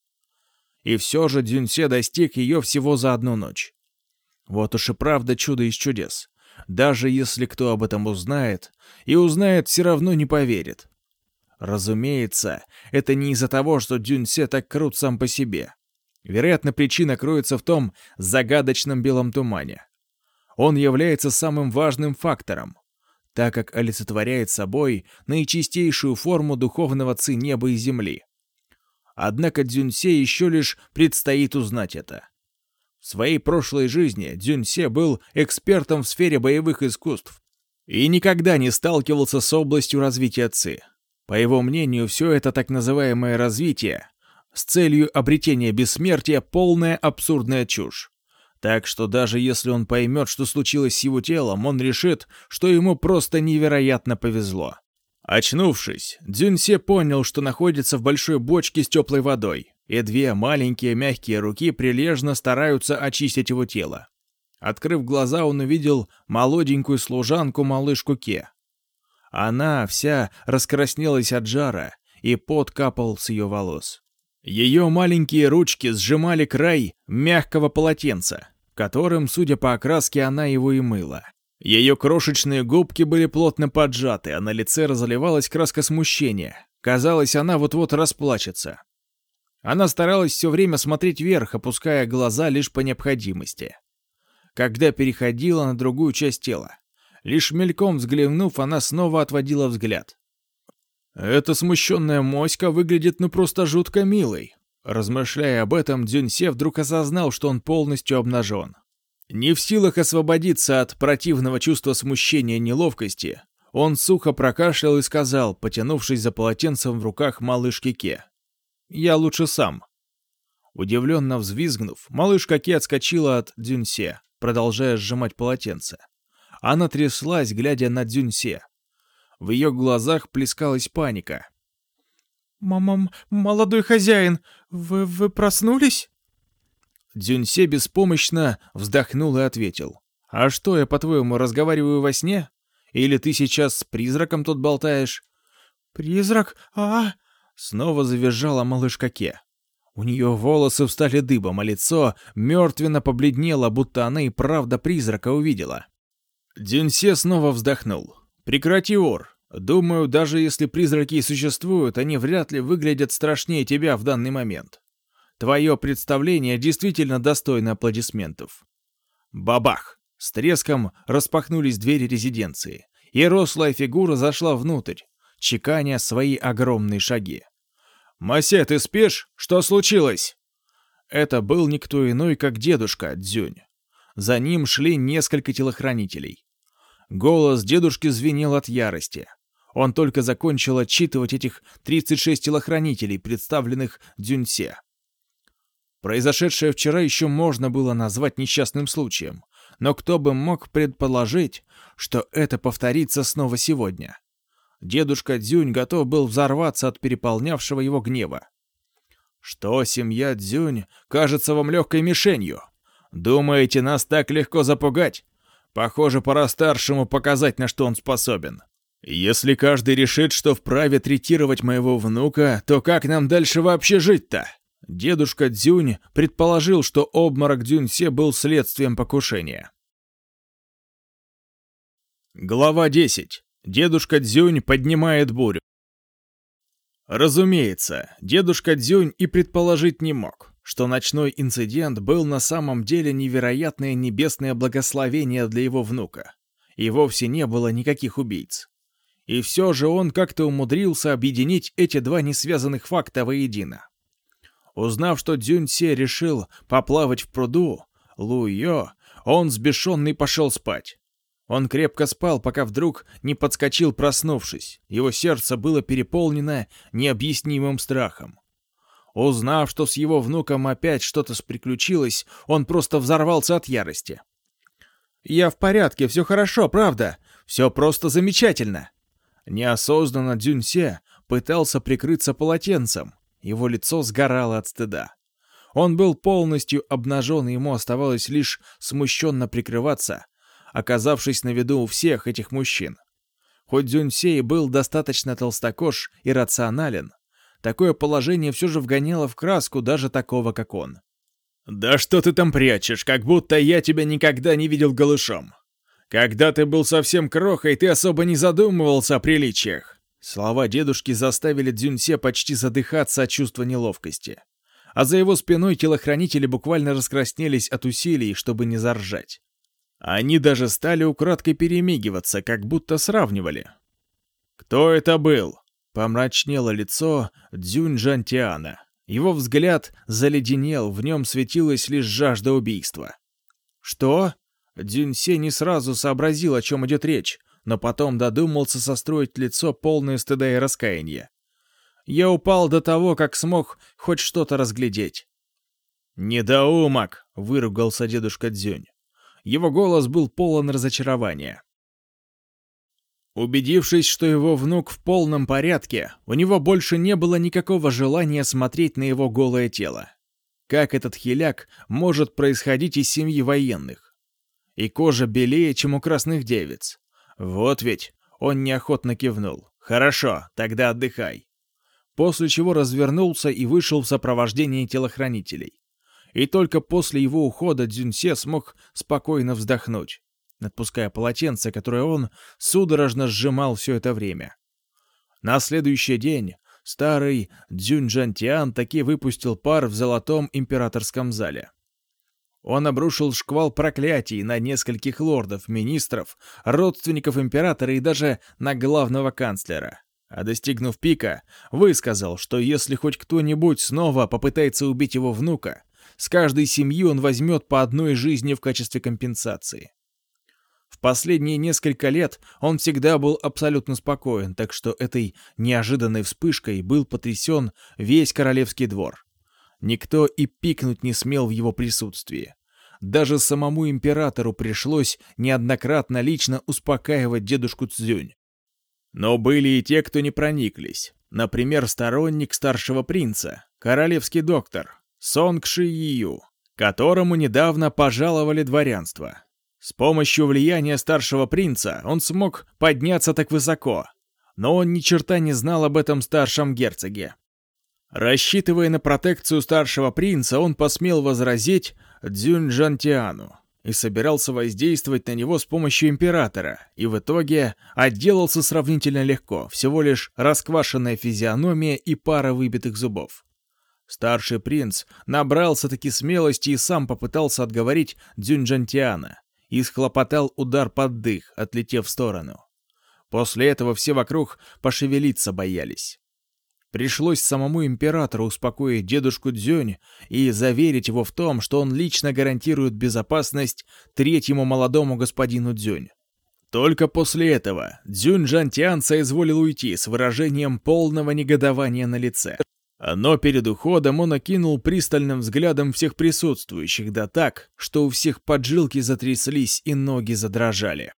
И все же Дюнсе достиг ее всего за одну ночь. Вот уж и правда чудо из чудес. Даже если кто об этом узнает, и узнает, все равно не поверит. Разумеется, это не из-за того, что Дюнсе так крут сам по себе. Вероятно, причина кроется в том загадочном белом тумане. Он является самым важным фактором, так как олицетворяет собой наичистейшую форму духовного ци неба и земли. Однако Дзюньсе еще лишь предстоит узнать это. В своей прошлой жизни Дзюньсе был экспертом в сфере боевых искусств и никогда не сталкивался с областью развития ци. По его мнению, все это так называемое развитие с целью обретения бессмертия полная абсурдная чушь. Так что даже если он поймет, что случилось с его телом, он решит, что ему просто невероятно повезло. Очнувшись, Дзюньсе понял, что находится в большой бочке с теплой водой, и две маленькие мягкие руки прилежно стараются очистить его тело. Открыв глаза, он увидел молоденькую служанку-малышку Ке. Она вся раскраснелась от жара, и пот капал с ее волос. Ее маленькие ручки сжимали край мягкого полотенца, которым, судя по окраске, она его и мыла. Ее крошечные губки были плотно поджаты, а на лице разливалась краска смущения. Казалось, она вот-вот расплачется. Она старалась все время смотреть вверх, опуская глаза лишь по необходимости. Когда переходила на другую часть тела, лишь мельком взглянув, она снова отводила взгляд. Эта смущенная моська выглядит ну просто жутко милой. Размышляя об этом, Дзюньсе вдруг осознал, что он полностью обнажен. Не в силах освободиться от противного чувства смущения и неловкости, он сухо прокашлял и сказал, потянувшись за полотенцем в руках малышки Ке. «Я лучше сам». Удивленно взвизгнув, малышка Ке отскочила от Дзюньсе, продолжая сжимать полотенце. Она тряслась, глядя на Дзюньсе. В ее глазах плескалась паника. «Мамам, молодой хозяин, вы, вы проснулись?» Дзюньсе беспомощно вздохнул и ответил. «А что, я, по-твоему, разговариваю во сне? Или ты сейчас с призраком тут болтаешь?» «Призрак? А...» Снова завизжала малышка Ке. У нее волосы встали дыбом, а лицо мертвенно побледнело, будто она и правда призрака увидела. Дюнсе снова вздохнул. «Прекрати, Ор. Думаю, даже если призраки и существуют, они вряд ли выглядят страшнее тебя в данный момент. Твое представление действительно достойно аплодисментов». Бабах! С треском распахнулись двери резиденции, и рослая фигура зашла внутрь, чеканя свои огромные шаги. «Масе, ты спишь? Что случилось?» Это был никто иной, как дедушка Дзюнь. За ним шли несколько телохранителей. Голос дедушки звенел от ярости. Он только закончил отчитывать этих 36 телохранителей, представленных Дзюньсе. Произошедшее вчера еще можно было назвать несчастным случаем, но кто бы мог предположить, что это повторится снова сегодня? Дедушка Дзюнь готов был взорваться от переполнявшего его гнева. «Что, семья Дзюнь кажется вам легкой мишенью? Думаете, нас так легко запугать? Похоже, пора старшему показать, на что он способен. Если каждый решит, что вправе третировать моего внука, то как нам дальше вообще жить-то?» Дедушка Дзюнь предположил, что обморок Дзюньсе был следствием покушения. Глава 10. Дедушка Дзюнь поднимает бурю. Разумеется, дедушка Дзюнь и предположить не мог, что ночной инцидент был на самом деле невероятное небесное благословение для его внука. И вовсе не было никаких убийц. И все же он как-то умудрился объединить эти два несвязанных факта воедино. Узнав, что Дзюньсе решил поплавать в пруду, Лу Йо, он сбешенный пошел спать. Он крепко спал, пока вдруг не подскочил, проснувшись. Его сердце было переполнено необъяснимым страхом. Узнав, что с его внуком опять что-то приключилось, он просто взорвался от ярости. «Я в порядке, все хорошо, правда. Все просто замечательно». Неосознанно Дзюньсе пытался прикрыться полотенцем, его лицо сгорало от стыда. Он был полностью обнажен, и ему оставалось лишь смущенно прикрываться, оказавшись на виду у всех этих мужчин. Хоть Дзюньсей был достаточно толстокож и рационален, такое положение все же вгоняло в краску даже такого, как он. «Да что ты там прячешь, как будто я тебя никогда не видел голышом. Когда ты был совсем крохой, ты особо не задумывался о приличиях. Слова дедушки заставили Дзюньсе почти задыхаться от чувства неловкости. А за его спиной телохранители буквально раскраснелись от усилий, чтобы не заржать. Они даже стали украдкой перемигиваться, как будто сравнивали. «Кто это был?» — помрачнело лицо Дзюнь Жантиана. Его взгляд заледенел, в нем светилась лишь жажда убийства. «Что?» Дзюньсе не сразу сообразил, о чем идет речь, но потом додумался состроить лицо полное стыда и раскаяния. Я упал до того, как смог хоть что-то разглядеть. «Недоумок!» — выругался дедушка Дзюнь. Его голос был полон разочарования. Убедившись, что его внук в полном порядке, у него больше не было никакого желания смотреть на его голое тело. Как этот хиляк может происходить из семьи военных? И кожа белее, чем у красных девиц. «Вот ведь!» — он неохотно кивнул. «Хорошо, тогда отдыхай». После чего развернулся и вышел в сопровождении телохранителей. И только после его ухода Дзюньсе смог спокойно вздохнуть, отпуская полотенце, которое он судорожно сжимал все это время. На следующий день старый Дзюньжантиан таки выпустил пар в золотом императорском зале. Он обрушил шквал проклятий на нескольких лордов, министров, родственников императора и даже на главного канцлера. А достигнув пика, высказал, что если хоть кто-нибудь снова попытается убить его внука, с каждой семьи он возьмет по одной жизни в качестве компенсации. В последние несколько лет он всегда был абсолютно спокоен, так что этой неожиданной вспышкой был потрясен весь королевский двор. Никто и пикнуть не смел в его присутствии. Даже самому императору пришлось неоднократно лично успокаивать дедушку Цзюнь. Но были и те, кто не прониклись. Например, сторонник старшего принца, королевский доктор, Сонг Ши Ию, которому недавно пожаловали дворянство. С помощью влияния старшего принца он смог подняться так высоко, но он ни черта не знал об этом старшем герцоге. Рассчитывая на протекцию старшего принца, он посмел возразить Дзюнь Жантиану. и собирался воздействовать на него с помощью императора, и в итоге отделался сравнительно легко, всего лишь расквашенная физиономия и пара выбитых зубов. Старший принц набрался-таки смелости и сам попытался отговорить Дзюньджантиана и схлопотал удар под дых, отлетев в сторону. После этого все вокруг пошевелиться боялись. Пришлось самому императору успокоить дедушку Дзюнь и заверить его в том, что он лично гарантирует безопасность третьему молодому господину Дзюнь. Только после этого Дзюнь Жантиан соизволил уйти с выражением полного негодования на лице. Но перед уходом он окинул пристальным взглядом всех присутствующих, да так, что у всех поджилки затряслись и ноги задрожали.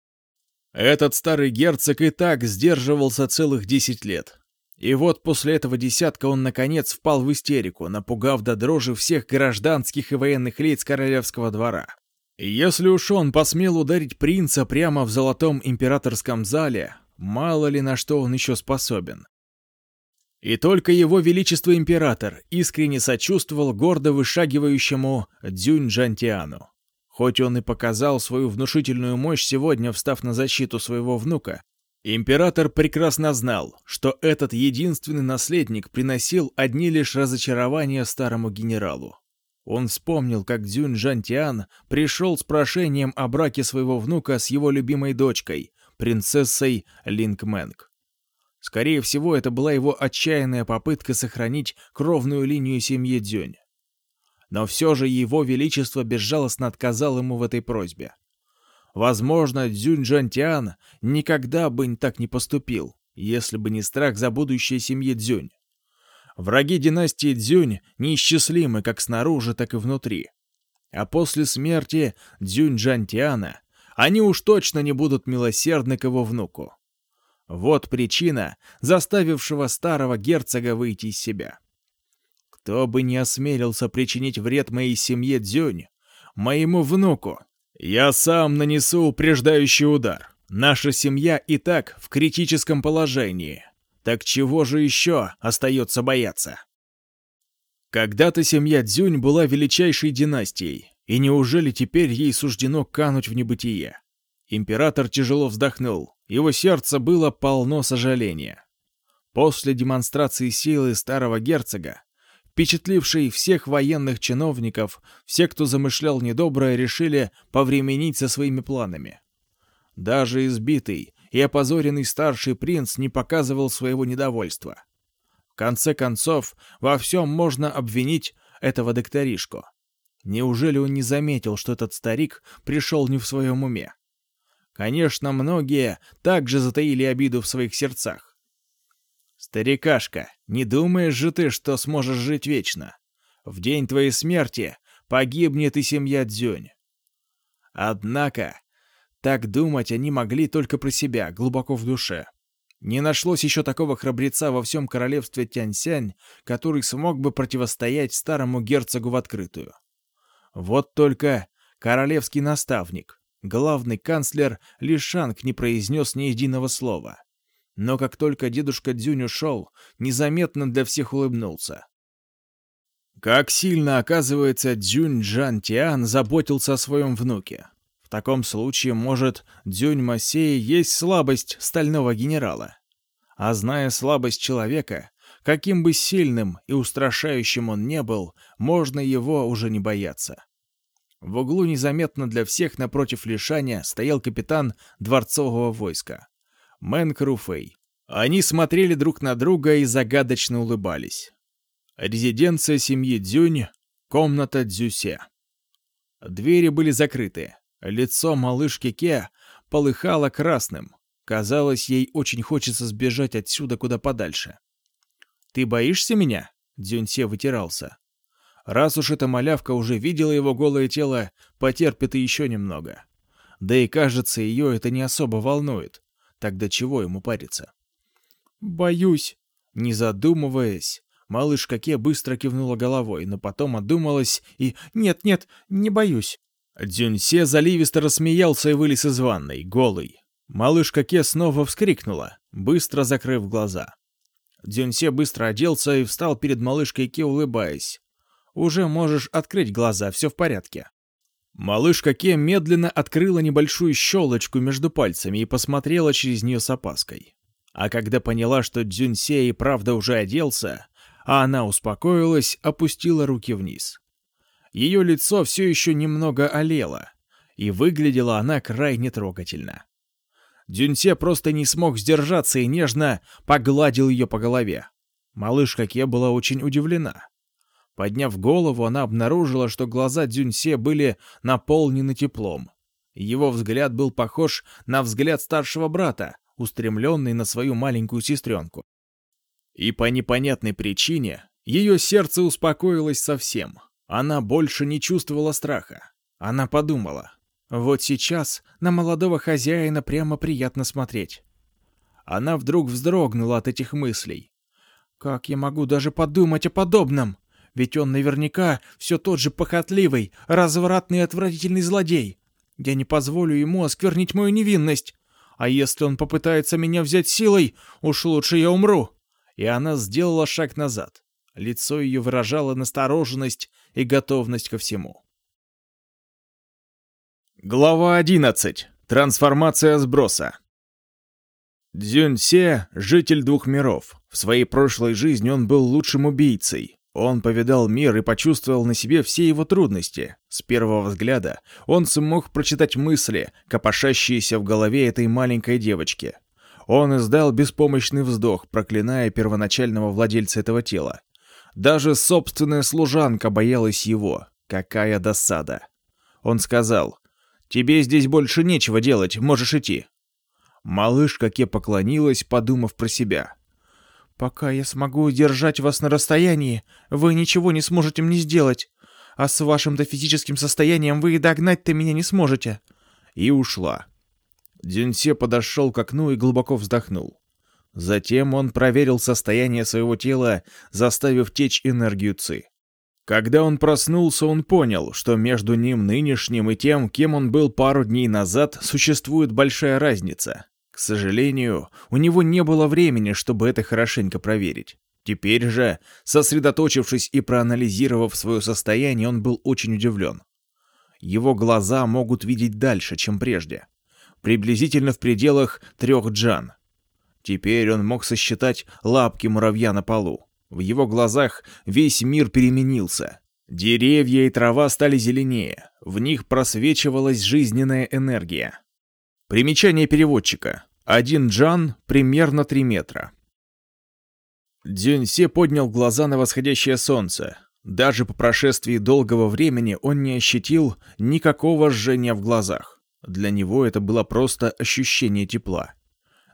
Этот старый герцог и так сдерживался целых десять лет. И вот после этого десятка он, наконец, впал в истерику, напугав до дрожи всех гражданских и военных лиц королевского двора. Если уж он посмел ударить принца прямо в золотом императорском зале, мало ли на что он еще способен. И только его величество император искренне сочувствовал гордо вышагивающему Дзюнь Джантиану. Хоть он и показал свою внушительную мощь сегодня, встав на защиту своего внука, император прекрасно знал, что этот единственный наследник приносил одни лишь разочарования старому генералу. Он вспомнил, как Дзюнь Жантиан пришел с прошением о браке своего внука с его любимой дочкой, принцессой Линк Мэнг. Скорее всего, это была его отчаянная попытка сохранить кровную линию семьи Дзюнь но все же его величество безжалостно отказал ему в этой просьбе. Возможно, Дзюнь Джантиан никогда бы так не поступил, если бы не страх за будущее семьи Дзюнь. Враги династии Дзюнь неисчислимы как снаружи, так и внутри. А после смерти Дзюнь Джантиана они уж точно не будут милосердны к его внуку. Вот причина, заставившего старого герцога выйти из себя. Кто бы не осмелился причинить вред моей семье Дзюнь, моему внуку, я сам нанесу упреждающий удар. Наша семья и так в критическом положении. Так чего же еще остается бояться? Когда-то семья Дзюнь была величайшей династией, и неужели теперь ей суждено кануть в небытие? Император тяжело вздохнул, его сердце было полно сожаления. После демонстрации силы старого герцога впечатливший всех военных чиновников, все, кто замышлял недоброе, решили повременить со своими планами. Даже избитый и опозоренный старший принц не показывал своего недовольства. В конце концов, во всем можно обвинить этого докторишку. Неужели он не заметил, что этот старик пришел не в своем уме? Конечно, многие также затаили обиду в своих сердцах. «Старикашка, не думаешь же ты, что сможешь жить вечно? В день твоей смерти погибнет и семья Дзюнь». Однако, так думать они могли только про себя, глубоко в душе. Не нашлось еще такого храбреца во всем королевстве Тяньсянь, который смог бы противостоять старому герцогу в открытую. Вот только королевский наставник, главный канцлер Лишанг не произнес ни единого слова. Но как только дедушка Дзюнь ушел, незаметно для всех улыбнулся. Как сильно, оказывается, Дзюнь Джан Тиан заботился о своем внуке. В таком случае, может, Дзюнь Масей есть слабость стального генерала. А зная слабость человека, каким бы сильным и устрашающим он не был, можно его уже не бояться. В углу незаметно для всех напротив Лишаня стоял капитан дворцового войска. Мэн Круфей. Они смотрели друг на друга и загадочно улыбались. Резиденция семьи Дзюнь, комната Дзюсе. Двери были закрыты. Лицо малышки Ке полыхало красным. Казалось, ей очень хочется сбежать отсюда куда подальше. «Ты боишься меня?» — Дзюньсе вытирался. Раз уж эта малявка уже видела его голое тело, потерпит и еще немного. Да и кажется, ее это не особо волнует. Тогда чего ему париться? «Боюсь». Не задумываясь, малышка Ке быстро кивнула головой, но потом одумалась и «Нет-нет, не боюсь». Дзюньсе заливисто рассмеялся и вылез из ванной, голый. Малышка Ке снова вскрикнула, быстро закрыв глаза. Дзюньсе быстро оделся и встал перед малышкой Ке, улыбаясь. «Уже можешь открыть глаза, все в порядке». Малышка Ке медленно открыла небольшую щелочку между пальцами и посмотрела через нее с опаской. А когда поняла, что Дзюньсе и правда уже оделся, а она успокоилась, опустила руки вниз. Ее лицо все еще немного олело, и выглядела она крайне трогательно. Дюньсе просто не смог сдержаться и нежно погладил ее по голове. Малышка Ке была очень удивлена. Подняв голову, она обнаружила, что глаза Дзюньсе были наполнены теплом. Его взгляд был похож на взгляд старшего брата, устремленный на свою маленькую сестренку. И по непонятной причине ее сердце успокоилось совсем. Она больше не чувствовала страха. Она подумала, вот сейчас на молодого хозяина прямо приятно смотреть. Она вдруг вздрогнула от этих мыслей. Как я могу даже подумать о подобном? Ведь он наверняка все тот же похотливый, развратный и отвратительный злодей. Я не позволю ему осквернить мою невинность. А если он попытается меня взять силой, уж лучше я умру. И она сделала шаг назад. Лицо ее выражало настороженность и готовность ко всему. Глава 11. Трансформация сброса. Дзюньсе — житель двух миров. В своей прошлой жизни он был лучшим убийцей. Он повидал мир и почувствовал на себе все его трудности. С первого взгляда он смог прочитать мысли, копошащиеся в голове этой маленькой девочки. Он издал беспомощный вздох, проклиная первоначального владельца этого тела. Даже собственная служанка боялась его. Какая досада. Он сказал, «Тебе здесь больше нечего делать, можешь идти». Малышка Ке поклонилась, подумав про себя. «Пока я смогу удержать вас на расстоянии, вы ничего не сможете мне сделать. А с вашим-то физическим состоянием вы и догнать-то меня не сможете». И ушла. Дюнсе подошел к окну и глубоко вздохнул. Затем он проверил состояние своего тела, заставив течь энергию Ци. Когда он проснулся, он понял, что между ним нынешним и тем, кем он был пару дней назад, существует большая разница. К сожалению, у него не было времени, чтобы это хорошенько проверить. Теперь же, сосредоточившись и проанализировав свое состояние, он был очень удивлен. Его глаза могут видеть дальше, чем прежде приблизительно в пределах трех джан. Теперь он мог сосчитать лапки муравья на полу. В его глазах весь мир переменился. Деревья и трава стали зеленее, в них просвечивалась жизненная энергия. Примечание переводчика. Один джан примерно 3 метра. Дзюньсе поднял глаза на восходящее солнце. Даже по прошествии долгого времени он не ощутил никакого жжения в глазах. Для него это было просто ощущение тепла.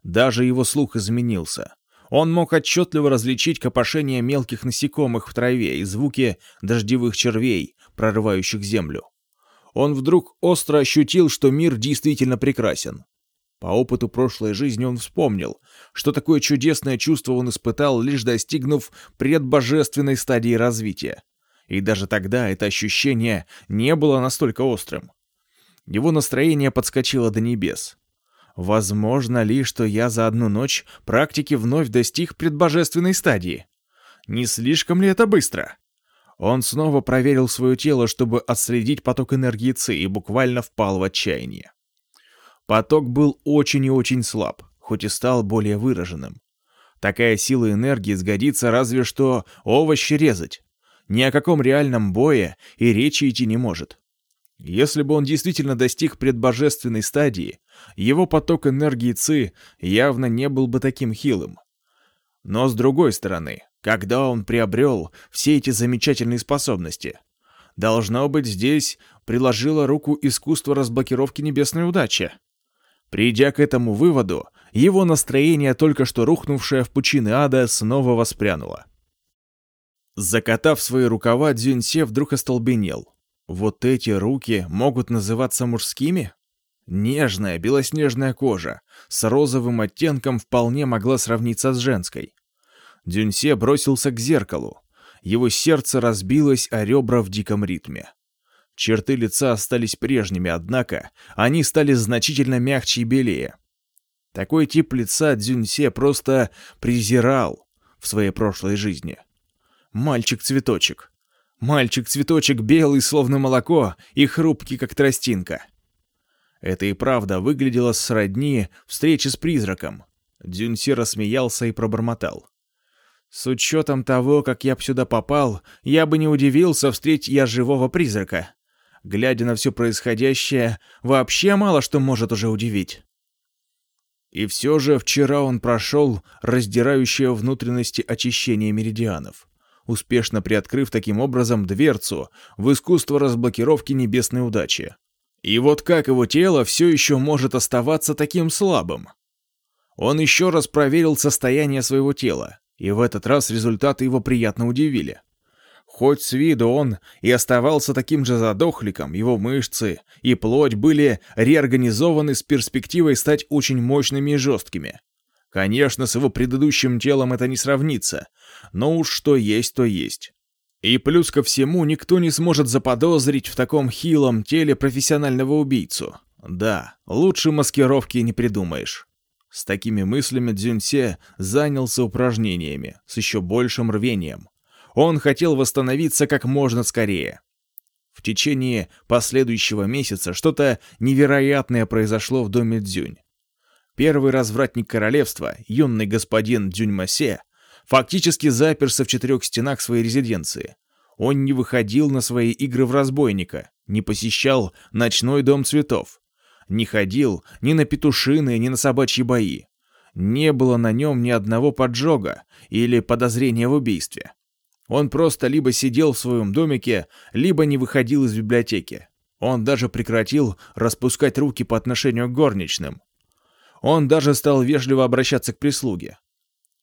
Даже его слух изменился. Он мог отчетливо различить копошение мелких насекомых в траве и звуки дождевых червей, прорывающих землю. Он вдруг остро ощутил, что мир действительно прекрасен. По опыту прошлой жизни он вспомнил, что такое чудесное чувство он испытал, лишь достигнув предбожественной стадии развития. И даже тогда это ощущение не было настолько острым. Его настроение подскочило до небес. Возможно ли, что я за одну ночь практики вновь достиг предбожественной стадии? Не слишком ли это быстро? Он снова проверил свое тело, чтобы отследить поток энергии Ци и буквально впал в отчаяние. Поток был очень и очень слаб, хоть и стал более выраженным. Такая сила энергии сгодится разве что овощи резать. Ни о каком реальном бое и речи идти не может. Если бы он действительно достиг предбожественной стадии, его поток энергии Ци явно не был бы таким хилым. Но с другой стороны, когда он приобрел все эти замечательные способности, должно быть здесь приложила руку искусство разблокировки небесной удачи. Придя к этому выводу, его настроение, только что рухнувшее в пучины ада, снова воспрянуло. Закатав свои рукава, Дзюньсе вдруг остолбенел. Вот эти руки могут называться мужскими? Нежная белоснежная кожа с розовым оттенком вполне могла сравниться с женской. Дюньсе бросился к зеркалу. Его сердце разбилось о ребра в диком ритме. Черты лица остались прежними, однако они стали значительно мягче и белее. Такой тип лица Дзюньсе просто презирал в своей прошлой жизни. Мальчик-цветочек. Мальчик-цветочек белый, словно молоко, и хрупкий, как тростинка. Это и правда выглядело сродни встречи с призраком. Дзюнси рассмеялся и пробормотал. «С учетом того, как я сюда попал, я бы не удивился, встретить я живого призрака. Глядя на все происходящее, вообще мало что может уже удивить». И все же вчера он прошел раздирающее внутренности очищение меридианов, успешно приоткрыв таким образом дверцу в искусство разблокировки небесной удачи. И вот как его тело все еще может оставаться таким слабым? Он еще раз проверил состояние своего тела, и в этот раз результаты его приятно удивили. Хоть с виду он и оставался таким же задохликом, его мышцы и плоть были реорганизованы с перспективой стать очень мощными и жесткими. Конечно, с его предыдущим телом это не сравнится, но уж что есть, то есть. И плюс ко всему, никто не сможет заподозрить в таком хилом теле профессионального убийцу. Да, лучше маскировки не придумаешь. С такими мыслями Дзюньсе занялся упражнениями с еще большим рвением. Он хотел восстановиться как можно скорее. В течение последующего месяца что-то невероятное произошло в доме Дзюнь. Первый развратник королевства, юный господин Дзюньмасе, фактически заперся в четырех стенах своей резиденции. Он не выходил на свои игры в разбойника, не посещал ночной дом цветов, не ходил ни на петушины, ни на собачьи бои. Не было на нем ни одного поджога или подозрения в убийстве. Он просто либо сидел в своем домике, либо не выходил из библиотеки. Он даже прекратил распускать руки по отношению к горничным. Он даже стал вежливо обращаться к прислуге.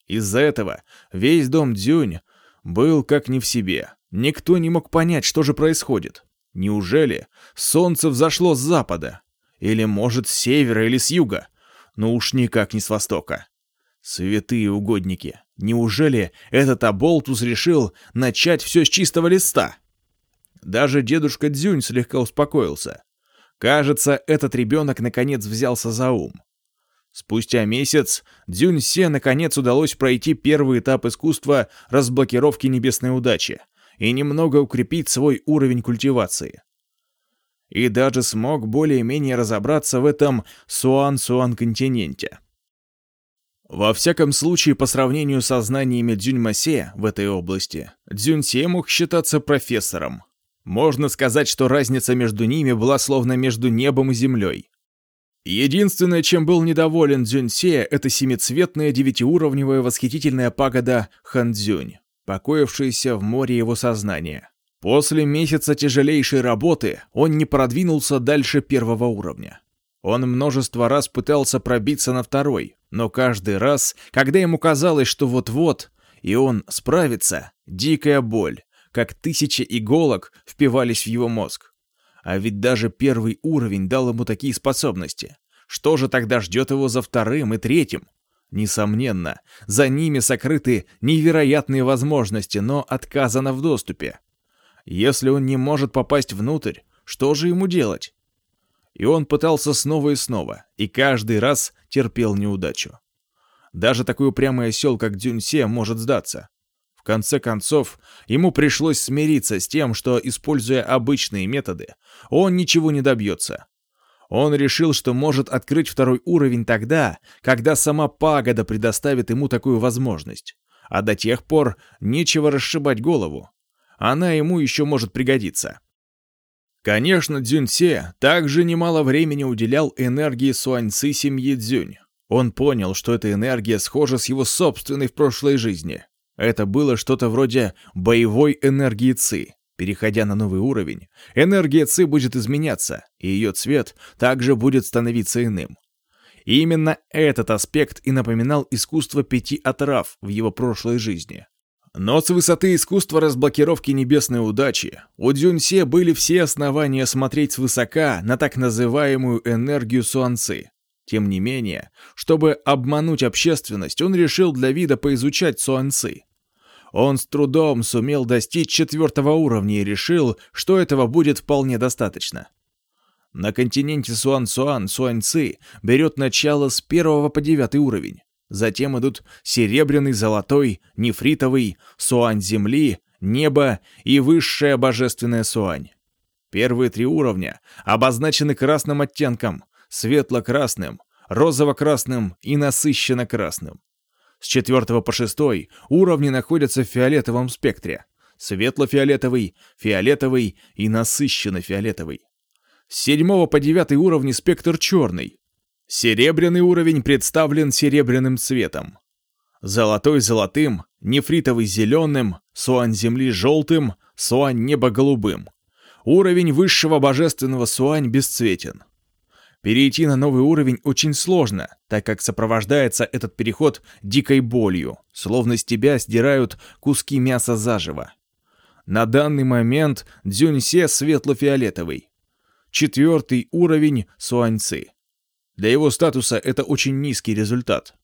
Из-за этого весь дом Дзюнь был как не в себе. Никто не мог понять, что же происходит. Неужели солнце взошло с запада? Или, может, с севера или с юга? Но уж никак не с востока. Святые угодники, неужели этот Аболтус решил начать все с чистого листа? Даже дедушка Дзюнь слегка успокоился. Кажется, этот ребенок наконец взялся за ум. Спустя месяц Дзюнь Се наконец удалось пройти первый этап искусства разблокировки небесной удачи и немного укрепить свой уровень культивации. И даже смог более-менее разобраться в этом Суан-Суан-континенте. Во всяком случае, по сравнению со знаниями Дзюньмасе в этой области, Дзюньсе мог считаться профессором. Можно сказать, что разница между ними была словно между небом и землей. Единственное, чем был недоволен Дзюньсе, это семицветная девятиуровневая восхитительная пагода Ханцзюнь, покоившаяся в море его сознания. После месяца тяжелейшей работы он не продвинулся дальше первого уровня. Он множество раз пытался пробиться на второй, но каждый раз, когда ему казалось, что вот-вот, и он справится, дикая боль, как тысячи иголок впивались в его мозг. А ведь даже первый уровень дал ему такие способности. Что же тогда ждет его за вторым и третьим? Несомненно, за ними сокрыты невероятные возможности, но отказано в доступе. Если он не может попасть внутрь, что же ему делать? И он пытался снова и снова, и каждый раз терпел неудачу. Даже такой упрямый осел, как Дюньсе, может сдаться. В конце концов, ему пришлось смириться с тем, что, используя обычные методы, он ничего не добьется. Он решил, что может открыть второй уровень тогда, когда сама пагода предоставит ему такую возможность. А до тех пор нечего расшибать голову. Она ему еще может пригодиться. Конечно, Дзюньсе также немало времени уделял энергии Суаньцы семьи Дзюнь. Он понял, что эта энергия схожа с его собственной в прошлой жизни. Это было что-то вроде боевой энергии Ци. Переходя на новый уровень, энергия Ци будет изменяться, и ее цвет также будет становиться иным. Именно этот аспект и напоминал искусство пяти отрав в его прошлой жизни. Но с высоты искусства разблокировки небесной удачи у Дзюньсе были все основания смотреть свысока на так называемую энергию Суанцы. Тем не менее, чтобы обмануть общественность, он решил для вида поизучать Суанцы. Он с трудом сумел достичь четвертого уровня и решил, что этого будет вполне достаточно. На континенте Суан-Суан Суаньцы берет начало с первого по девятый уровень. Затем идут серебряный, золотой, нефритовый, суань земли, небо и высшая божественная суань. Первые три уровня обозначены красным оттенком, светло-красным, розово-красным и насыщенно-красным. С четвертого по шестой уровни находятся в фиолетовом спектре. Светло-фиолетовый, фиолетовый и насыщенно-фиолетовый. С седьмого по девятый уровни спектр черный. Серебряный уровень представлен серебряным цветом. Золотой золотым, нефритовый зеленым, суань земли желтым, суань неба голубым. Уровень высшего божественного суань бесцветен. Перейти на новый уровень очень сложно, так как сопровождается этот переход дикой болью, словно с тебя сдирают куски мяса заживо. На данный момент Дзюньсе светло-фиолетовый. Четвертый уровень Суаньцы. Для его статуса это очень низкий результат.